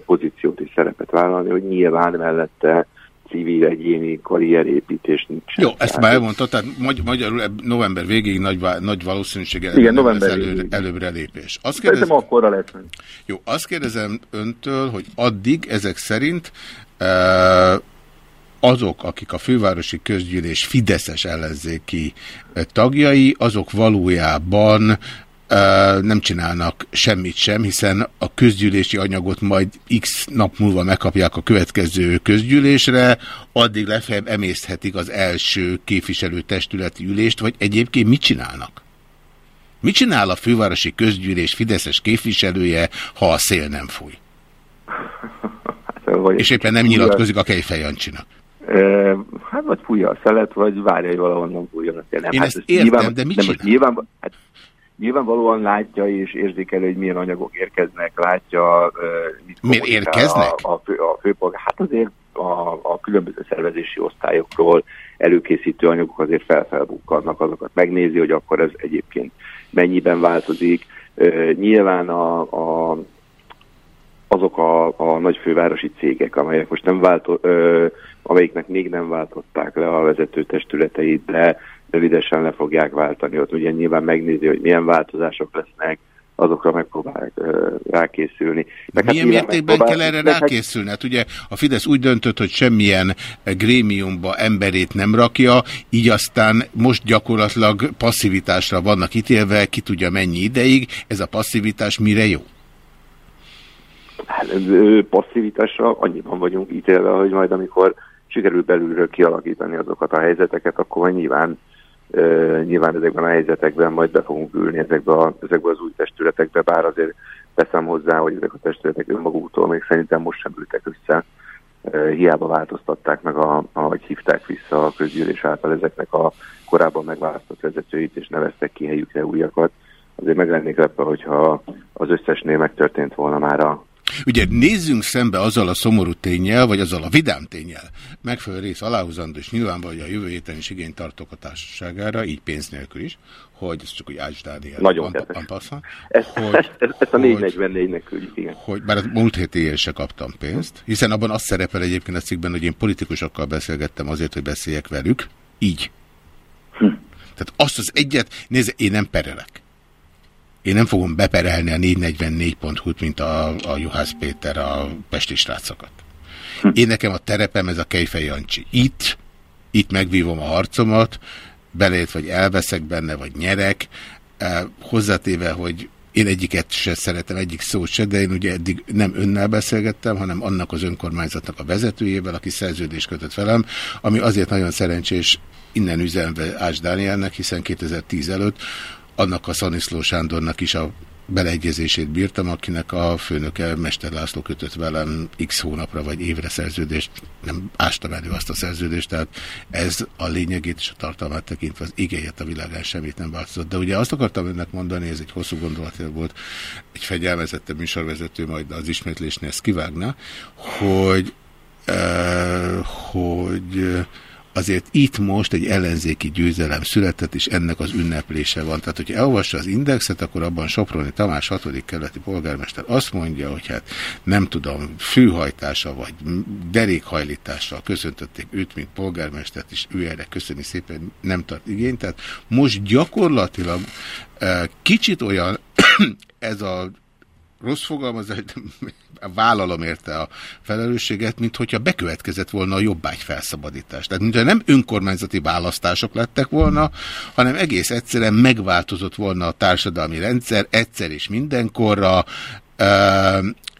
pozíciót és szerepet vállalni, hogy nyilván mellette civil, egyéni karrierépítés nincs. Jó, ezt már elmondta, tehát magy magyarul november végéig nagy, nagy valószínűséggel Igen, november elő, előbbre lépés. Azt kérdezem, akkorra lesz. Jó, azt kérdezem öntől, hogy addig ezek szerint uh, azok, akik a fővárosi közgyűlés Fideszes ellenzéki tagjai, azok valójában nem csinálnak semmit sem, hiszen a közgyűlési anyagot majd x nap múlva megkapják a következő közgyűlésre, addig lefeljebb emészthetik az első képviselő testületi ülést, vagy egyébként mit csinálnak? Mit csinál a fővárosi közgyűlés Fideszes képviselője, ha a szél nem fúj? Hát, És éppen nem nyilatkozik a Kejfej Jancsinak. Hát vagy fújja a szelet, vagy várja, hogy valahonnan fújjon a szél. Én hát ezt értem, nyilván, de mit csinál? Nyilván, hát nyilvánvalóan látja és érzékelő, hogy milyen anyagok érkeznek, látja... Mit Miért érkeznek? A, a, fő, a főpolgár. Hát azért a, a különböző szervezési osztályokról előkészítő anyagok azért felfelbukkannak, azokat megnézi, hogy akkor ez egyébként mennyiben változik. Nyilván a, a azok a, a nagy fővárosi cégek, amelyek most nem válto, ö, amelyiknek még nem váltották le a vezető testületeit, de rövidesen le fogják váltani. Ott ugye nyilván megnézi, hogy milyen változások lesznek, azokra megpróbálják rákészülni. Meg Milyen hát mértékben kell erre hát- rákészülni? Hát ugye a Fidesz úgy döntött, hogy semmilyen grémiumba emberét nem rakja, így aztán most gyakorlatilag passzivitásra vannak ítélve, ki tudja mennyi ideig, ez a passzivitás mire jó? Hát, passzivitásra annyiban vagyunk ítélve, hogy majd amikor sikerül belülről kialakítani azokat a helyzeteket, akkor nyilván nyilván ezekben a helyzetekben majd be fogunk ülni ezekbe, a, ezekbe az új testületekbe, bár azért teszem hozzá, hogy ezek a testületek önmaguktól még szerintem most sem ültek össze. Hiába változtatták meg, a, ahogy hívták vissza a közgyűlés által ezeknek a korábban megválasztott vezetőit, és neveztek ki helyükre újakat. Azért meg lennék lepve, hogyha az összesnél megtörtént volna már a Ugye nézzünk szembe azzal a szomorú tényel, vagy azzal a vidám tényel. Megfelelő rész aláhúzandó, és nyilvánvalóan a jövő héten is igényt tartok a társaságára, így pénz nélkül is, hogy ez csak úgy Ács Dániel. Nagyon Ampassa, ezt, hogy, ezt, ezt a 444-nek küldjük, igen. Hogy, bár múlt héti éjjel se kaptam pénzt, hiszen abban azt szerepel egyébként a cikkben, hogy én politikusokkal beszélgettem azért, hogy beszéljek velük, így. Hm. Tehát azt az egyet, nézze, én nem perelek. Én nem fogom beperelni a 444.hu-t, mint a, a Juhász Péter a Pesti srácokat. Én nekem a terepem ez a Kejfej Jancsi. Itt, itt megvívom a harcomat, belét vagy elveszek benne, vagy nyerek, eh, hozzátéve, hogy én egyiket se szeretem, egyik szót se, de én ugye eddig nem önnel beszélgettem, hanem annak az önkormányzatnak a vezetőjével, aki szerződést kötött velem, ami azért nagyon szerencsés innen üzenve Ács Dánielnek, hiszen 2010 előtt annak a Szaniszló Sándornak is a beleegyezését bírtam, akinek a főnöke Mester László kötött velem x hónapra vagy évre szerződést, nem ástam elő azt a szerződést, tehát ez a lényegét és a tartalmát tekintve az igényet a világán semmit nem változott. De ugye azt akartam önnek mondani, ez egy hosszú gondolat volt, egy fegyelmezettebb műsorvezető majd az ismétlésnél ezt kivágna, hogy, uh, hogy azért itt most egy ellenzéki győzelem született, és ennek az ünneplése van. Tehát, hogyha elolvassa az indexet, akkor abban Soproni Tamás 6. keleti polgármester azt mondja, hogy hát nem tudom, fűhajtása vagy derékhajlítással köszöntötték őt, mint polgármestert, és ő erre köszöni szépen nem tart igényt. Tehát most gyakorlatilag eh, kicsit olyan ez a rossz fogalmazás, vállalom érte a felelősséget, mint hogyha bekövetkezett volna a jobbágy felszabadítás. Tehát mintha nem önkormányzati választások lettek volna, hanem egész egyszerűen megváltozott volna a társadalmi rendszer egyszer és mindenkorra,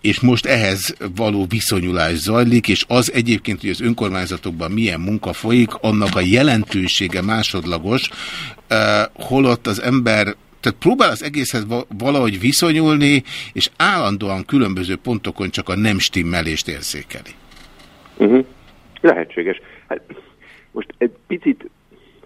és most ehhez való viszonyulás zajlik, és az egyébként, hogy az önkormányzatokban milyen munka folyik, annak a jelentősége másodlagos, holott az ember tehát próbál az egészhez valahogy viszonyulni, és állandóan különböző pontokon csak a nem stimmelést érzékeli. Uh -huh. Lehetséges. Hát most egy picit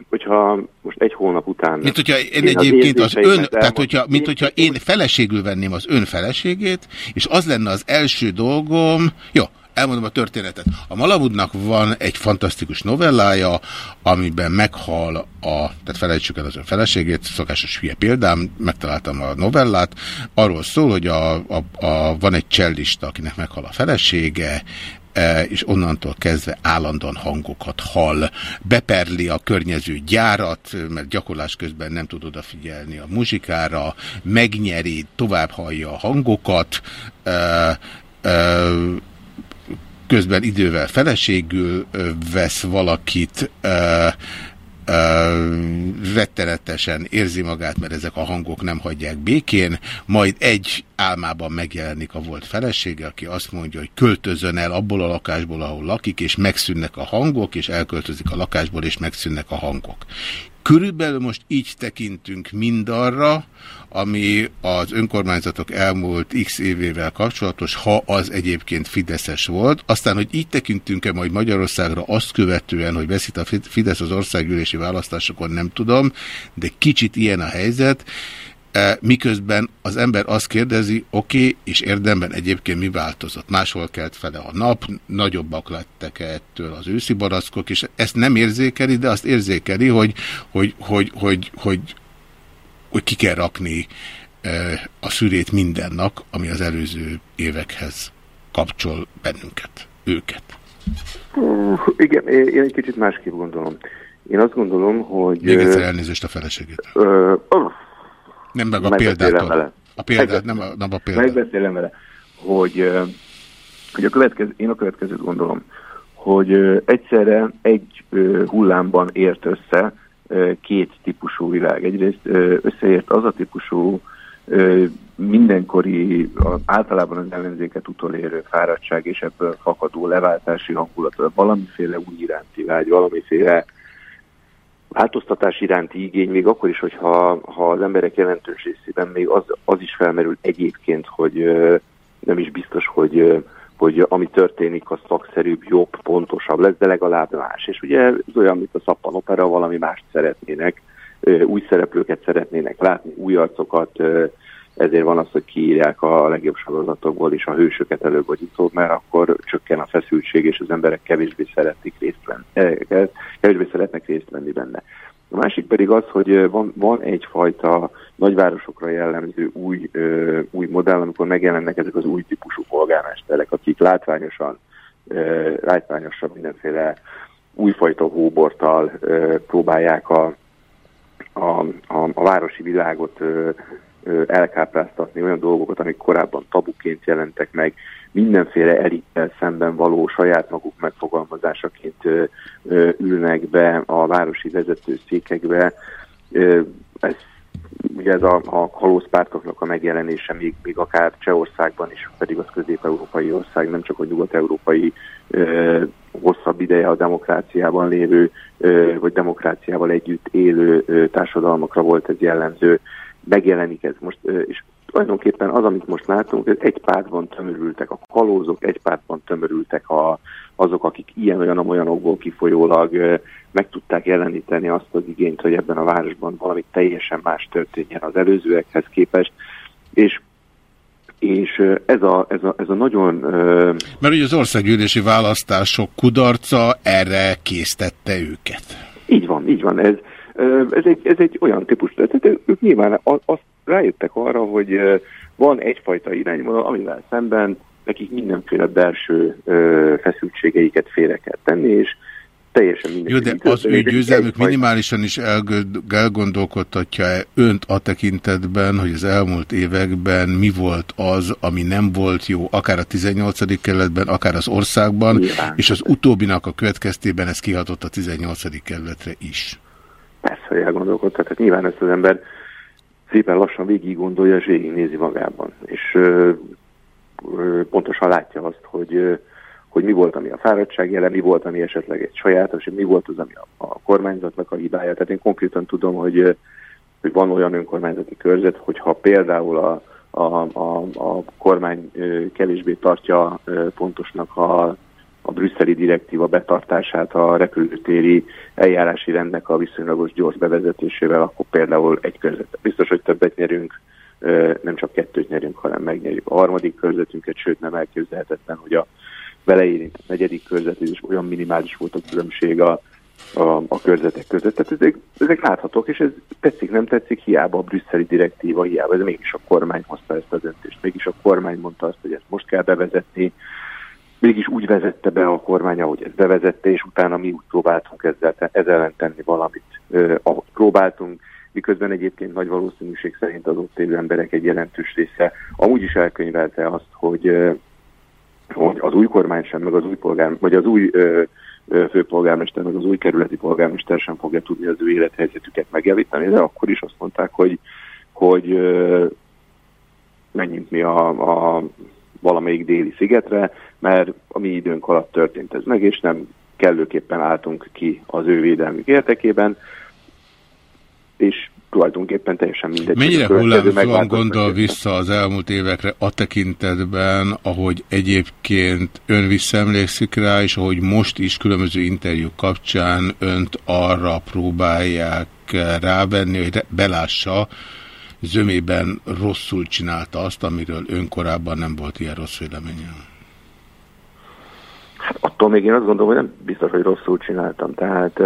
hogyha most egy hónap után... Mint hogyha én, én egyébként az, az ön, tehát hogyha, mint hogyha én feleségül venném az ön feleségét, és az lenne az első dolgom, jó, elmondom a történetet. A Malamudnak van egy fantasztikus novellája, amiben meghal a, tehát felejtsük el az ön feleségét, szokásos hülye példám, megtaláltam a novellát, arról szól, hogy a, a, a, van egy csellista, akinek meghal a felesége, e, és onnantól kezdve állandóan hangokat hall. Beperli a környező gyárat, mert gyakorlás közben nem tud odafigyelni a muzsikára, megnyeri, tovább hallja a hangokat, e, e, közben idővel feleségül vesz valakit, rettenetesen érzi magát, mert ezek a hangok nem hagyják békén, majd egy álmában megjelenik a volt felesége, aki azt mondja, hogy költözön el abból a lakásból, ahol lakik, és megszűnnek a hangok, és elköltözik a lakásból, és megszűnnek a hangok. Körülbelül most így tekintünk mindarra, ami az önkormányzatok elmúlt x évével kapcsolatos, ha az egyébként Fideszes volt. Aztán, hogy így tekintünk-e majd Magyarországra azt követően, hogy veszít a Fidesz az országgyűlési választásokon, nem tudom, de kicsit ilyen a helyzet. E, miközben az ember azt kérdezi, oké, okay, és érdemben egyébként mi változott? Máshol kelt fele a nap, nagyobbak lettek -e ettől az őszi barackok, és ezt nem érzékeli, de azt érzékeli, hogy, hogy, hogy, hogy, hogy, hogy ki kell rakni e, a szürét mindennak, ami az előző évekhez kapcsol bennünket, őket. Uh, igen, én egy kicsit másképp gondolom. Én azt gondolom, hogy... Még egyszer elnézést a feleségét. Uh, uh, nem meg a példától. Vele. A példát, nem a, nem a példát. Megbeszélem vele, hogy, hogy a következő, én a következőt gondolom, hogy egyszerre egy hullámban ért össze két típusú világ. Egyrészt összeért az a típusú mindenkori, általában az ellenzéket utolérő fáradtság és ebből fakadó leváltási hangulat, valamiféle új iránti vágy, valamiféle változtatás iránti igény, még akkor is, hogyha ha az emberek jelentős részében még az, az is felmerül egyébként, hogy nem is biztos, hogy, hogy ami történik, az szakszerűbb, jobb, pontosabb lesz, de legalább más. És ugye ez olyan, mint a szappan opera, valami mást szeretnének, új szereplőket szeretnének látni, új arcokat, ezért van az, hogy kiírják a legjobb sorozatokból is a hősöket előbb vagy utóbb, mert akkor csökken a feszültség, és az emberek kevésbé szeretik részt venni, eh, kevésbé szeretnek részt venni benne. A másik pedig az, hogy van, van egyfajta nagyvárosokra jellemző új, ö, új modell, amikor megjelennek ezek az új típusú polgármesterek, akik látványosan, ö, látványosan mindenféle újfajta hóborttal ö, próbálják a a, a, a városi világot ö, elkápráztatni, olyan dolgokat, amik korábban tabuként jelentek meg, mindenféle elittel szemben való saját maguk megfogalmazásaként ülnek be a városi vezetőszékekbe. Ö, ez ugye ez a, a kalózpártoknak a megjelenése még, még akár Csehországban is, pedig az közép-európai ország, nem csak a nyugat-európai hosszabb ideje a demokráciában lévő, vagy demokráciával együtt élő társadalmakra volt ez jellemző. Megjelenik ez most, és tulajdonképpen az, amit most látunk, ez egy pártban tömörültek a kalózok, egy pártban tömörültek a, azok, akik ilyen-olyan-olyanokból kifolyólag ö, meg tudták jeleníteni azt az igényt, hogy ebben a városban valami teljesen más történjen az előzőekhez képest, és és ez a, ez a, ez a nagyon... Mert ugye az országgyűlési választások kudarca erre késztette őket. Így van, így van. Ez, ez, egy, ez egy olyan típus, tehát ők nyilván azt rájöttek arra, hogy van egyfajta irányvonal, amivel szemben nekik mindenféle belső feszültségeiket félre kell tenni, és teljesen mindegy. Jó, de az ő győzelmük minimálisan is elgondolkodtatja -e önt a tekintetben, hogy az elmúlt években mi volt az, ami nem volt jó, akár a 18. kerületben, akár az országban, Nyilván. és az utóbbinak a következtében ez kihatott a 18. kerületre is. Persze, hogy elgondolkodtat. Tehát nyilván ezt az ember szépen lassan végig gondolja, és végignézi magában. És ö, ö, pontosan látja azt, hogy ö, hogy mi volt, ami a fáradtság jelen, mi volt, ami esetleg egy sajátos, mi volt az, ami a, a kormányzatnak a hibája. Tehát én konkrétan tudom, hogy, hogy van olyan önkormányzati körzet, hogyha például a, a, a, a kormány kevésbé tartja pontosnak a, a brüsszeli direktíva betartását a repülőtéri eljárási rendnek a viszonylagos gyors bevezetésével, akkor például egy körzet. Biztos, hogy többet nyerünk, nem csak kettőt nyerünk, hanem megnyerjük a harmadik körzetünket, sőt nem elképzelhetetlen, hogy a beleérintett negyedik körzet, és olyan minimális volt a különbség a, a, a körzetek között. Tehát ezek, ezek láthatók, és ez tetszik, nem tetszik, hiába a brüsszeli direktíva, hiába, ez mégis a kormány hozta ezt a döntést, mégis a kormány mondta azt, hogy ezt most kell bevezetni, mégis úgy vezette be a kormány, ahogy ezt bevezette, és utána mi úgy próbáltunk ezzel, ezzel ellen tenni valamit, eh, ahogy próbáltunk, miközben egyébként nagy valószínűség szerint az ott élő emberek egy jelentős része amúgy is elkönyvelte azt, hogy hogy az új kormány sem, meg az új polgár, vagy az új ö, főpolgármester, meg az új kerületi polgármester sem fogja tudni az ő élethelyzetüket megjavítani, de akkor is azt mondták, hogy, hogy menjünk mi a, a valamelyik déli szigetre, mert a mi időnk alatt történt ez meg, és nem kellőképpen álltunk ki az ő védelmük érdekében, és tulajdonképpen teljesen mindegy. Mennyire hullámzóan gondol vissza az elmúlt évekre a tekintetben, ahogy egyébként ön visszaemlékszik rá, és ahogy most is különböző interjúk kapcsán önt arra próbálják rávenni, hogy belássa, zömében rosszul csinálta azt, amiről ön korábban nem volt ilyen rossz véleménye. Hát attól még én azt gondolom, hogy nem biztos, hogy rosszul csináltam. Tehát,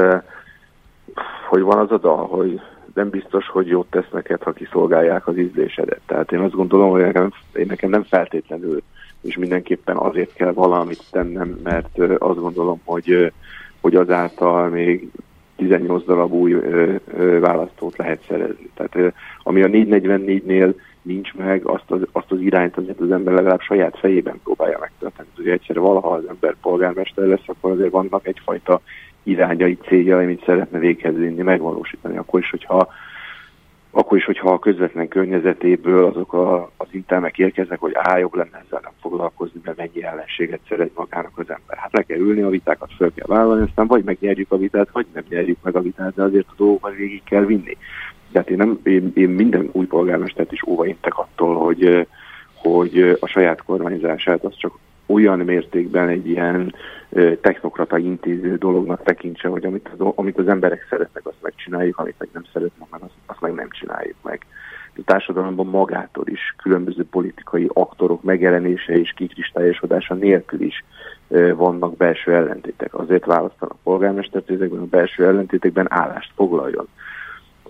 hogy van az a dal, hogy nem biztos, hogy jót tesz neked, ha kiszolgálják az ízlésedet. Tehát én azt gondolom, hogy nekem, én nekem nem feltétlenül, és mindenképpen azért kell valamit tennem, mert azt gondolom, hogy, hogy azáltal még 18 darab új választót lehet szerezni. Tehát ami a 444-nél nincs meg, azt az, azt az irányt azért az ember legalább saját fejében próbálja megtartani. Ugye egyszerre valaha az ember polgármester lesz, akkor azért vannak egyfajta irányai, céljai, amit szeretne véghez vinni, megvalósítani. Akkor is, hogyha akkor is, hogyha a közvetlen környezetéből azok a, az intelmek érkeznek, hogy á, jobb lenne ezzel nem foglalkozni, mert mennyi ellenséget szeret magának az ember. Hát le kell ülni, a vitákat fel kell vállalni, aztán vagy megnyerjük a vitát, vagy nem nyerjük meg a vitát, de azért a dolgokat végig kell vinni. Tehát én, nem, én, én minden új polgármestert is óvaintek attól, hogy, hogy a saját kormányzását az csak olyan mértékben egy ilyen technokrata intéző dolognak tekintse, hogy amit az, amit az emberek szeretnek, azt megcsináljuk, amit meg nem szeretnek, azt, azt meg nem csináljuk meg. A társadalomban magától is különböző politikai aktorok megjelenése és kikristályosodása nélkül is vannak belső ellentétek. Azért választanak polgármestert, hogy ezekben a belső ellentétekben állást foglaljon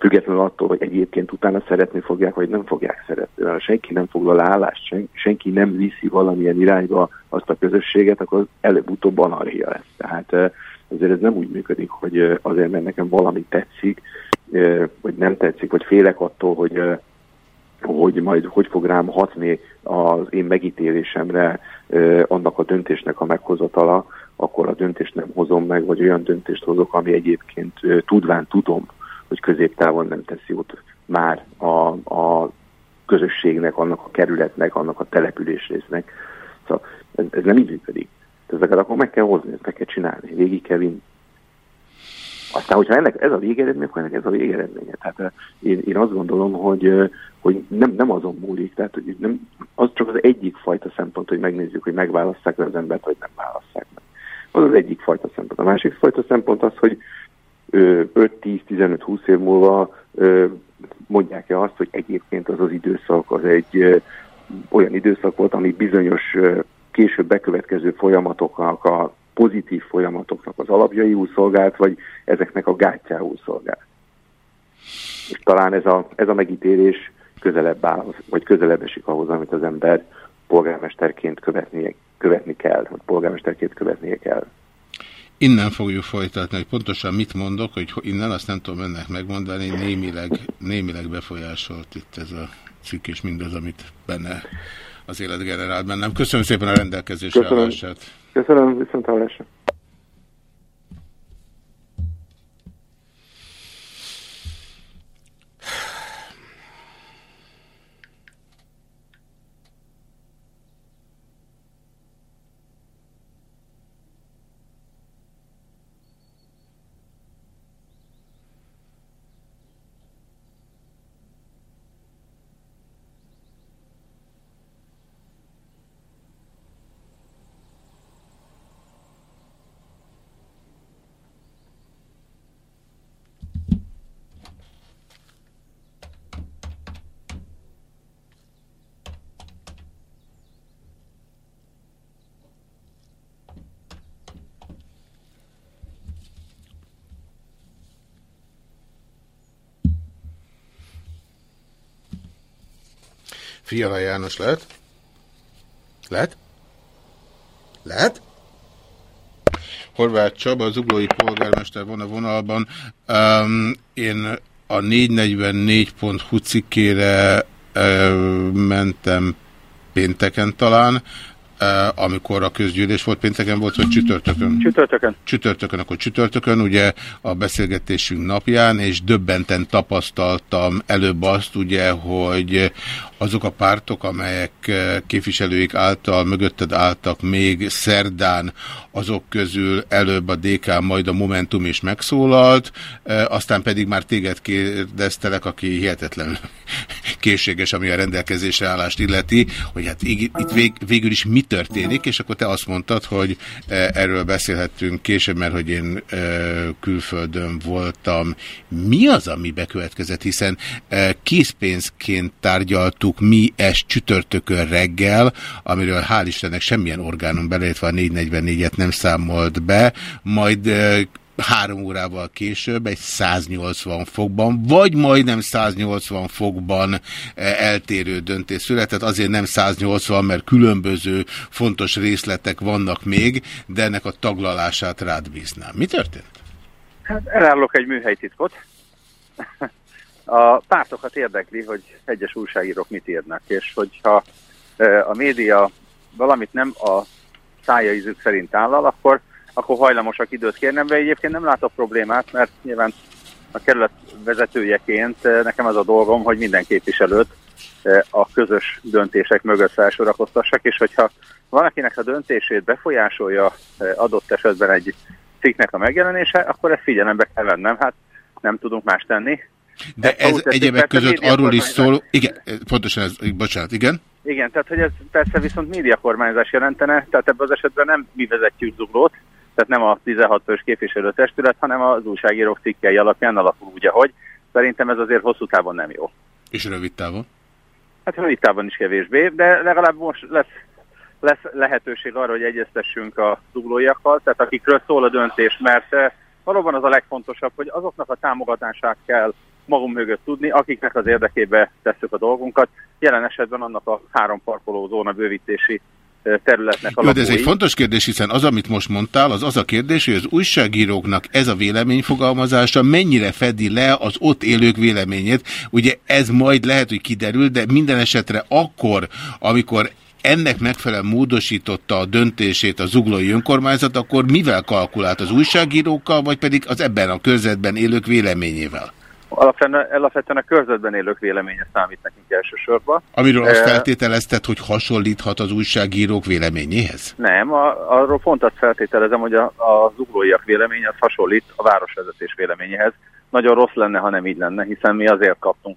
függetlenül attól, hogy egyébként utána szeretni fogják, vagy nem fogják szeretni. Ha senki nem foglal állást, sen, senki nem viszi valamilyen irányba azt a közösséget, akkor előbb-utóbb anarchia lesz. Tehát azért ez nem úgy működik, hogy azért, mert nekem valami tetszik, vagy nem tetszik, vagy félek attól, hogy hogy majd hogy fog rám hatni az én megítélésemre annak a döntésnek a meghozatala, akkor a döntést nem hozom meg, vagy olyan döntést hozok, ami egyébként tudván tudom, hogy középtávon nem tesz jót már a, a közösségnek, annak a kerületnek, annak a településrésznek. Szóval ez, ez nem így működik. Ezeket akkor meg kell hozni, ezt meg kell csinálni, végig kell vinni. Aztán, hogyha ennek ez a végeredmény, akkor ennek ez a végeredménye. Tehát én, én azt gondolom, hogy, hogy nem, nem azon múlik, tehát hogy nem, az csak az egyik fajta szempont, hogy megnézzük, hogy megválasztják az embert, vagy nem választják meg. Az az egyik fajta szempont. A másik fajta szempont az, hogy 5-10-15-20 év múlva mondják-e azt, hogy egyébként az az időszak az egy olyan időszak volt, ami bizonyos később bekövetkező folyamatoknak, a pozitív folyamatoknak az alapjaiul szolgált, vagy ezeknek a gátjául szolgált. És talán ez a, ez a megítélés közelebb áll, vagy közelebb esik ahhoz, amit az ember polgármesterként követnie, követni kell, vagy polgármesterként követnie kell. Innen fogjuk folytatni, hogy pontosan mit mondok, hogy innen azt nem tudom önnek megmondani, némileg, némileg befolyásolt itt ez a cikk és mindaz, amit benne az élet generál bennem. Köszönöm szépen a rendelkezésre Köszönöm. állását. Köszönöm, viszont hallásra. Fiala János lehet? Lehet? Lehet? Horváth Csaba, az uglói polgármester van a vonalban. Um, én a 444.hu cikkére uh, mentem pénteken talán, amikor a közgyűlés volt, pénteken volt, vagy csütörtökön? Csütörtökön. Csütörtökön, akkor csütörtökön, ugye a beszélgetésünk napján, és döbbenten tapasztaltam előbb azt, ugye, hogy azok a pártok, amelyek képviselőik által, mögötted álltak még szerdán, azok közül előbb a DK, majd a Momentum is megszólalt, aztán pedig már téged kérdeztelek, aki hihetetlen készséges, ami a rendelkezésre állást illeti, hogy hát itt vég, végül is mi történik, és akkor te azt mondtad, hogy erről beszélhettünk később, mert hogy én külföldön voltam. Mi az, ami bekövetkezett, hiszen készpénzként tárgyaltuk mi ezt csütörtökön reggel, amiről hál' Istennek semmilyen orgánum beleértve a 444-et nem számolt be, majd három órával később egy 180 fokban, vagy majdnem 180 fokban eltérő döntés született. Azért nem 180, mert különböző fontos részletek vannak még, de ennek a taglalását rád bíznám. Mi történt? Hát elállok egy műhelytitkot. A pártokat érdekli, hogy egyes újságírók mit írnak, és hogyha a média valamit nem a szájaizük szerint állal, akkor akkor hajlamosak időt kérnem, de egyébként nem látok problémát, mert nyilván a kerület vezetőjeként nekem az a dolgom, hogy minden képviselőt a közös döntések mögött felsorakoztassak, és hogyha valakinek a döntését befolyásolja adott esetben egy cikknek a megjelenése, akkor ezt figyelembe kell vennem, hát nem tudunk más tenni. De ez egyébek között arról is szól, igen, pontosan ez, bocsánat, igen? Igen, tehát hogy ez persze viszont médiakormányzás jelentene, tehát ebben az esetben nem mi vezetjük zuglót, tehát nem a 16 fős képviselőtestület, hanem az újságírók cikkei alapján alapul úgy, ahogy. Szerintem ez azért hosszú távon nem jó. És rövid távon? Hát rövid távon is kevésbé, de legalább most lesz, lesz lehetőség arra, hogy egyeztessünk a zuglóiakkal, tehát akikről szól a döntés, mert eh, valóban az a legfontosabb, hogy azoknak a támogatását kell magunk mögött tudni, akiknek az érdekébe tesszük a dolgunkat. Jelen esetben annak a három parkoló zóna bővítési területnek a Jó, de ez egy fontos kérdés, hiszen az, amit most mondtál, az az a kérdés, hogy az újságíróknak ez a véleményfogalmazása mennyire fedi le az ott élők véleményét. Ugye ez majd lehet, hogy kiderül, de minden esetre akkor, amikor ennek megfelelően módosította a döntését a zuglói önkormányzat, akkor mivel kalkulált az újságírókkal, vagy pedig az ebben a körzetben élők véleményével? Alapvetően, alapvetően a körzetben élők véleménye számít nekünk elsősorban. Amiről azt feltételezted, hogy hasonlíthat az újságírók véleményéhez? Nem, a, arról pont azt feltételezem, hogy a, a zuglóiak véleménye az hasonlít a városvezetés véleményéhez. Nagyon rossz lenne, ha nem így lenne, hiszen mi azért kaptunk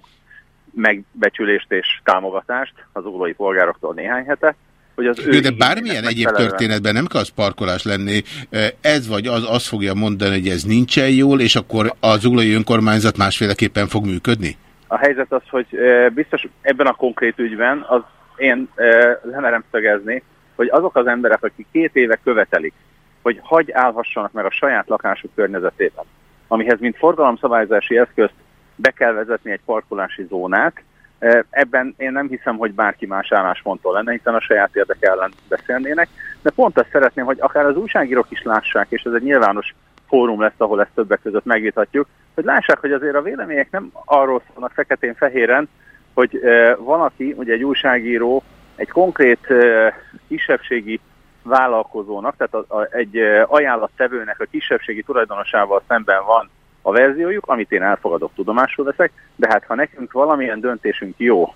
megbecsülést és támogatást az zuglói polgároktól néhány hete, hogy az ő Jó, de bármilyen egyéb történetben nem kell az parkolás lenni, ez vagy az azt fogja mondani, hogy ez nincsen jól, és akkor az zuglói önkormányzat másféleképpen fog működni? A helyzet az, hogy biztos ebben a konkrét ügyben az én lemerem szögezni, hogy azok az emberek, akik két éve követelik, hogy hagy állhassanak meg a saját lakásuk környezetében, amihez mint forgalomszabályzási eszközt be kell vezetni egy parkolási zónát, ebben én nem hiszem, hogy bárki más állásponttól lenne, hiszen a saját érdek ellen beszélnének, de pont azt szeretném, hogy akár az újságírók is lássák, és ez egy nyilvános fórum lesz, ahol ezt többek között megvitatjuk, hogy lássák, hogy azért a vélemények nem arról szólnak feketén-fehéren, hogy valaki, ugye egy újságíró, egy konkrét kisebbségi vállalkozónak, tehát egy ajánlattevőnek a kisebbségi tulajdonosával szemben van a verziójuk, amit én elfogadok, tudomásul veszek, de hát ha nekünk valamilyen döntésünk jó,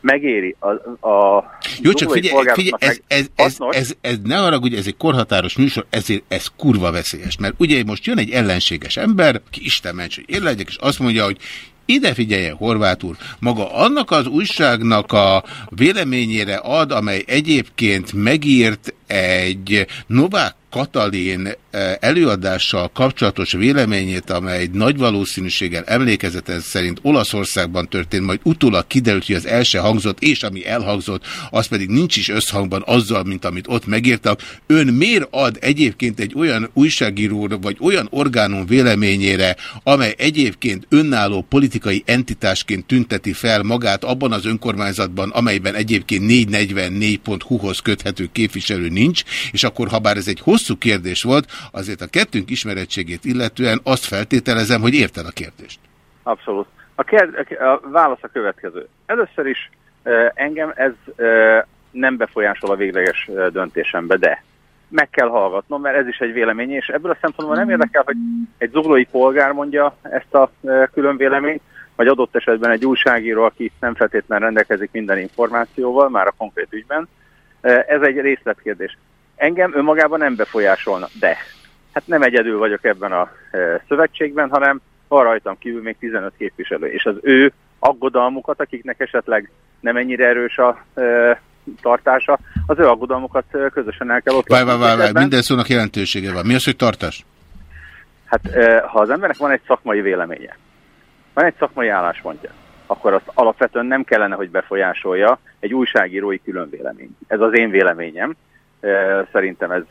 megéri a, a Jó, csak figyelj, figyelj ez, ez, ez, hasznos, ez, ez ne haragudj, ez egy korhatáros műsor, ezért ez kurva veszélyes. Mert ugye most jön egy ellenséges ember, ki Isten ments, hogy én legyek, és azt mondja, hogy ide figyeljen, Horváth úr, maga annak az újságnak a véleményére ad, amely egyébként megírt egy Novák Katalin előadással kapcsolatos véleményét, amely nagy valószínűséggel emlékezetes szerint Olaszországban történt, majd utólag kiderült, hogy az első hangzott, és ami elhangzott, az pedig nincs is összhangban azzal, mint amit ott megírtak. Ön miért ad egyébként egy olyan újságíró vagy olyan orgánum véleményére, amely egyébként önálló politikai entitásként tünteti fel magát abban az önkormányzatban, amelyben egyébként 444.hu-hoz köthető képviselő nincs, és akkor, ha bár ez egy hosszú kérdés volt, azért a kettőnk ismerettségét illetően azt feltételezem, hogy érted a kérdést. Abszolút. A, kérd, a válasz a következő. Először is engem ez nem befolyásol a végleges döntésembe, de meg kell hallgatnom, mert ez is egy vélemény, és ebből a szempontból nem érdekel, hogy egy zuglói polgár mondja ezt a külön véleményt, vagy adott esetben egy újságíró, aki nem feltétlenül rendelkezik minden információval, már a konkrét ügyben. Ez egy részletkérdés. Engem önmagában nem befolyásolna, de hát nem egyedül vagyok ebben a eh, szövetségben, hanem van rajtam kívül még 15 képviselő, és az ő aggodalmukat, akiknek esetleg nem ennyire erős a e, tartása, az ő aggodalmukat e, közösen el kell ott Várj, várj, várj, minden szónak jelentősége van. Mi az, hogy tartás? Hát e, ha az embernek van egy szakmai véleménye, van egy szakmai álláspontja, akkor azt alapvetően nem kellene, hogy befolyásolja egy újságírói külön vélemény. Ez az én véleményem, e, szerintem ez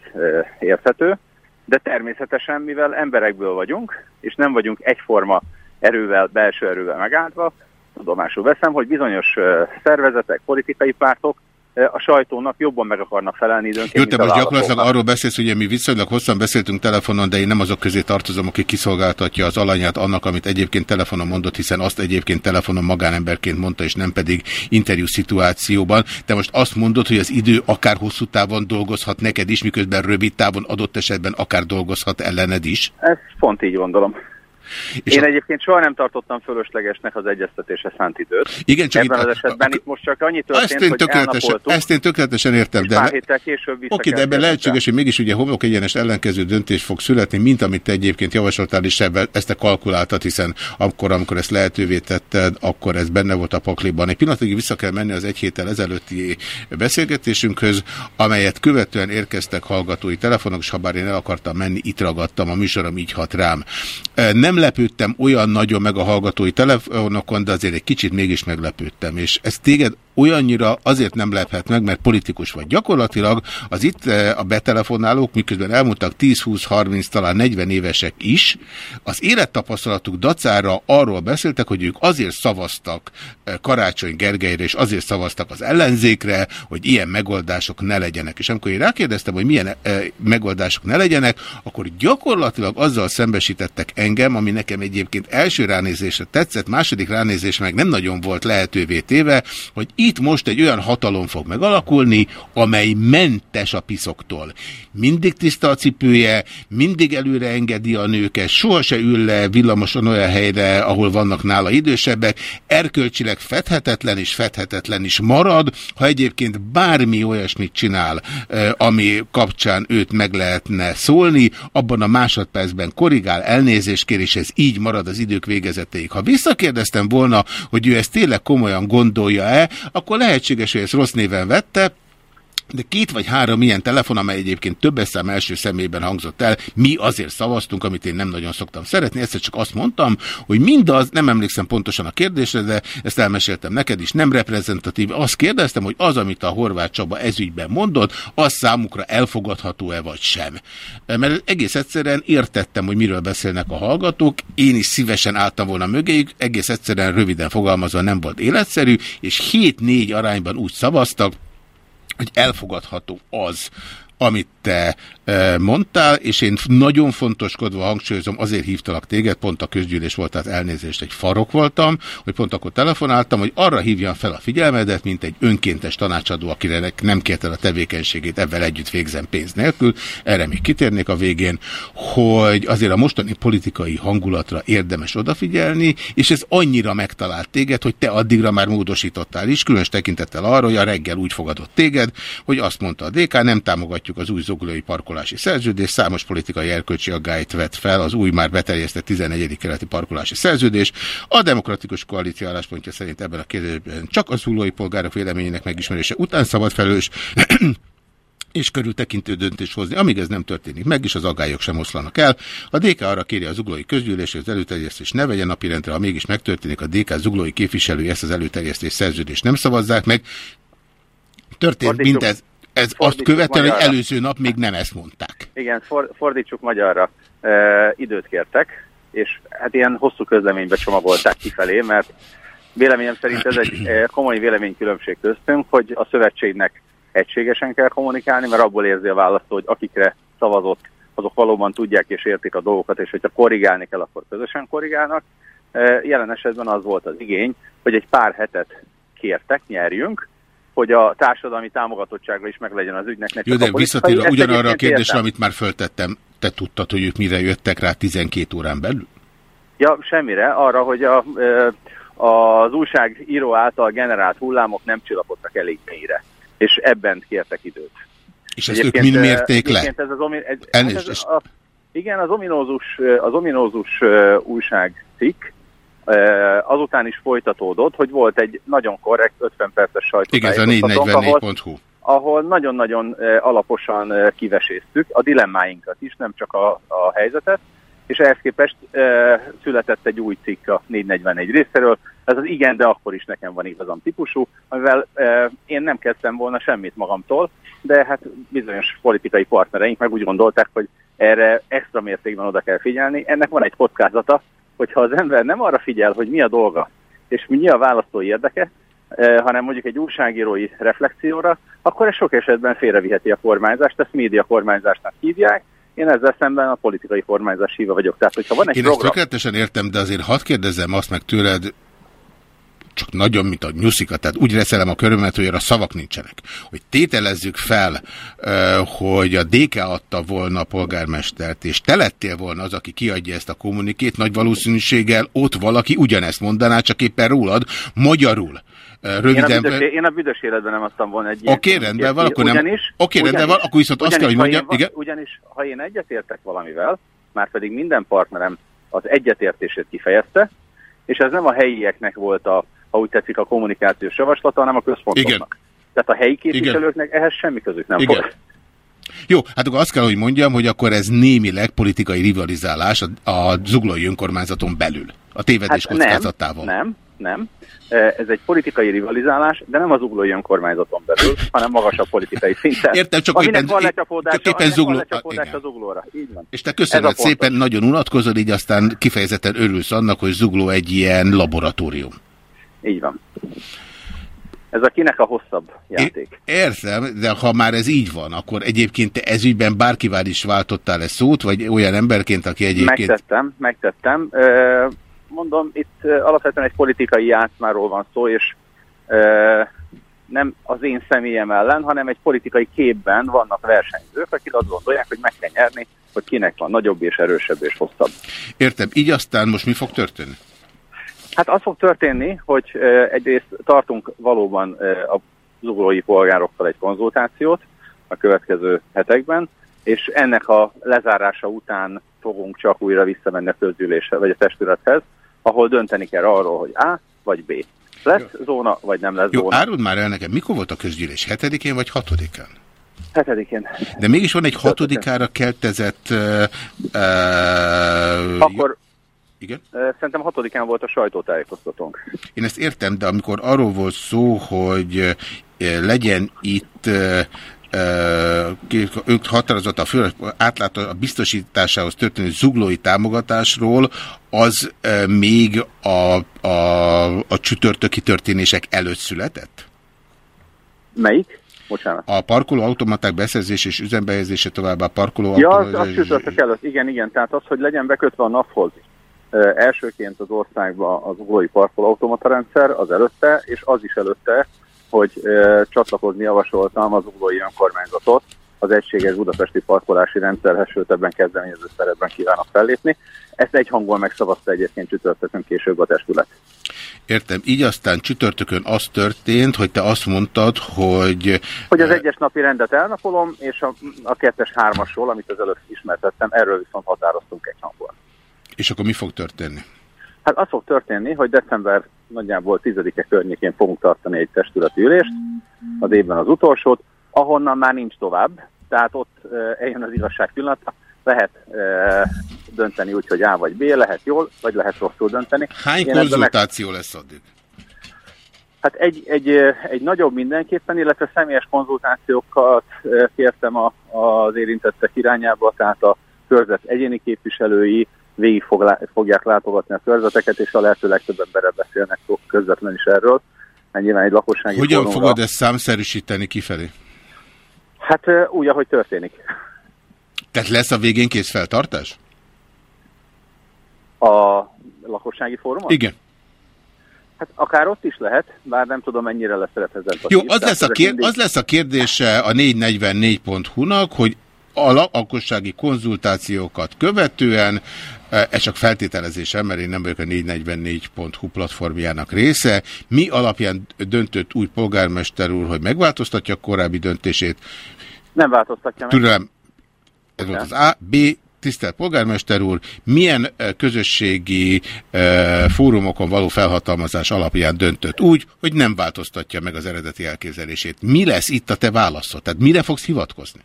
érthető, de természetesen, mivel emberekből vagyunk, és nem vagyunk egyforma erővel, belső erővel megáldva, tudomásul veszem, hogy bizonyos szervezetek, politikai pártok a sajtónak jobban meg akarnak felelni időnként, Jó, te most gyakorlatilag arról beszélsz, hogy mi viszonylag hosszan beszéltünk telefonon, de én nem azok közé tartozom, aki kiszolgáltatja az alanyát annak, amit egyébként telefonon mondott, hiszen azt egyébként telefonon magánemberként mondta, és nem pedig interjú szituációban. Te most azt mondod, hogy az idő akár hosszú távon dolgozhat neked is, miközben rövid távon adott esetben akár dolgozhat ellened is. Ez pont így gondolom. És Én a- egyébként soha nem tartottam fölöslegesnek az egyeztetésre szánt időt. Igen, csak Ebben itt- az esetben itt most csak annyi Ezt történt, én, hogy elnapoltuk, ezt én tökéletesen értem, de... pár héttel később vissza Oké, de ebben lehetséges, hogy mégis ugye homlok egyenes ellenkező döntés fog születni, mint amit te egyébként javasoltál, és ebben ezt te kalkuláltad, hiszen akkor, amikor ezt lehetővé tetted, akkor ez benne volt a pakliban. Egy pillanatig vissza kell menni az egy héttel ezelőtti beszélgetésünkhöz, amelyet követően érkeztek hallgatói telefonok, és ha bár én el akartam menni, itt ragadtam, a műsorom így hat rám. Nem lepődtem olyan nagyon meg a hallgatói telefonokon, de azért egy kicsit mégis meglepődtem, és ez téged olyannyira azért nem lephet meg, mert politikus vagy. Gyakorlatilag az itt eh, a betelefonálók, miközben elmondtak 10-20-30, talán 40 évesek is, az élettapasztalatuk dacára arról beszéltek, hogy ők azért szavaztak eh, Karácsony Gergelyre, és azért szavaztak az ellenzékre, hogy ilyen megoldások ne legyenek. És amikor én rákérdeztem, hogy milyen e, megoldások ne legyenek, akkor gyakorlatilag azzal szembesítettek engem, ami nekem egyébként első ránézésre tetszett, második ránézés meg nem nagyon volt lehetővé téve, hogy itt most egy olyan hatalom fog megalakulni, amely mentes a piszoktól. Mindig tiszta a cipője, mindig előre engedi a nőket, soha se ül le villamoson olyan helyre, ahol vannak nála idősebbek, erkölcsileg fedhetetlen és fedhetetlen is marad, ha egyébként bármi olyasmit csinál, ami kapcsán őt meg lehetne szólni, abban a másodpercben korrigál, elnézést kér, és ez így marad az idők végezetéig. Ha visszakérdeztem volna, hogy ő ezt tényleg komolyan gondolja-e, akkor lehetséges, hogy ezt rossz néven vette, de két vagy három ilyen telefon, amely egyébként több szám első szemében hangzott el, mi azért szavaztunk, amit én nem nagyon szoktam szeretni, ezt csak azt mondtam, hogy mindaz, nem emlékszem pontosan a kérdésre, de ezt elmeséltem neked is, nem reprezentatív. Azt kérdeztem, hogy az, amit a Horváth Csaba ezügyben mondott, az számukra elfogadható-e vagy sem. Mert egész egyszerűen értettem, hogy miről beszélnek a hallgatók, én is szívesen álltam volna mögéjük, egész egyszerűen röviden fogalmazva nem volt életszerű, és 7-4 arányban úgy szavaztak, hogy elfogadható az, amit te mondtál, és én nagyon fontoskodva hangsúlyozom, azért hívtalak téged, pont a közgyűlés volt, tehát elnézést, egy farok voltam, hogy pont akkor telefonáltam, hogy arra hívjam fel a figyelmedet, mint egy önkéntes tanácsadó, akinek nem kérte a tevékenységét, ebben együtt végzem pénz nélkül, erre még kitérnék a végén, hogy azért a mostani politikai hangulatra érdemes odafigyelni, és ez annyira megtalált téged, hogy te addigra már módosítottál is, különös tekintettel arra, hogy a reggel úgy fogadott téged, hogy azt mondta a DK, nem támogatjuk az új parkot parkolási szerződés, számos politikai erkölcsi aggályt vett fel az új már beterjesztett 14. keleti parkolási szerződés. A demokratikus koalíció álláspontja szerint ebben a kérdésben csak az zulói polgárok véleményének megismerése után szabad felős és körültekintő döntés hozni. Amíg ez nem történik meg, és az aggályok sem oszlanak el, a DK arra kéri az zuglói közgyűlés, hogy az előterjesztés ne vegyen napirendre, ha mégis megtörténik, a DK zuglói képviselői ezt az előterjesztés szerződést nem szavazzák meg. Történt mindez ez azt követően, hogy előző nap még nem ezt mondták. Igen, for, fordítsuk magyarra. E, időt kértek, és hát ilyen hosszú közleménybe csomagolták kifelé, mert véleményem szerint ez egy komoly véleménykülönbség köztünk, hogy a szövetségnek egységesen kell kommunikálni, mert abból érzi a választó, hogy akikre szavazott, azok valóban tudják és értik a dolgokat, és hogyha korrigálni kell, akkor közösen korrigálnak. Jelen esetben az volt az igény, hogy egy pár hetet kértek, nyerjünk, hogy a társadalmi támogatottsága is meg legyen az ügynek. Ne Jó, de visszatérve ugyanarra a kérdésre, amit már föltettem, te tudtad, hogy ők mire jöttek rá 12 órán belül? Ja, semmire. Arra, hogy a, az újságíró által generált hullámok nem csillapodtak elég mélyre, és ebben kértek időt. És ezt ők mind mérték le? Ez az omi, ez, ez, ez a, igen, az ominózus, az ominózus újságcikk, azután is folytatódott, hogy volt egy nagyon korrekt 50 perces sajtótájékoztatónk, ahol, ahol nagyon-nagyon alaposan kiveséztük a dilemmáinkat is, nem csak a, a helyzetet, és ehhez képest e, született egy új cikk a 441 részéről, ez az igen, de akkor is nekem van igazam típusú, amivel e, én nem kezdtem volna semmit magamtól, de hát bizonyos politikai partnereink meg úgy gondolták, hogy erre extra mértékben oda kell figyelni. Ennek van egy kockázata, hogyha az ember nem arra figyel, hogy mi a dolga, és mi a választói érdeke, eh, hanem mondjuk egy újságírói reflexióra, akkor ez sok esetben félreviheti a kormányzást, ezt média kormányzásnak hívják, én ezzel szemben a politikai kormányzás híva vagyok. Tehát, hogyha van egy Én program... ezt tökéletesen értem, de azért hadd kérdezzem azt meg tőled, csak nagyon, mint a nyuszika, tehát úgy reszelem a körömet, hogy a szavak nincsenek. Hogy tételezzük fel, hogy a DK adta volna a polgármestert, és te lettél volna az, aki kiadja ezt a kommunikét, nagy valószínűséggel ott valaki ugyanezt mondaná, csak éppen rólad, magyarul. Röviden... Én, a büdös, én a büdös életben nem adtam volna egy Oké, okay, rendben van, akkor nem. Ugyanis, Oké, okay, rendben van, akkor viszont azt kell, hogy mondjam. igen? Ugyanis, ha én egyetértek valamivel, már pedig minden partnerem az egyetértését kifejezte, és ez nem a helyieknek volt a ha úgy tetszik, a kommunikációs javaslata, hanem a központoknak. Igen. Tehát a helyi képviselőknek Igen. ehhez semmi közük nem Igen. volt. Jó, hát akkor azt kell, hogy mondjam, hogy akkor ez némileg politikai rivalizálás a, a zuglói önkormányzaton belül, a tévedés hát kockázatával. Nem, nem, nem. Ez egy politikai rivalizálás, de nem az uglói önkormányzaton belül, hanem magasabb politikai szinten. Értem, csak Aminek éppen, van lecsapódása, csak éppen zugló... van lecsapódása az uglóra. Így van. És te köszönöd szépen, nagyon unatkozol, így aztán kifejezetten örülsz annak, hogy zugló egy ilyen laboratórium. Így van. Ez a kinek a hosszabb játék. Értem, de ha már ez így van, akkor egyébként te ezügyben bárkivel is váltottál egy szót, vagy olyan emberként, aki egyébként... Megtettem, megtettem. Mondom, itt alapvetően egy politikai játszmáról van szó, és nem az én személyem ellen, hanem egy politikai képben vannak versenyzők, akik azt gondolják, hogy meg kell nyerni, hogy kinek van nagyobb és erősebb és hosszabb. Értem. Így aztán most mi fog történni? Hát az fog történni, hogy egyrészt tartunk valóban a zuglói polgárokkal egy konzultációt a következő hetekben, és ennek a lezárása után fogunk csak újra visszamenni a közgyűléshez, vagy a testülethez, ahol dönteni kell arról, hogy A vagy B. Lesz Jó. zóna, vagy nem lesz Jó, zóna. áruld már el nekem, mikor volt a közgyűlés? Hetedikén vagy hatodikán? Hetedikén. De mégis van egy hatodikára keltezett... Uh, uh, Akkor igen? Szerintem hatodikán volt a sajtótájékoztatónk. Én ezt értem, de amikor arról volt szó, hogy legyen itt ők határozott a fő átlátó a biztosításához történő zuglói támogatásról, az még a, a, a csütörtöki történések előtt született? Melyik? Bocsánat. A parkoló automaták beszerzés és üzembehelyezése továbbá parkoló Ja, az, az csütörtök előtt, igen, igen. Tehát az, hogy legyen bekötve a naphoz. Elsőként az országban az uglói parkolóautomata rendszer, az előtte, és az is előtte, hogy csatlakozni javasoltam az uglói önkormányzatot az egységes budapesti parkolási rendszerhez, sőt ebben kezdeményező szerepben kívánok fellépni. Ezt egy hangból megszavazta egyébként csütörtökön később a testület. Értem. Így aztán csütörtökön az történt, hogy te azt mondtad, hogy... Hogy az egyes napi rendet elnapolom, és a, a kettes hármasról, amit az előtt ismertettem, erről viszont határoztunk egy hangból. És akkor mi fog történni? Hát az fog történni, hogy december nagyjából 10-e környékén fogunk tartani egy testületi ülést, az évben az utolsót, ahonnan már nincs tovább, tehát ott eljön az igazság pillanata, lehet e, dönteni úgy, hogy A vagy B, lehet jól, vagy lehet rosszul dönteni. Hány Én konzultáció meg... lesz addig? Hát egy, egy, egy nagyobb mindenképpen, illetve személyes konzultációkat kértem a, az érintettek irányába, tehát a körzet egyéni képviselői, végig fog, fogják látogatni a körzeteket, és a lehető legtöbb emberrel beszélnek közvetlenül is erről. Hát nyilván egy lakossági Hogyan fórumra... fogod ezt számszerűsíteni kifelé? Hát úgy, ahogy történik. Tehát lesz a végén kész feltartás? A lakossági fórumon? Igen. Hát akár ott is lehet, bár nem tudom mennyire lesz reprezentatív. Jó, az lesz, a kér, mindig... az lesz a kérdése a 444.hu-nak, hogy a lakossági konzultációkat követően, ez csak feltételezésem, mert én nem vagyok a 444.hu platformjának része, mi alapján döntött új polgármester úr, hogy megváltoztatja a korábbi döntését? Nem változtatja meg. Türelem, ez volt az A, B, tisztelt polgármester úr, milyen közösségi e, fórumokon való felhatalmazás alapján döntött úgy, hogy nem változtatja meg az eredeti elképzelését. Mi lesz itt a te válaszod? Tehát mire fogsz hivatkozni?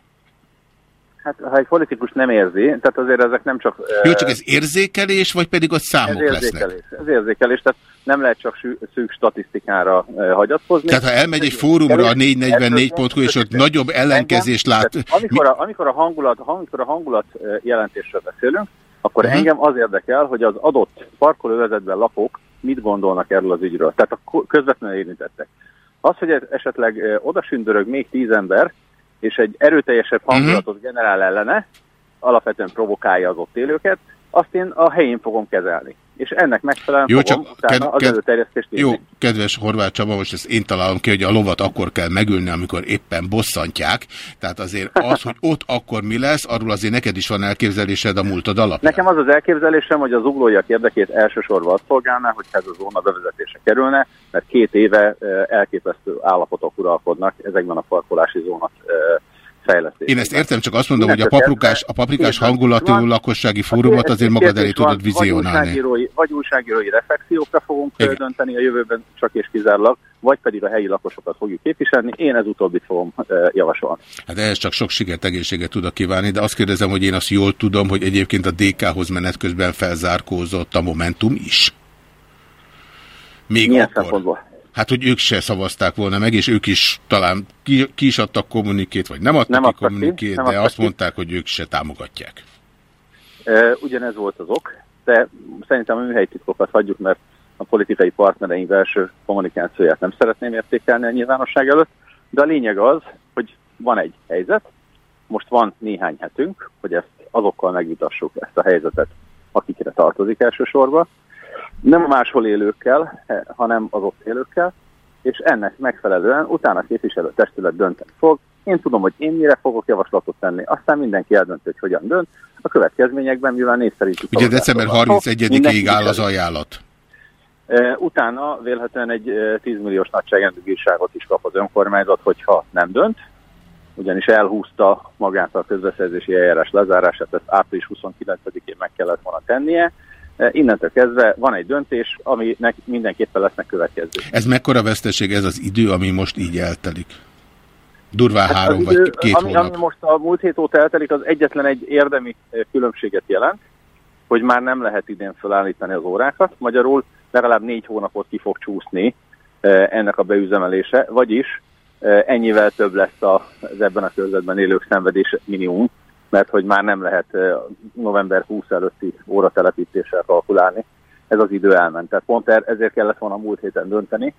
Hát, ha egy politikus nem érzi, tehát azért ezek nem csak... Jó, csak ez érzékelés, vagy pedig ott számok ez érzékelés, lesznek? Ez érzékelés, tehát nem lehet csak szűk statisztikára hagyatkozni. Tehát ha elmegy egy fórumra a 444.hu, és ott nagyobb ellenkezést lát... Amikor a, amikor, a hangulat, amikor a hangulat jelentésről beszélünk, akkor uh -huh. engem az érdekel, hogy az adott parkolóvezetben lakók mit gondolnak erről az ügyről. Tehát a közvetlenül érintettek. Az, hogy esetleg odasündörög még tíz ember, és egy erőteljesebb mhm. hangulatot uh -huh. generál ellene, alapvetően provokálja az ott élőket, azt én a helyén fogom kezelni. És ennek megfelelően jó, fogom csak utána ked, az előterjesztést Jó, kedves Horváth Csaba, most ezt én találom ki, hogy a lovat akkor kell megülni, amikor éppen bosszantják. Tehát azért az, hogy ott akkor mi lesz, arról azért neked is van elképzelésed a múltad alapján. Nekem az az elképzelésem, hogy az uglóiak érdekét elsősorban azt szolgálná, hogy ez a zóna bevezetése kerülne, mert két éve elképesztő állapotok uralkodnak ezekben a parkolási zónat Én ezt értem, csak azt mondom, hogy a paprikás, a paprikás hangulatú lakossági fórumot azért magad elé tudod vizionálni. Vagy újságírói, vagy újságírói reflexiókra fogunk Igen. dönteni a jövőben csak és kizárólag, vagy pedig a helyi lakosokat fogjuk képviselni. Én ez utóbbit fogom javasolni. Hát ehhez csak sok sikert, egészséget tudok kívánni, de azt kérdezem, hogy én azt jól tudom, hogy egyébként a DK-hoz menet közben felzárkózott a Momentum is. Még Milyen akkor? Hát, hogy ők se szavazták volna meg, és ők is talán ki, ki is adtak kommunikét, vagy nem adtak Nem ki ki, kommunikét, nem de azt ki. mondták, hogy ők se támogatják. E, Ugyanez volt az ok, de szerintem a műhelytitkokat hagyjuk, mert a politikai partnereink belső kommunikációját nem szeretném értékelni a nyilvánosság előtt, de a lényeg az, hogy van egy helyzet, most van néhány hetünk, hogy ezt azokkal megvitassuk ezt a helyzetet, akikre tartozik elsősorban, nem a máshol élőkkel, eh, hanem az ott élőkkel, és ennek megfelelően utána a képviselőtestület dönteni fog. Én tudom, hogy én mire fogok javaslatot tenni, aztán mindenki eldönti, hogy hogyan dönt. A következményekben, mivel név szerint Ugye december 31-ig áll az ajánlat. E, Utána vélhetően egy e, 10 milliós nagyságrendű bírságot is kap az önkormányzat, hogyha nem dönt, ugyanis elhúzta magát a közbeszerzési eljárás lezárását, ezt április 29-én meg kellett volna tennie. E, Innentől kezdve van egy döntés, aminek mindenképpen lesznek következő. Ez mekkora veszteség ez az idő, ami most így eltelik? Durván Hát három az vagy idő, két ami, hónap. ami most a múlt hét óta eltelik, az egyetlen egy érdemi eh, különbséget jelent, hogy már nem lehet idén felállítani az órákat, magyarul legalább négy hónapot ki fog csúszni eh, ennek a beüzemelése, vagyis ennyivel több lesz az ebben a körzetben élők szenvedés minimum, mert hogy már nem lehet eh, november 20 előtti óratelepítéssel kalkulálni. Ez az idő elment. Tehát pont er- ezért kellett volna múlt héten dönteni,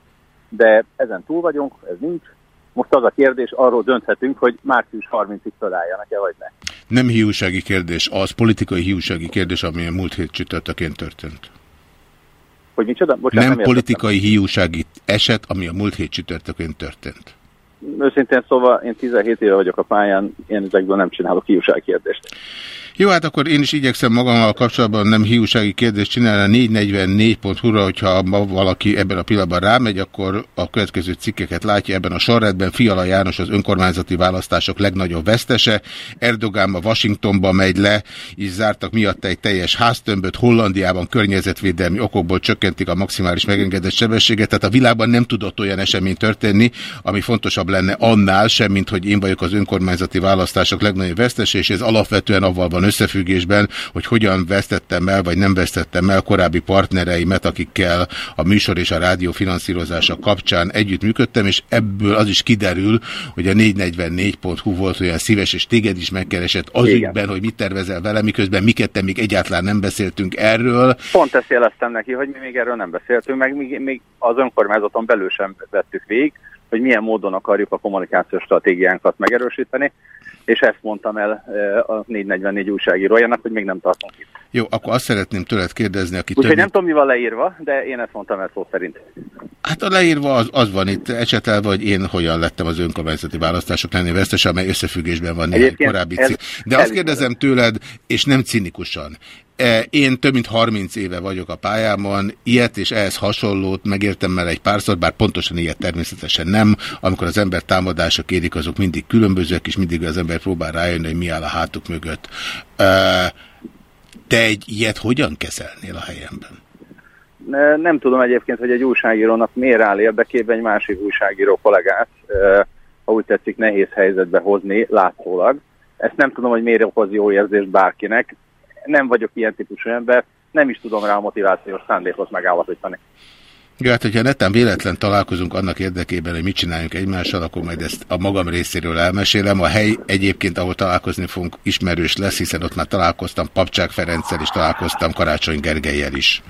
de ezen túl vagyunk, ez nincs. Most az a kérdés, arról dönthetünk, hogy március 30-ig felálljanak-e, vagy ne. Nem hiúsági kérdés, az politikai hiúsági kérdés, ami a múlt hét csütörtökén történt. Hogy micsoda? Bocsánat, nem nem politikai hiúsági eset, ami a múlt hét csütörtökén történt. Őszintén szóval én 17 éve vagyok a pályán, én ezekből nem csinálok hiúság kérdést. Jó, hát akkor én is igyekszem magammal kapcsolatban nem hiúsági kérdést csinálni a 444.hu-ra, hogyha ma valaki ebben a pillanatban rámegy, akkor a következő cikkeket látja ebben a sorrendben. Fiala János az önkormányzati választások legnagyobb vesztese. Erdogán a Washingtonba megy le, és zártak miatt egy teljes háztömböt. Hollandiában környezetvédelmi okokból csökkentik a maximális megengedett sebességet. Tehát a világban nem tudott olyan esemény történni, ami fontosabb lenne annál sem, mint hogy én vagyok az önkormányzati választások legnagyobb vesztese, és ez alapvetően avval van összefüggésben, hogy hogyan vesztettem el, vagy nem vesztettem el korábbi partnereimet, akikkel a műsor és a rádió finanszírozása kapcsán együttműködtem, és ebből az is kiderül, hogy a 444.hu volt olyan szíves, és téged is megkeresett az Igen. ügyben, hogy mit tervezel vele, miközben mi ketten még egyáltalán nem beszéltünk erről. Pont ezt jeleztem neki, hogy mi még erről nem beszéltünk, meg még, még az önkormányzaton belül sem vettük végig, hogy milyen módon akarjuk a kommunikációs stratégiánkat megerősíteni, és ezt mondtam el a 444 újságírójának, hogy még nem tartunk itt. Jó, akkor azt szeretném tőled kérdezni, aki Úgyhogy több... nem tudom, mi van leírva, de én ezt mondtam el szó szerint. Hát a leírva az, az van itt ecsetelve, hogy én hogyan lettem az önkormányzati választások lenni vesztes, amely összefüggésben van néhány korábbi cikk. De azt kérdezem tőled, és nem cinikusan. E, Én több mint 30 éve vagyok a pályámon, ilyet és ehhez hasonlót megértem el egy párszor, bár pontosan ilyet természetesen nem. Amikor az ember támadások érik, azok mindig különbözőek, és mindig az ember próbál rájönni, hogy mi áll a hátuk mögött. E, Te egy ilyet hogyan kezelnél a helyemben? Ne- Nem tudom egyébként, hogy egy újságírónak miért áll érdekében egy másik újságíró kollégát, eh, ha úgy tetszik, nehéz helyzetbe hozni látszólag. Ezt nem tudom, hogy miért okoz jó érzést bárkinek. Nem vagyok ilyen típusú ember, nem is tudom rá a motivációs szándékot megállapítani. Jó, hát hogyha netán véletlen találkozunk annak érdekében, hogy mit csináljunk egymással, akkor majd ezt a magam részéről elmesélem. A hely egyébként, ahol találkozni fogunk, ismerős lesz, hiszen ott már találkoztam Papcsák Ferenccel, és találkoztam Karácsony Gergelyel is.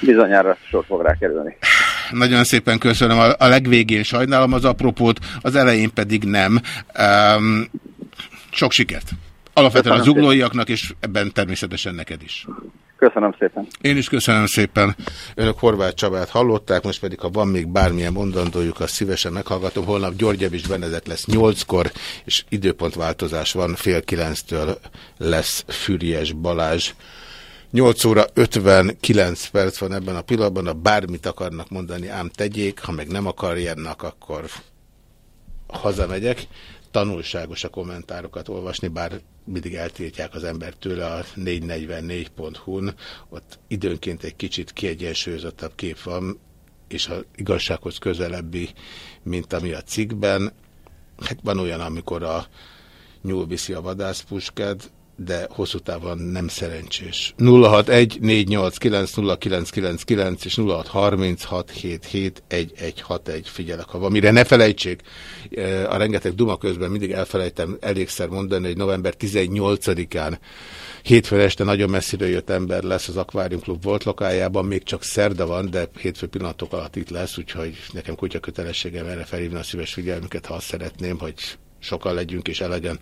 Bizonyára sor fog rá kerülni. Nagyon szépen köszönöm. A, legvégén sajnálom az apropót, az elején pedig nem. Um, sok sikert. Alapvetően a Köszönöm zuglóiaknak, és ebben természetesen neked is. Köszönöm szépen. Én is köszönöm szépen. Önök Horváth Csabát hallották, most pedig ha van még bármilyen mondandójuk, azt szívesen meghallgatom. Holnap György Javis Benedek lesz nyolckor, és időpontváltozás van, fél kilenctől lesz Füriyes Balázs. 8 óra 59 perc van ebben a pillanatban, ha bármit akarnak mondani, ám tegyék, ha meg nem akarják, akkor hazamegyek. Tanulságos a kommentárokat olvasni, bár mindig eltiltják az ember tőle a 444.hu-n, ott időnként egy kicsit kiegyensúlyozottabb kép van, és az igazsághoz közelebbi, mint ami a cikkben. Hát van olyan, amikor a nyúl viszi a vadászpuskát, de hosszú távon nem szerencsés. 061-489-0999 és 0636771161 figyelek, ha van. Mire ne felejtsék, a rengeteg duma közben mindig elfelejtem elégszer mondani, hogy november 18-án hétfő este nagyon messzire jött ember lesz az Aquarium Club volt lokájában, még csak szerda van, de hétfő pillanatok alatt itt lesz, úgyhogy nekem kutya kötelességem erre felhívni a szíves figyelmüket, ha azt szeretném, hogy sokan legyünk és elegyen.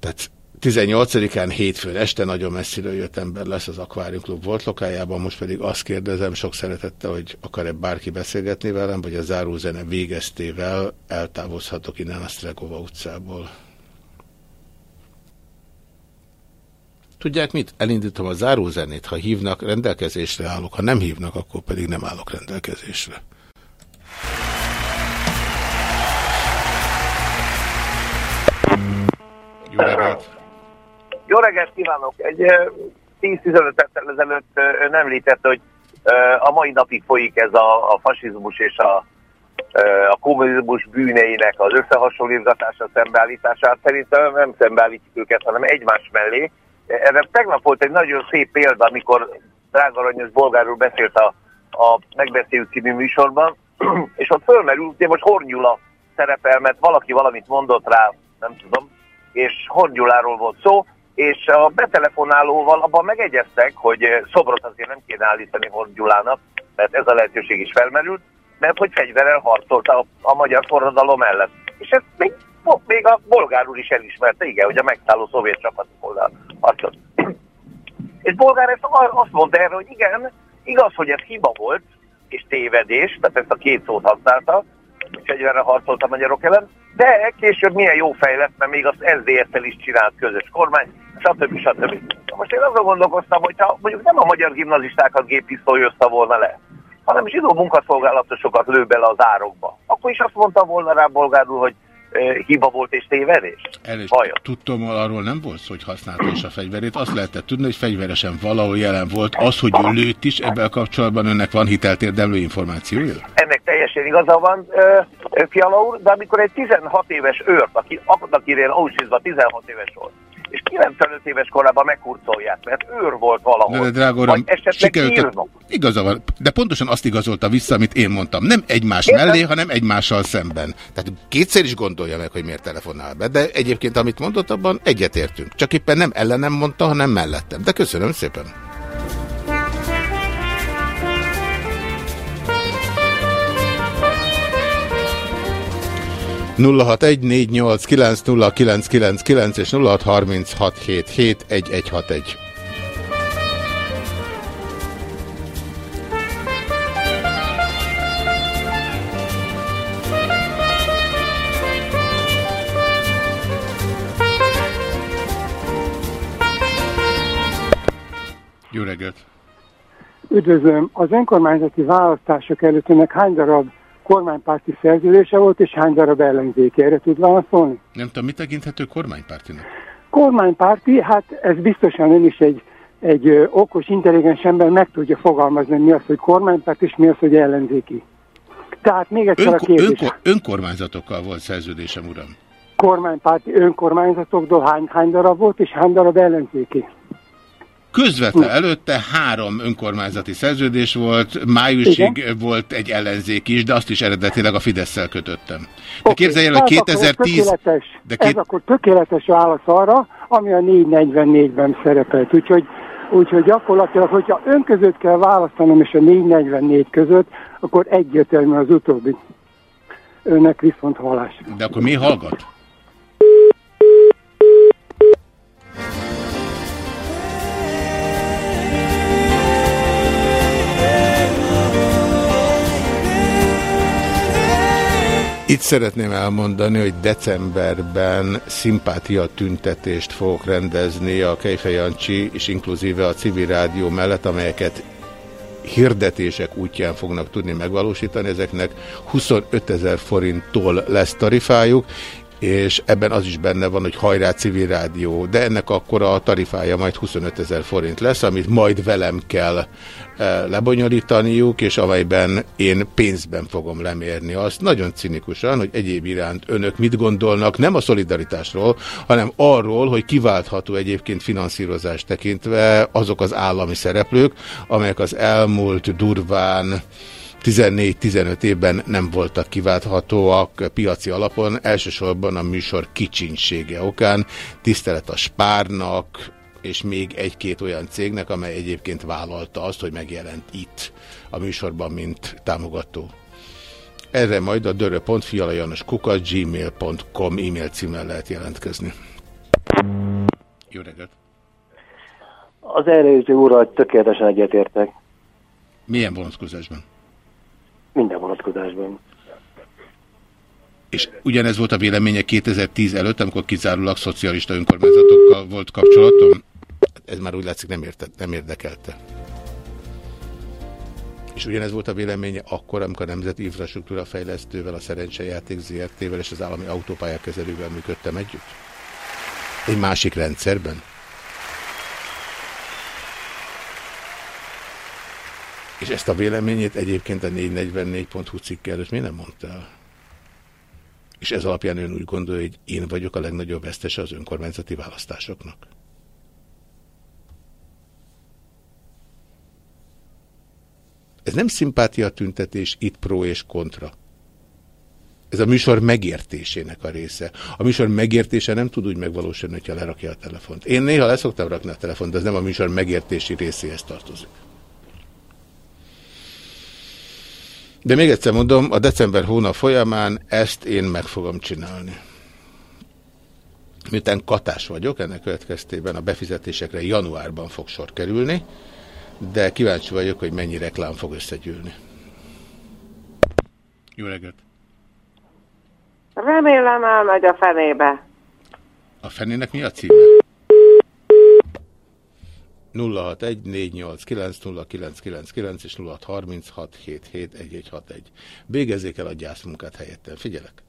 Tehát 18-án hétfőn este nagyon messziről jött ember lesz az Aquarium Club volt lokájában, most pedig azt kérdezem sok szeretette, hogy akar-e bárki beszélgetni velem, vagy a zárózene végeztével eltávozhatok innen a Stregova utcából. Tudják mit? Elindítom a zárózenét, ha hívnak, rendelkezésre állok, ha nem hívnak, akkor pedig nem állok rendelkezésre. Jó reggelt! Jó reggelt kívánok! Egy 10-15 perccel ezelőtt ön említette, hogy a mai napig folyik ez a, a fasizmus és a, a kommunizmus bűneinek az összehasonlítgatása, szembeállítását. Szerintem nem szembeállítjuk őket, hanem egymás mellé. Erre tegnap volt egy nagyon szép példa, amikor Drága Aranyos bolgárul beszélt a, a Megbeszéljük című műsorban, és ott fölmerült, hogy most Hornyula szerepel, mert valaki valamit mondott rá, nem tudom, és Hornyuláról volt szó, és a betelefonálóval abban megegyeztek, hogy szobrot azért nem kéne állítani Hornyulának, mert ez a lehetőség is felmerült, mert hogy fegyverrel harcolt a, a magyar forradalom ellen. És ezt még, még a bolgár úr is elismerte, igen, hogy a megszálló szovjet csapatok harcolt. És bolgár ezt azt mondta erre, hogy igen, igaz, hogy ez hiba volt, és tévedés, tehát ezt a két szót használta, fegyverre harcolt a magyarok ellen, de később milyen jó fej lett, mert még az SZDSZ-tel is csinált közös kormány, stb. stb. Most én azon gondolkoztam, hogy ha mondjuk nem a magyar gimnazistákat géppisztolyozta volna le, hanem zsidó munkaszolgálatosokat lő bele az árokba, akkor is azt mondta volna rá bolgárul, hogy hiba volt és tévedés? Tudtom, arról nem volt szó, hogy használta is a fegyverét. Azt lehetett tudni, hogy fegyveresen valahol jelen volt. Az, hogy ő lőtt is, ebben kapcsolatban önnek van hitelt információja? Ennek teljesen igaza van, Fiala úr, de amikor egy 16 éves őrt, aki, akinél Auschwitzban 16 éves volt, és 95 éves korában meghurcolják, mert őr volt valahol. De, drága uram, sikerült, igaza van, de pontosan azt igazolta vissza, amit én mondtam. Nem egymás Értem? mellé, hanem egymással szemben. Tehát kétszer is gondolja meg, hogy miért telefonál be, de egyébként amit mondott, abban egyetértünk. Csak éppen nem ellenem mondta, hanem mellettem. De köszönöm szépen. 0614890999 és 0636771161. Jó reggelt! Üdvözlöm! Az önkormányzati választások előtt ennek hány darab kormánypárti szerződése volt, és hány darab ellenzéki. Erre tud válaszolni? Nem tudom, mit tekinthető kormánypártinak? Kormánypárti, hát ez biztosan ön is egy, egy okos, intelligens ember meg tudja fogalmazni, mi az, hogy kormánypárt, és mi az, hogy ellenzéki. Tehát még egyszer Önko a kérdés. Önko önkormányzatokkal volt szerződésem, uram. Kormánypárti önkormányzatokból hány, hány darab volt, és hány darab ellenzéki? Közvetve előtte három önkormányzati szerződés volt, májusig Igen? volt egy ellenzék is, de azt is eredetileg a Fidesz-szel kötöttem. De okay. képzelj el, hogy 2010... Akkor de két... Ez akkor tökéletes válasz arra, ami a 444-ben szerepelt. Úgyhogy, úgyhogy gyakorlatilag, hogyha ön között kell választanom, és a 444 között, akkor egyértelmű az utóbbi. Önnek viszont hallás. De akkor mi hallgat? Itt szeretném elmondani, hogy decemberben szimpátia tüntetést fogok rendezni a Kejfej Jancsi és inkluzíve a civil rádió mellett, amelyeket hirdetések útján fognak tudni megvalósítani. Ezeknek 25 ezer forinttól lesz tarifájuk, és ebben az is benne van, hogy hajrá civil rádió, de ennek akkor a tarifája majd 25 ezer forint lesz, amit majd velem kell e, lebonyolítaniuk, és amelyben én pénzben fogom lemérni azt, nagyon cinikusan, hogy egyéb iránt önök mit gondolnak, nem a szolidaritásról, hanem arról, hogy kiváltható egyébként finanszírozást tekintve azok az állami szereplők, amelyek az elmúlt durván 14-15 évben nem voltak kiválthatóak piaci alapon, elsősorban a műsor kicsinsége okán, tisztelet a Spárnak, és még egy-két olyan cégnek, amely egyébként vállalta azt, hogy megjelent itt a műsorban, mint támogató. Erre majd a dörö.fialajanoskukat gmail.com e-mail címmel lehet jelentkezni. Jó reggelt! Az előző úrral tökéletesen egyetértek. Milyen vonatkozásban? Minden vonatkozásban. És ugyanez volt a véleménye 2010 előtt, amikor kizárólag szocialista önkormányzatokkal volt kapcsolatom? Ez már úgy látszik nem, érte, nem érdekelte. És ugyanez volt a véleménye akkor, amikor a Nemzeti Infrastruktúra Fejlesztővel, a Szerencsejáték ZRT-vel és az állami autópályák kezelővel működtem együtt? Egy másik rendszerben? És ezt a véleményét egyébként a 444.hu cikk előtt miért nem mondtál? És ez alapján ön úgy gondolja, hogy én vagyok a legnagyobb vesztese az önkormányzati választásoknak? Ez nem szimpátia tüntetés, itt pro és kontra. Ez a műsor megértésének a része. A műsor megértése nem tud úgy megvalósulni, hogyha lerakja a telefont. Én néha leszoktam rakni a telefont, de ez nem a műsor megértési részéhez tartozik. De még egyszer mondom, a december hónap folyamán ezt én meg fogom csinálni. Miután katás vagyok, ennek következtében a befizetésekre januárban fog sor kerülni, de kíváncsi vagyok, hogy mennyi reklám fog összegyűlni. Jó reggelt! Remélem elmegy a fenébe. A fenének mi a címe? 0614890999 és 0636771161. Végezzék el a gyászmunkát helyettem. Figyelek!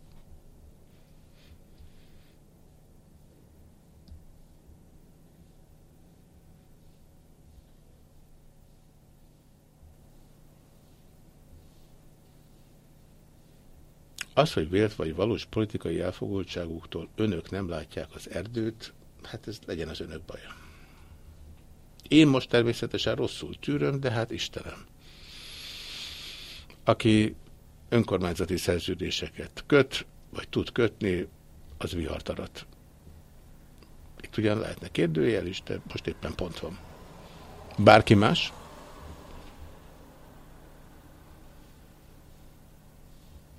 Az, hogy vélt vagy valós politikai elfogultságuktól önök nem látják az erdőt, hát ez legyen az önök baja. Én most természetesen rosszul tűröm, de hát Istenem. Aki önkormányzati szerződéseket köt, vagy tud kötni, az vihart arat. Itt ugyan lehetne kérdőjel is, de most éppen pont van. Bárki más?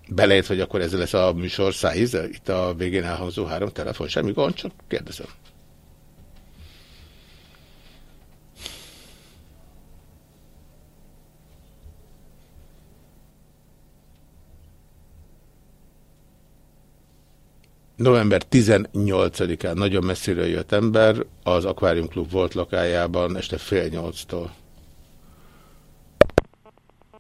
Belejött, hogy akkor ez lesz a műsor szájíze? Itt a végén elhangzó három telefon. Semmi gond, csak kérdezem. November 18-án nagyon messziről jött ember az Aquarium Club volt lakájában este fél nyolctól.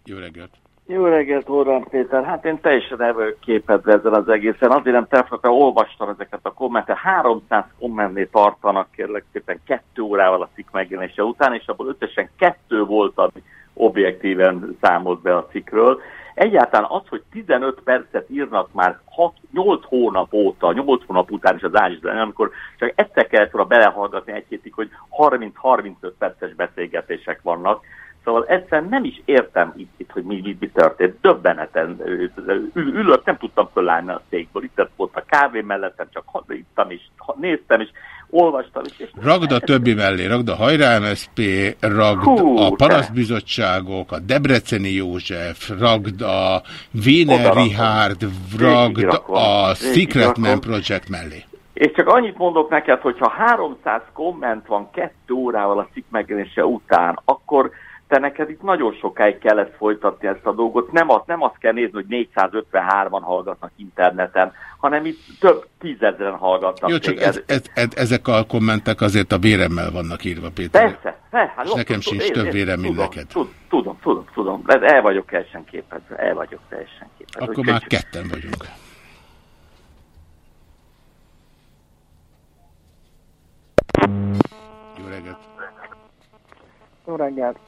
Jó reggelt! Jó reggelt, Orrán Péter. Hát én teljesen el vagyok képedve ezzel az egészen. Azért nem telefonokra olvastam ezeket a kommentet. 300 kommentnél tartanak kérlek szépen kettő órával a cikk megjelenése után, és abból összesen kettő volt, ami objektíven számolt be a cikkről. Egyáltalán az, hogy 15 percet írnak már 6, 8 hónap óta, 8 hónap után is az ágyzben, amikor csak egyszer kellett volna belehallgatni egy hétig, hogy 30-35 perces beszélgetések vannak, Szóval egyszerűen nem is értem itt, itt hogy mi, mi, mi történt. Döbbeneten ül, ülök, nem tudtam fölállni a székből. Itt volt a kávé mellettem, csak ittam is, néztem is, olvastam is. És ragd a többi mellé, ragd a Hajrá MSZP, ragd Hú, a parasztbizottságok, a Debreceni József, ragd a Wiener Richard, ragd a Secretman Project mellé. És csak annyit mondok neked, hogyha 300 komment van kettő órával a cikk megjelenése után, akkor te neked itt nagyon sokáig kellett folytatni ezt a dolgot. Nem, azt nem azt kell nézni, hogy 453-an hallgatnak interneten, hanem itt több tízezren hallgatnak. Jó, csak ez, ez, ez, ezek a kommentek azért a véremmel vannak írva, Péter. Persze, persze. Hát, és nekem tud, sincs több vérem, mint neked. Tudom, tudom, tudom, tudom. El vagyok teljesen képezve, el vagyok teljesen képezve. Akkor már ketten vagyunk. Jó reggelt.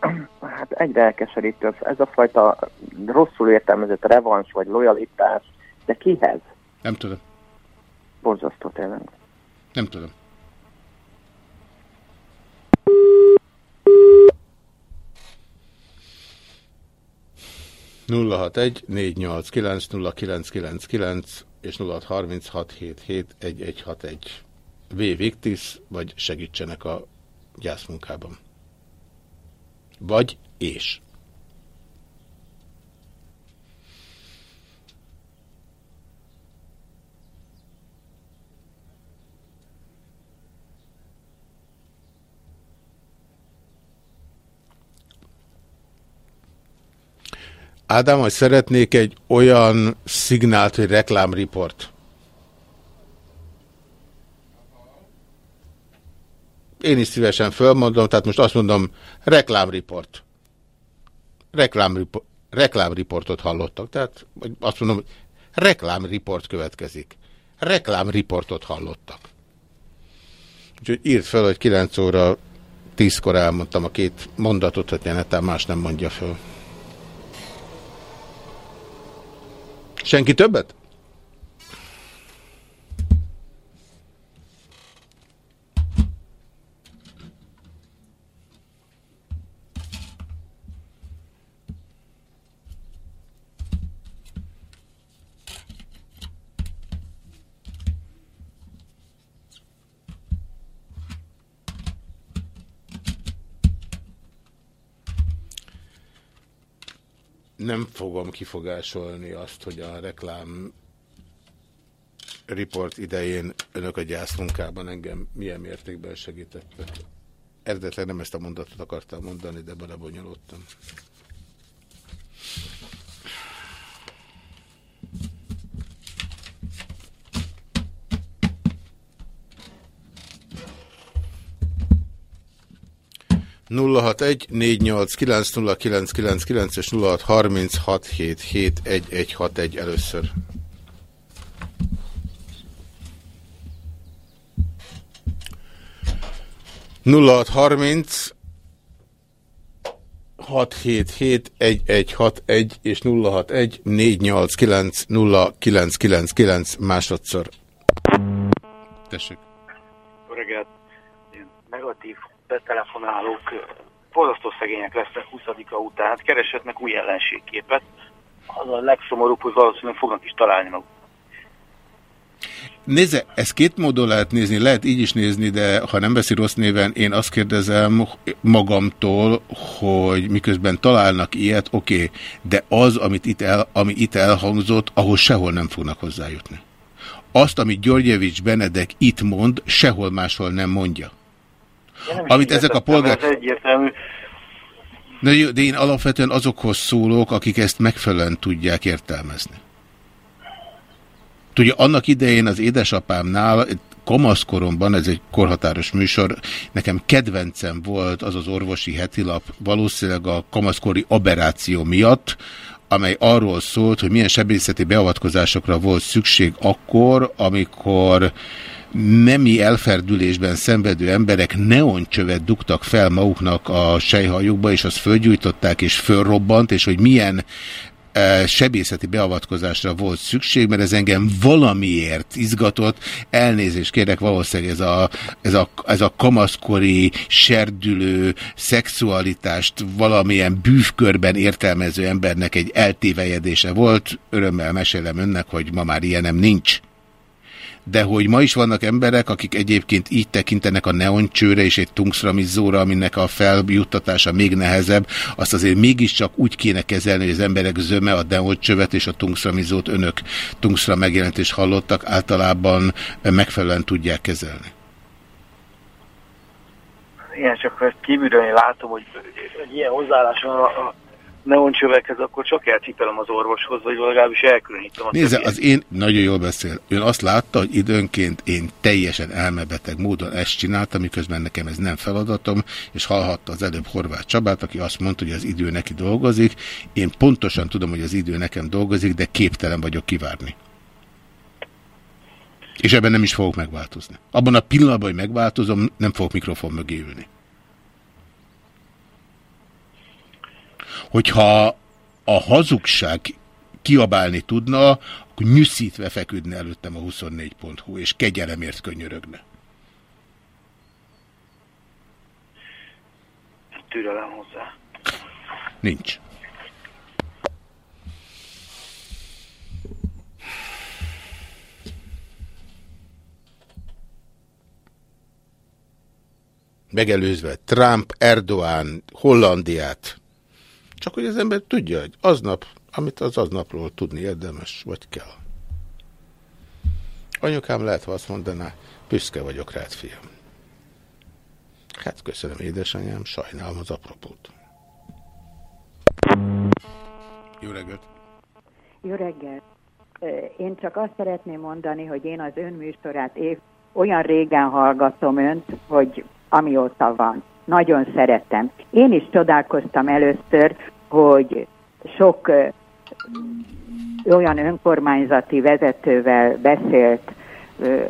Hát egyre elkeserítő ez a fajta rosszul értelmezett revans vagy lojalitás, de kihez? Nem tudom. Borzasztó tényleg. Nem tudom. nulla hat egy négy nyolc kilenc nulla kilenc kilenc kilenc és nulla harminc hat hét hét egy egy hat egy V. Victis, vagy segítsenek a gyászmunkában. Vagy és. Ádám, hogy szeretnék egy olyan szignált, hogy reklámriport. Én is szívesen fölmondom, tehát most azt mondom, reklámriport. Reklámriport. Reklámriportot hallottak, tehát azt mondom, hogy reklámriport következik. Reklámriportot hallottak. Úgyhogy írt fel, hogy 9 óra 10-kor elmondtam a két mondatot, hogy netán más nem mondja föl. Senki többet? Nem fogom kifogásolni azt, hogy a reklám report idején önök a gyászmunkában engem milyen mértékben segítettek. Eredetleg nem ezt a mondatot akartam mondani, de belebonyolódtam. 061 489 és 0636771161 először. Nulla harminc 677-1161 és 061 489 0999 másodszor. Tessék. Jó reggelt. Negatív betelefonálók borzasztó szegények lesznek 20-a után, kereshetnek új ellenségképet. Az a legszomorúbb, hogy valószínűleg fognak is találni maguk. Nézze, ezt két módon lehet nézni, lehet így is nézni, de ha nem veszi rossz néven, én azt kérdezem magamtól, hogy miközben találnak ilyet, oké, okay, de az, amit itt el, ami itt elhangzott, ahhoz sehol nem fognak hozzájutni. Azt, amit Györgyevics Benedek itt mond, sehol máshol nem mondja. Amit ezek a polgár... Ez egyértelmű. De, jó, de én alapvetően azokhoz szólok, akik ezt megfelelően tudják értelmezni. Tudja, annak idején az édesapámnál, kamaszkoromban, ez egy korhatáros műsor, nekem kedvencem volt az az orvosi hetilap, valószínűleg a kamaszkori aberráció miatt, amely arról szólt, hogy milyen sebészeti beavatkozásokra volt szükség akkor, amikor nemi elferdülésben szenvedő emberek neoncsövet dugtak fel maguknak a sejhajukba, és azt fölgyújtották, és fölrobbant, és hogy milyen e, sebészeti beavatkozásra volt szükség, mert ez engem valamiért izgatott. Elnézést kérek, valószínűleg ez a, ez a, ez a kamaszkori, serdülő szexualitást valamilyen bűvkörben értelmező embernek egy eltévejedése volt. Örömmel mesélem önnek, hogy ma már ilyenem nincs de hogy ma is vannak emberek, akik egyébként így tekintenek a neoncsőre és egy tungstramizóra, aminek a feljuttatása még nehezebb, azt azért mégiscsak úgy kéne kezelni, hogy az emberek zöme a neoncsövet és a tungstramizót önök tungstra megjelentés hallottak, általában megfelelően tudják kezelni. Igen, csak kívülről én látom, hogy, hogy ilyen hozzáállás van neoncsövekhez, akkor csak elcipelem az orvoshoz, vagy legalábbis elkülönítem. Nézze, az én nagyon jól beszél. Ön azt látta, hogy időnként én teljesen elmebeteg módon ezt csináltam, miközben nekem ez nem feladatom, és hallhatta az előbb Horváth Csabát, aki azt mondta, hogy az idő neki dolgozik. Én pontosan tudom, hogy az idő nekem dolgozik, de képtelen vagyok kivárni. És ebben nem is fogok megváltozni. Abban a pillanatban, hogy megváltozom, nem fogok mikrofon mögé ülni. Hogyha a hazugság kiabálni tudna, akkor nyűszítve feküdne előttem a 24.hu, és kegyelemért könyörögne. Türelem hozzá. Nincs. Megelőzve Trump, Erdoğan, Hollandiát. Csak hogy az ember tudja, hogy aznap, amit az aznapról tudni érdemes, vagy kell. Anyukám lehet, ha azt mondaná, büszke vagyok rád, fiam. Hát köszönöm, édesanyám, sajnálom az apropót. Jó reggelt! Jó reggelt! Én csak azt szeretném mondani, hogy én az ön műsorát év, olyan régen hallgatom önt, hogy amióta van. Nagyon szeretem. Én is csodálkoztam először, hogy sok olyan önkormányzati vezetővel beszélt,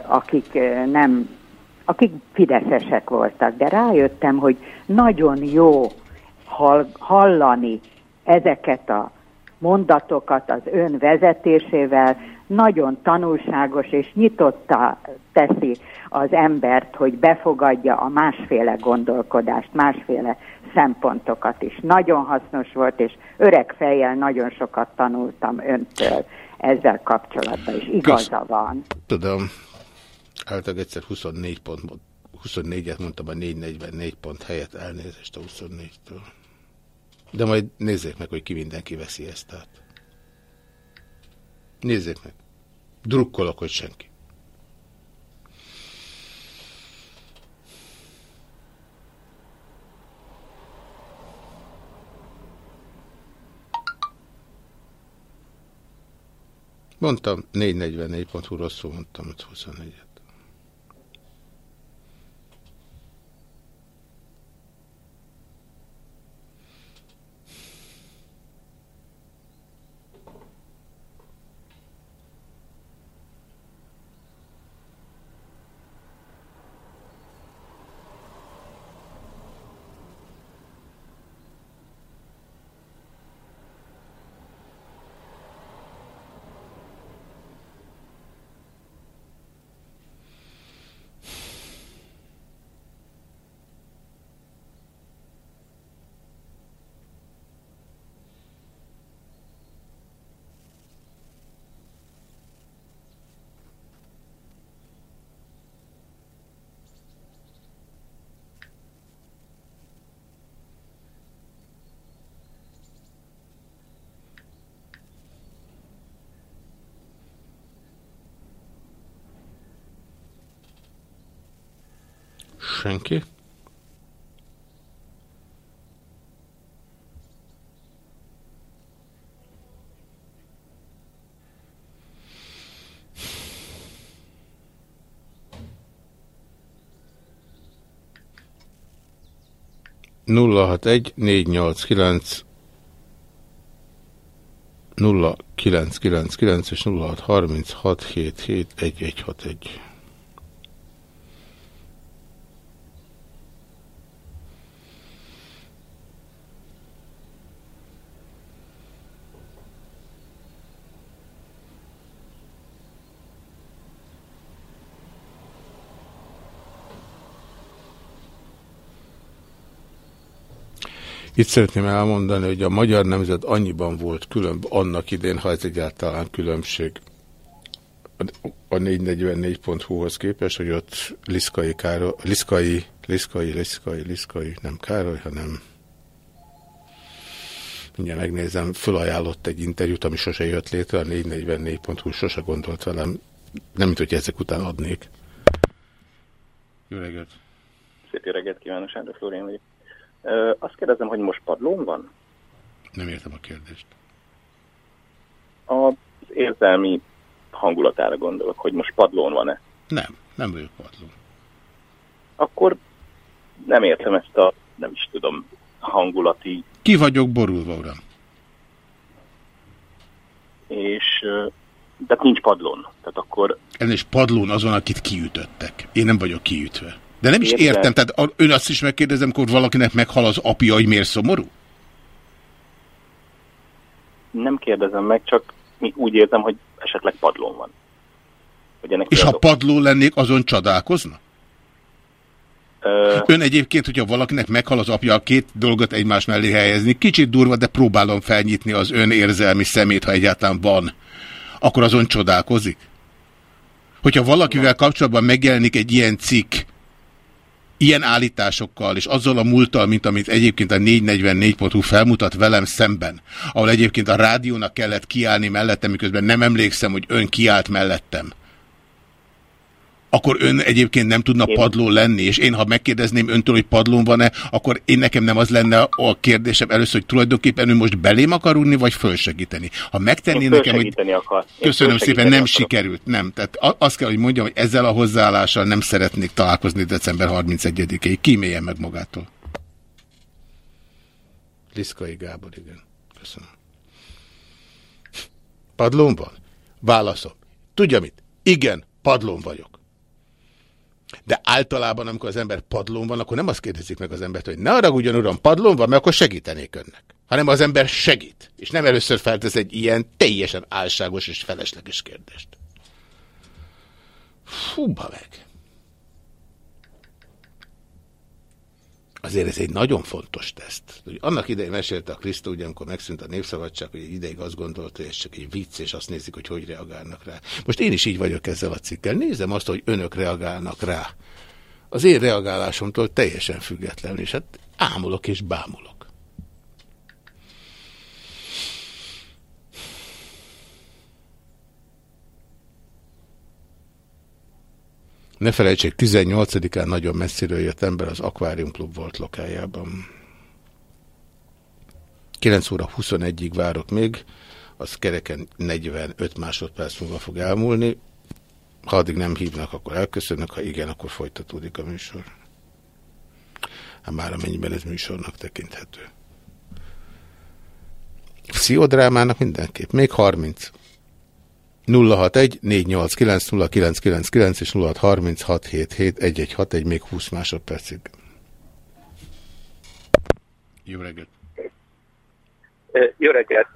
akik nem, akik fideszesek voltak, de rájöttem, hogy nagyon jó hall, hallani ezeket a mondatokat az ön vezetésével, nagyon tanulságos és nyitotta teszi az embert, hogy befogadja a másféle gondolkodást, másféle szempontokat is. Nagyon hasznos volt, és öreg fejjel nagyon sokat tanultam öntől ezzel kapcsolatban, és igaza van. Tudom, általában egyszer 24 pont, 24-et mondtam a 444 pont helyett elnézést a 24-től. De majd nézzék meg, hogy ki mindenki veszi ezt át. Nézzék meg. Drukkolok, hogy senki. Mondtam, 444.hu rosszul mondtam, 524-et. senki. Nulla hat egy négy nyolc kilenc 0999 és 0636771161. Itt szeretném elmondani, hogy a magyar nemzet annyiban volt külön annak idén, ha ez egyáltalán különbség a 444.hu-hoz képest, hogy ott Liszkai Károly, Liszkai, Liszkai, Liszkai, Liszkai, nem Károly, hanem mindjárt megnézem, fölajánlott egy interjút, ami sose jött létre, a 444.hu sose gondolt velem, nem mint hogy ezek után adnék. Jó reggelt! Szép jó reggelt kívánok, Sándor Flórián vagyok. Azt kérdezem, hogy most padlón van? Nem értem a kérdést. Az érzelmi hangulatára gondolok, hogy most padlón van-e. Nem, nem vagyok padlón. Akkor nem értem ezt a, nem is tudom, hangulati, Ki vagyok borulva, uram? és tehát nincs padlón. Tehát akkor Ennél is padlón azon, akit kiütöttek. Én nem vagyok kiütve. De nem is Értem. értem, tehát ön azt is megkérdezem, akkor valakinek meghal az apja, hogy miért szomorú? nem kérdezem meg, csak úgy értem, hogy esetleg padlón van. Hogy ennek És ha adok? padló lennék, azon csodálkozna? Ön egyébként, hogyha valakinek meghal az apja, a két dolgot egymás mellé helyezni, kicsit durva, de próbálom felnyitni az ön érzelmi szemét, ha egyáltalán van, akkor azon csodálkozik? Hogyha valakivel kapcsolatban megjelenik egy ilyen cikk, ilyen állításokkal, és azzal a múlttal, mint amit egyébként a 444.hu felmutat velem szemben, ahol egyébként a rádiónak kellett kiállni mellettem, miközben nem emlékszem, hogy ön kiállt mellettem akkor ön egyébként nem tudna én... padló lenni, és én, ha megkérdezném öntől, hogy padlón van-e, akkor én nekem nem az lenne a kérdésem először, hogy tulajdonképpen ön most belém akar unni, vagy fölsegíteni. Ha megtenné nekem, hogy... Akar. Köszönöm szépen, nem akarok. sikerült, nem. Tehát azt kell, hogy mondjam, hogy ezzel a hozzáállással nem szeretnék találkozni december 31-ig. Kíméljen meg magától. Liszkai Gábor, igen. Köszönöm. Padlón van? Válaszom. Tudja mit? Igen, padlón vagyok. De általában, amikor az ember padlón van, akkor nem azt kérdezik meg az embert, hogy ne arra ugyan uram, padlón van, mert akkor segítenék önnek. Hanem az ember segít. És nem először feltesz egy ilyen teljesen álságos és felesleges kérdést. Fúba meg. Azért ez egy nagyon fontos teszt. Annak idején mesélte a Krisztó, ugye, amikor megszűnt a népszabadság, hogy egy ideig azt gondolta, hogy ez csak egy vicc, és azt nézik, hogy hogy reagálnak rá. Most én is így vagyok ezzel a cikkel. Nézem azt, hogy önök reagálnak rá. Az én reagálásomtól teljesen független, és hát ámulok és bámulok. Ne felejtsék, 18-án nagyon messziről jött ember az Aquarium Club volt lokájában. 9 óra 21-ig várok még, az kereken 45 másodperc múlva fog elmúlni. Ha addig nem hívnak, akkor elköszönök, ha igen, akkor folytatódik a műsor. Hát már amennyiben ez műsornak tekinthető. Pszichodrámának mindenképp. Még 30. 061 489 0999 és 0636771161 még 20 másodpercig. Jó reggelt! Jó reggelt!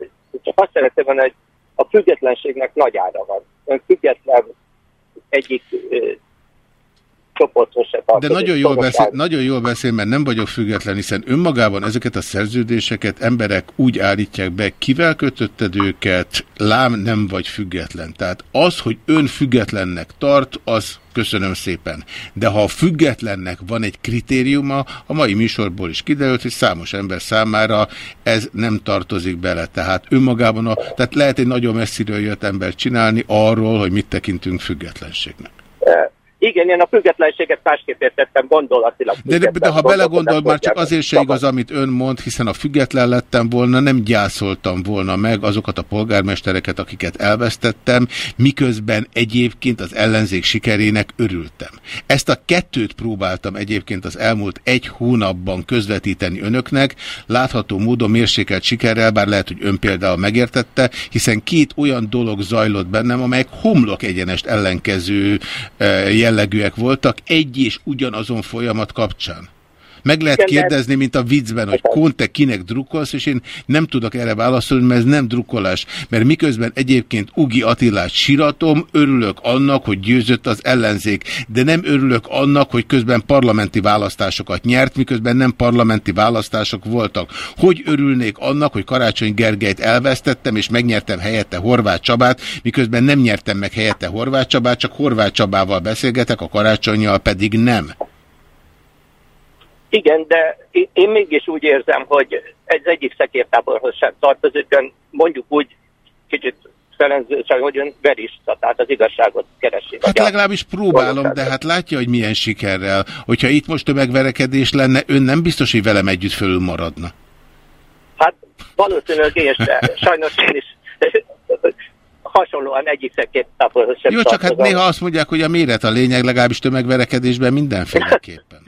Csak azt szeretném mondani, hogy a függetlenségnek nagy ára van. Ön független egyik csoporthoz se De nagyon jól, beszél, nagyon jól beszél, mert nem vagyok független, hiszen önmagában ezeket a szerződéseket emberek úgy állítják be, kivel kötötted őket, lám nem vagy független. Tehát az, hogy ön függetlennek tart, az köszönöm szépen. De ha a függetlennek van egy kritériuma, a mai műsorból is kiderült, hogy számos ember számára ez nem tartozik bele. Tehát önmagában, a, tehát lehet egy nagyon messziről jött ember csinálni arról, hogy mit tekintünk függetlenségnek. Igen, én a függetlenséget másképp értettem gondolatilag. De, de, de ha belegondol, már csak azért se igaz, amit ön mond, hiszen a független lettem volna, nem gyászoltam volna meg azokat a polgármestereket, akiket elvesztettem, miközben egyébként az ellenzék sikerének örültem. Ezt a kettőt próbáltam egyébként az elmúlt egy hónapban közvetíteni önöknek, látható módon mérsékelt sikerrel, bár lehet, hogy ön például megértette, hiszen két olyan dolog zajlott bennem, amelyek homlok egyenest ellenkező uh, jellegűek voltak egy és ugyanazon folyamat kapcsán. Meg lehet kérdezni, mint a viccben, hogy Conte kinek drukkolsz, és én nem tudok erre válaszolni, mert ez nem drukkolás. Mert miközben egyébként Ugi Attilát siratom, örülök annak, hogy győzött az ellenzék, de nem örülök annak, hogy közben parlamenti választásokat nyert, miközben nem parlamenti választások voltak. Hogy örülnék annak, hogy Karácsony Gergelyt elvesztettem, és megnyertem helyette Horváth Csabát, miközben nem nyertem meg helyette Horváth Csabát, csak Horváth Csabával beszélgetek, a Karácsonyjal pedig nem. Igen, de én mégis úgy érzem, hogy ez egyik szekértáborhoz sem tartozik, ön mondjuk úgy kicsit felenzőség, hogy ön verista, tehát az igazságot keresi. Hát legalábbis próbálom, de hát látja, hogy milyen sikerrel. Hogyha itt most tömegverekedés lenne, ön nem biztos, hogy velem együtt fölül maradna. Hát valószínűleg én de sajnos én is hasonlóan egyik szekértáborhoz sem Jó, csak hát néha azt mondják, hogy a méret a lényeg, legalábbis tömegverekedésben mindenféleképpen.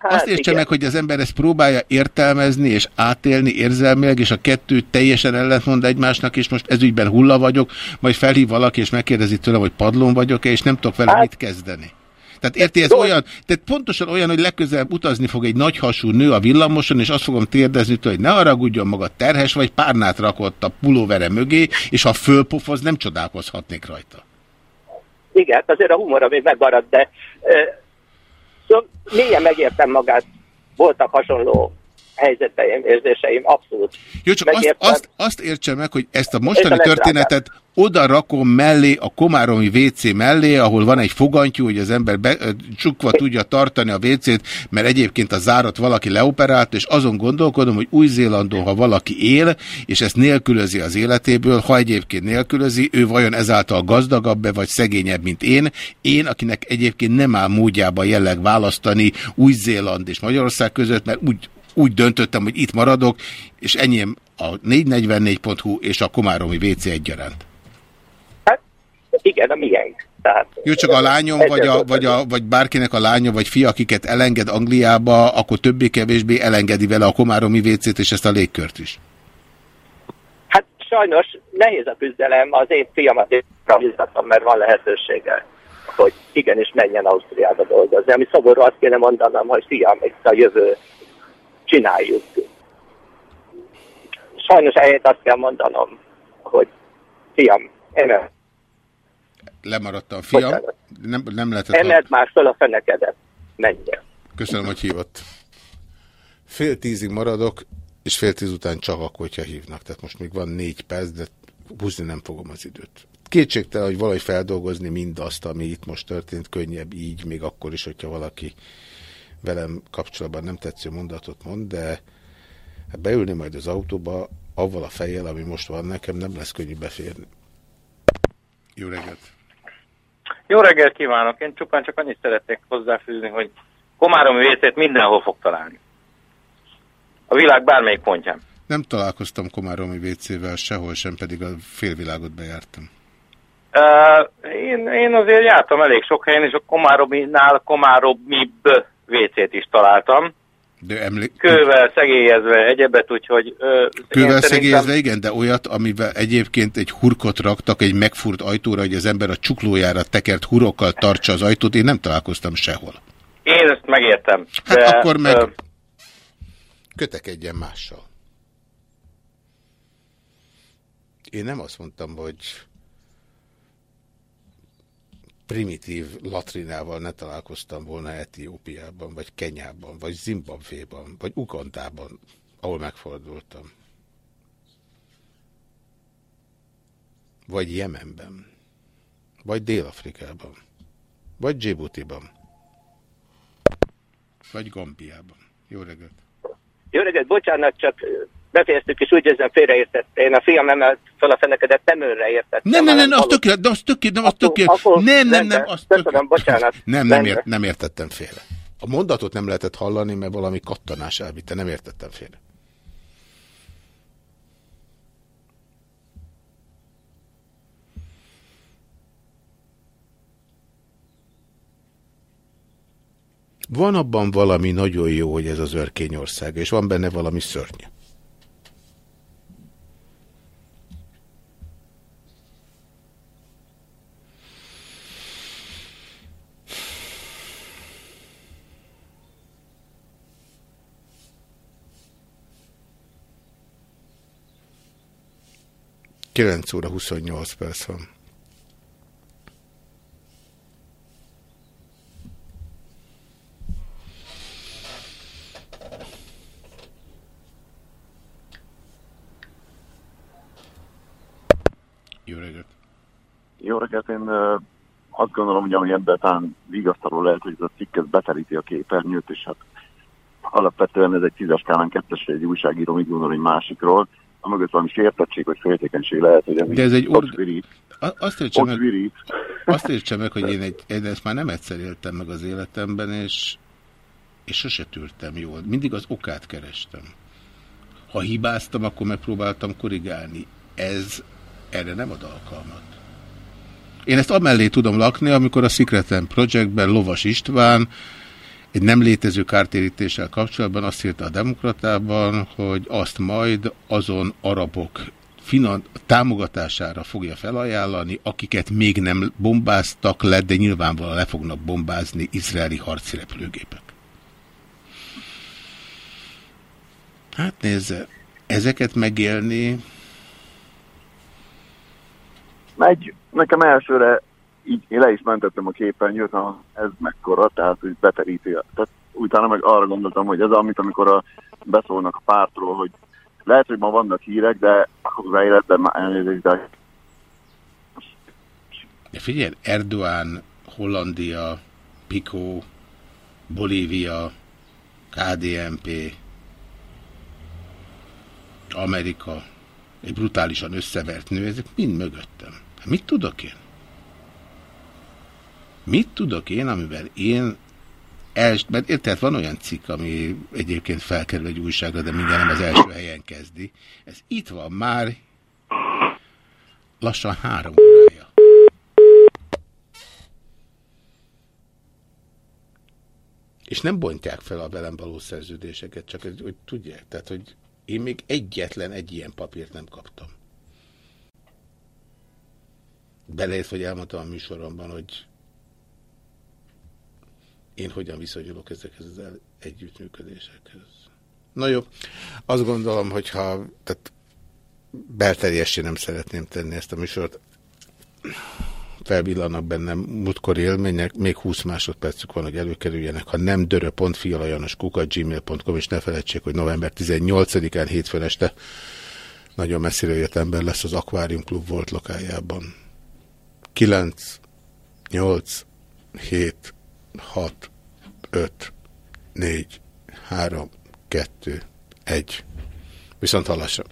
Hát Azt értse meg, hogy az ember ezt próbálja értelmezni és átélni érzelmileg, és a kettő teljesen ellentmond egymásnak, és most ezügyben hulla vagyok, majd felhív valaki, és megkérdezi tőlem, hogy padlón vagyok-e, és nem tudok vele hát, mit kezdeni. Tehát érti, ez olyan, tehát pontosan olyan, hogy legközelebb utazni fog egy nagyhasú nő a villamoson, és azt fogom térdezni, hogy ne haragudjon maga terhes, vagy párnát rakott a pulóvere mögé, és ha fölpofoz, nem csodálkozhatnék rajta. Igen, azért a humora még megmaradt, de mélyen megértem magát, voltak hasonló helyzeteim, érzéseim, abszolút. Jó, csak azt, azt, azt értse meg, hogy ezt a mostani történetet oda rakom mellé, a Komáromi WC mellé, ahol van egy fogantyú, hogy az ember be, csukva tudja tartani a WC-t, mert egyébként a zárat valaki leoperált, és azon gondolkodom, hogy Új-Zélandon, ha valaki él, és ezt nélkülözi az életéből, ha egyébként nélkülözi, ő vajon ezáltal gazdagabb-e, vagy szegényebb, mint én. Én, akinek egyébként nem áll módjába jelleg választani Új-Zéland és Magyarország között, mert úgy úgy döntöttem, hogy itt maradok, és enyém a 444.hu és a Komáromi WC egyaránt. Igen, a miénk. Tehát, Jó, csak a lányom, vagy, a, vagy, a, vagy bárkinek a lánya, vagy fia, akiket elenged Angliába, akkor többé-kevésbé elengedi vele a Komáromi WC-t és ezt a légkört is. Hát sajnos nehéz a küzdelem, az én fiamat én mert van lehetősége hogy igenis menjen Ausztriába dolgozni. Ami szomorú, azt kéne mondanom, hogy fiam, itt a jövő csináljuk. Sajnos eljött azt kell mondanom, hogy fiam, emel. Lemaradtam, fiam. Nem, nem lehetett... Emelt már föl a fenekedet. Menjen. Köszönöm, hogy hívott. Fél tízig maradok, és fél tíz után csak akkor, hogyha hívnak. Tehát most még van négy perc, de húzni nem fogom az időt. Kétségtelen, hogy valahogy feldolgozni mindazt, ami itt most történt, könnyebb így, még akkor is, hogyha valaki velem kapcsolatban nem tetsző mondatot mond, de hát beülni majd az autóba avval a fejjel, ami most van nekem, nem lesz könnyű beférni. Jó reggelt! Jó reggelt kívánok! Én csupán csak annyit szeretnék hozzáfűzni, hogy Komáromi vécét mindenhol fog találni. A világ bármelyik pontján. Nem találkoztam Komáromi vécével sehol sem, pedig a félvilágot bejártam. Uh, én, én azért jártam elég sok helyen, és a Komárominál Komáromibb WC-t is találtam. De emlék... Kővel szegélyezve egyebet, úgyhogy... Ö, Kővel szegélyezve, igen, de olyat, amivel egyébként egy hurkot raktak egy megfurt ajtóra, hogy az ember a csuklójára tekert hurokkal tartsa az ajtót, én nem találkoztam sehol. Én ezt megértem. Hát de, akkor meg ö... kötekedjen mással. Én nem azt mondtam, hogy primitív latrinával ne találkoztam volna Etiópiában, vagy Kenyában, vagy Zimbabvéban, vagy Ugandában, ahol megfordultam. Vagy Jemenben, vagy Dél-Afrikában, vagy Djibouti-ban, vagy Gambiában. Jó reggelt! Jó reggelt, bocsánat, csak befejeztük, és úgy érzem félreértett. Én a fiam emelt fel a fenekedet, nem önre értettem. Nem, nem, nem, az tökélet, de az tökélet, nem, az tökélet. Nem, nem, nem, az tökélet. bocsánat. Nem, nem, ért, nem értettem félre. A mondatot nem lehetett hallani, mert valami kattanás elvitte, nem értettem félre. Van abban valami nagyon jó, hogy ez az örkényország, és van benne valami szörnyű. Kilenc óra 28 perc van. Jó reggelt! Jó reggelt! Én azt gondolom, hogy ami ebben talán vigasztaló lehet, hogy ez a cikk ez beteríti a képernyőt, és hát alapvetően ez egy tízes skálán kettes, egy újságíró mit gondol egy másikról, amögött valami sértettség vagy féltékenység lehet, hogy ez, De ez egy ord... Azt értse, meg, azt értse meg, hogy én, egy, én ezt már nem egyszer éltem meg az életemben, és, és sose tűrtem jól. Mindig az okát kerestem. Ha hibáztam, akkor megpróbáltam korrigálni. Ez erre nem ad alkalmat. Én ezt amellé tudom lakni, amikor a Secret Projectben Lovas István egy nem létező kártérítéssel kapcsolatban azt írta a demokratában, hogy azt majd azon arabok finan támogatására fogja felajánlani, akiket még nem bombáztak le, de nyilvánvalóan le fognak bombázni izraeli harci repülőgépek. Hát nézze, ezeket megélni... Megy, nekem elsőre így én le is mentettem a képernyőt, ha ez mekkora, tehát hogy beteríti. Tehát utána meg arra gondoltam, hogy ez amit, amikor a, beszólnak a pártról, hogy lehet, hogy ma vannak hírek, de az életben már elnézést, de... De figyelj, Erdoğan, Hollandia, Pico, Bolívia, KDNP, Amerika, egy brutálisan összevert nő, ezek mind mögöttem. Hát mit tudok én? Mit tudok én, amivel én els, mert érted, van olyan cikk, ami egyébként felkerül egy újságra, de minden nem az első helyen kezdi. Ez itt van már lassan három órája. És nem bontják fel a velem való szerződéseket, csak hogy tudják, tehát, hogy én még egyetlen egy ilyen papírt nem kaptam. Beleért, hogy elmondtam a műsoromban, hogy én hogyan viszonyulok ezekhez az együttműködésekhez. Na jó, azt gondolom, hogyha tehát belterjessé nem szeretném tenni ezt a műsort, felvillanak bennem múltkori élmények, még 20 másodpercük van, hogy előkerüljenek. Ha nem dörö.fialajanoskukat gmail.com, és ne felejtsék, hogy november 18-án hétfőn este nagyon messzire jött ember lesz az Aquarium Klub volt lokájában. 9, 8, 7, 6, 5, 4, 3, 2, 1. Viszont hallásra.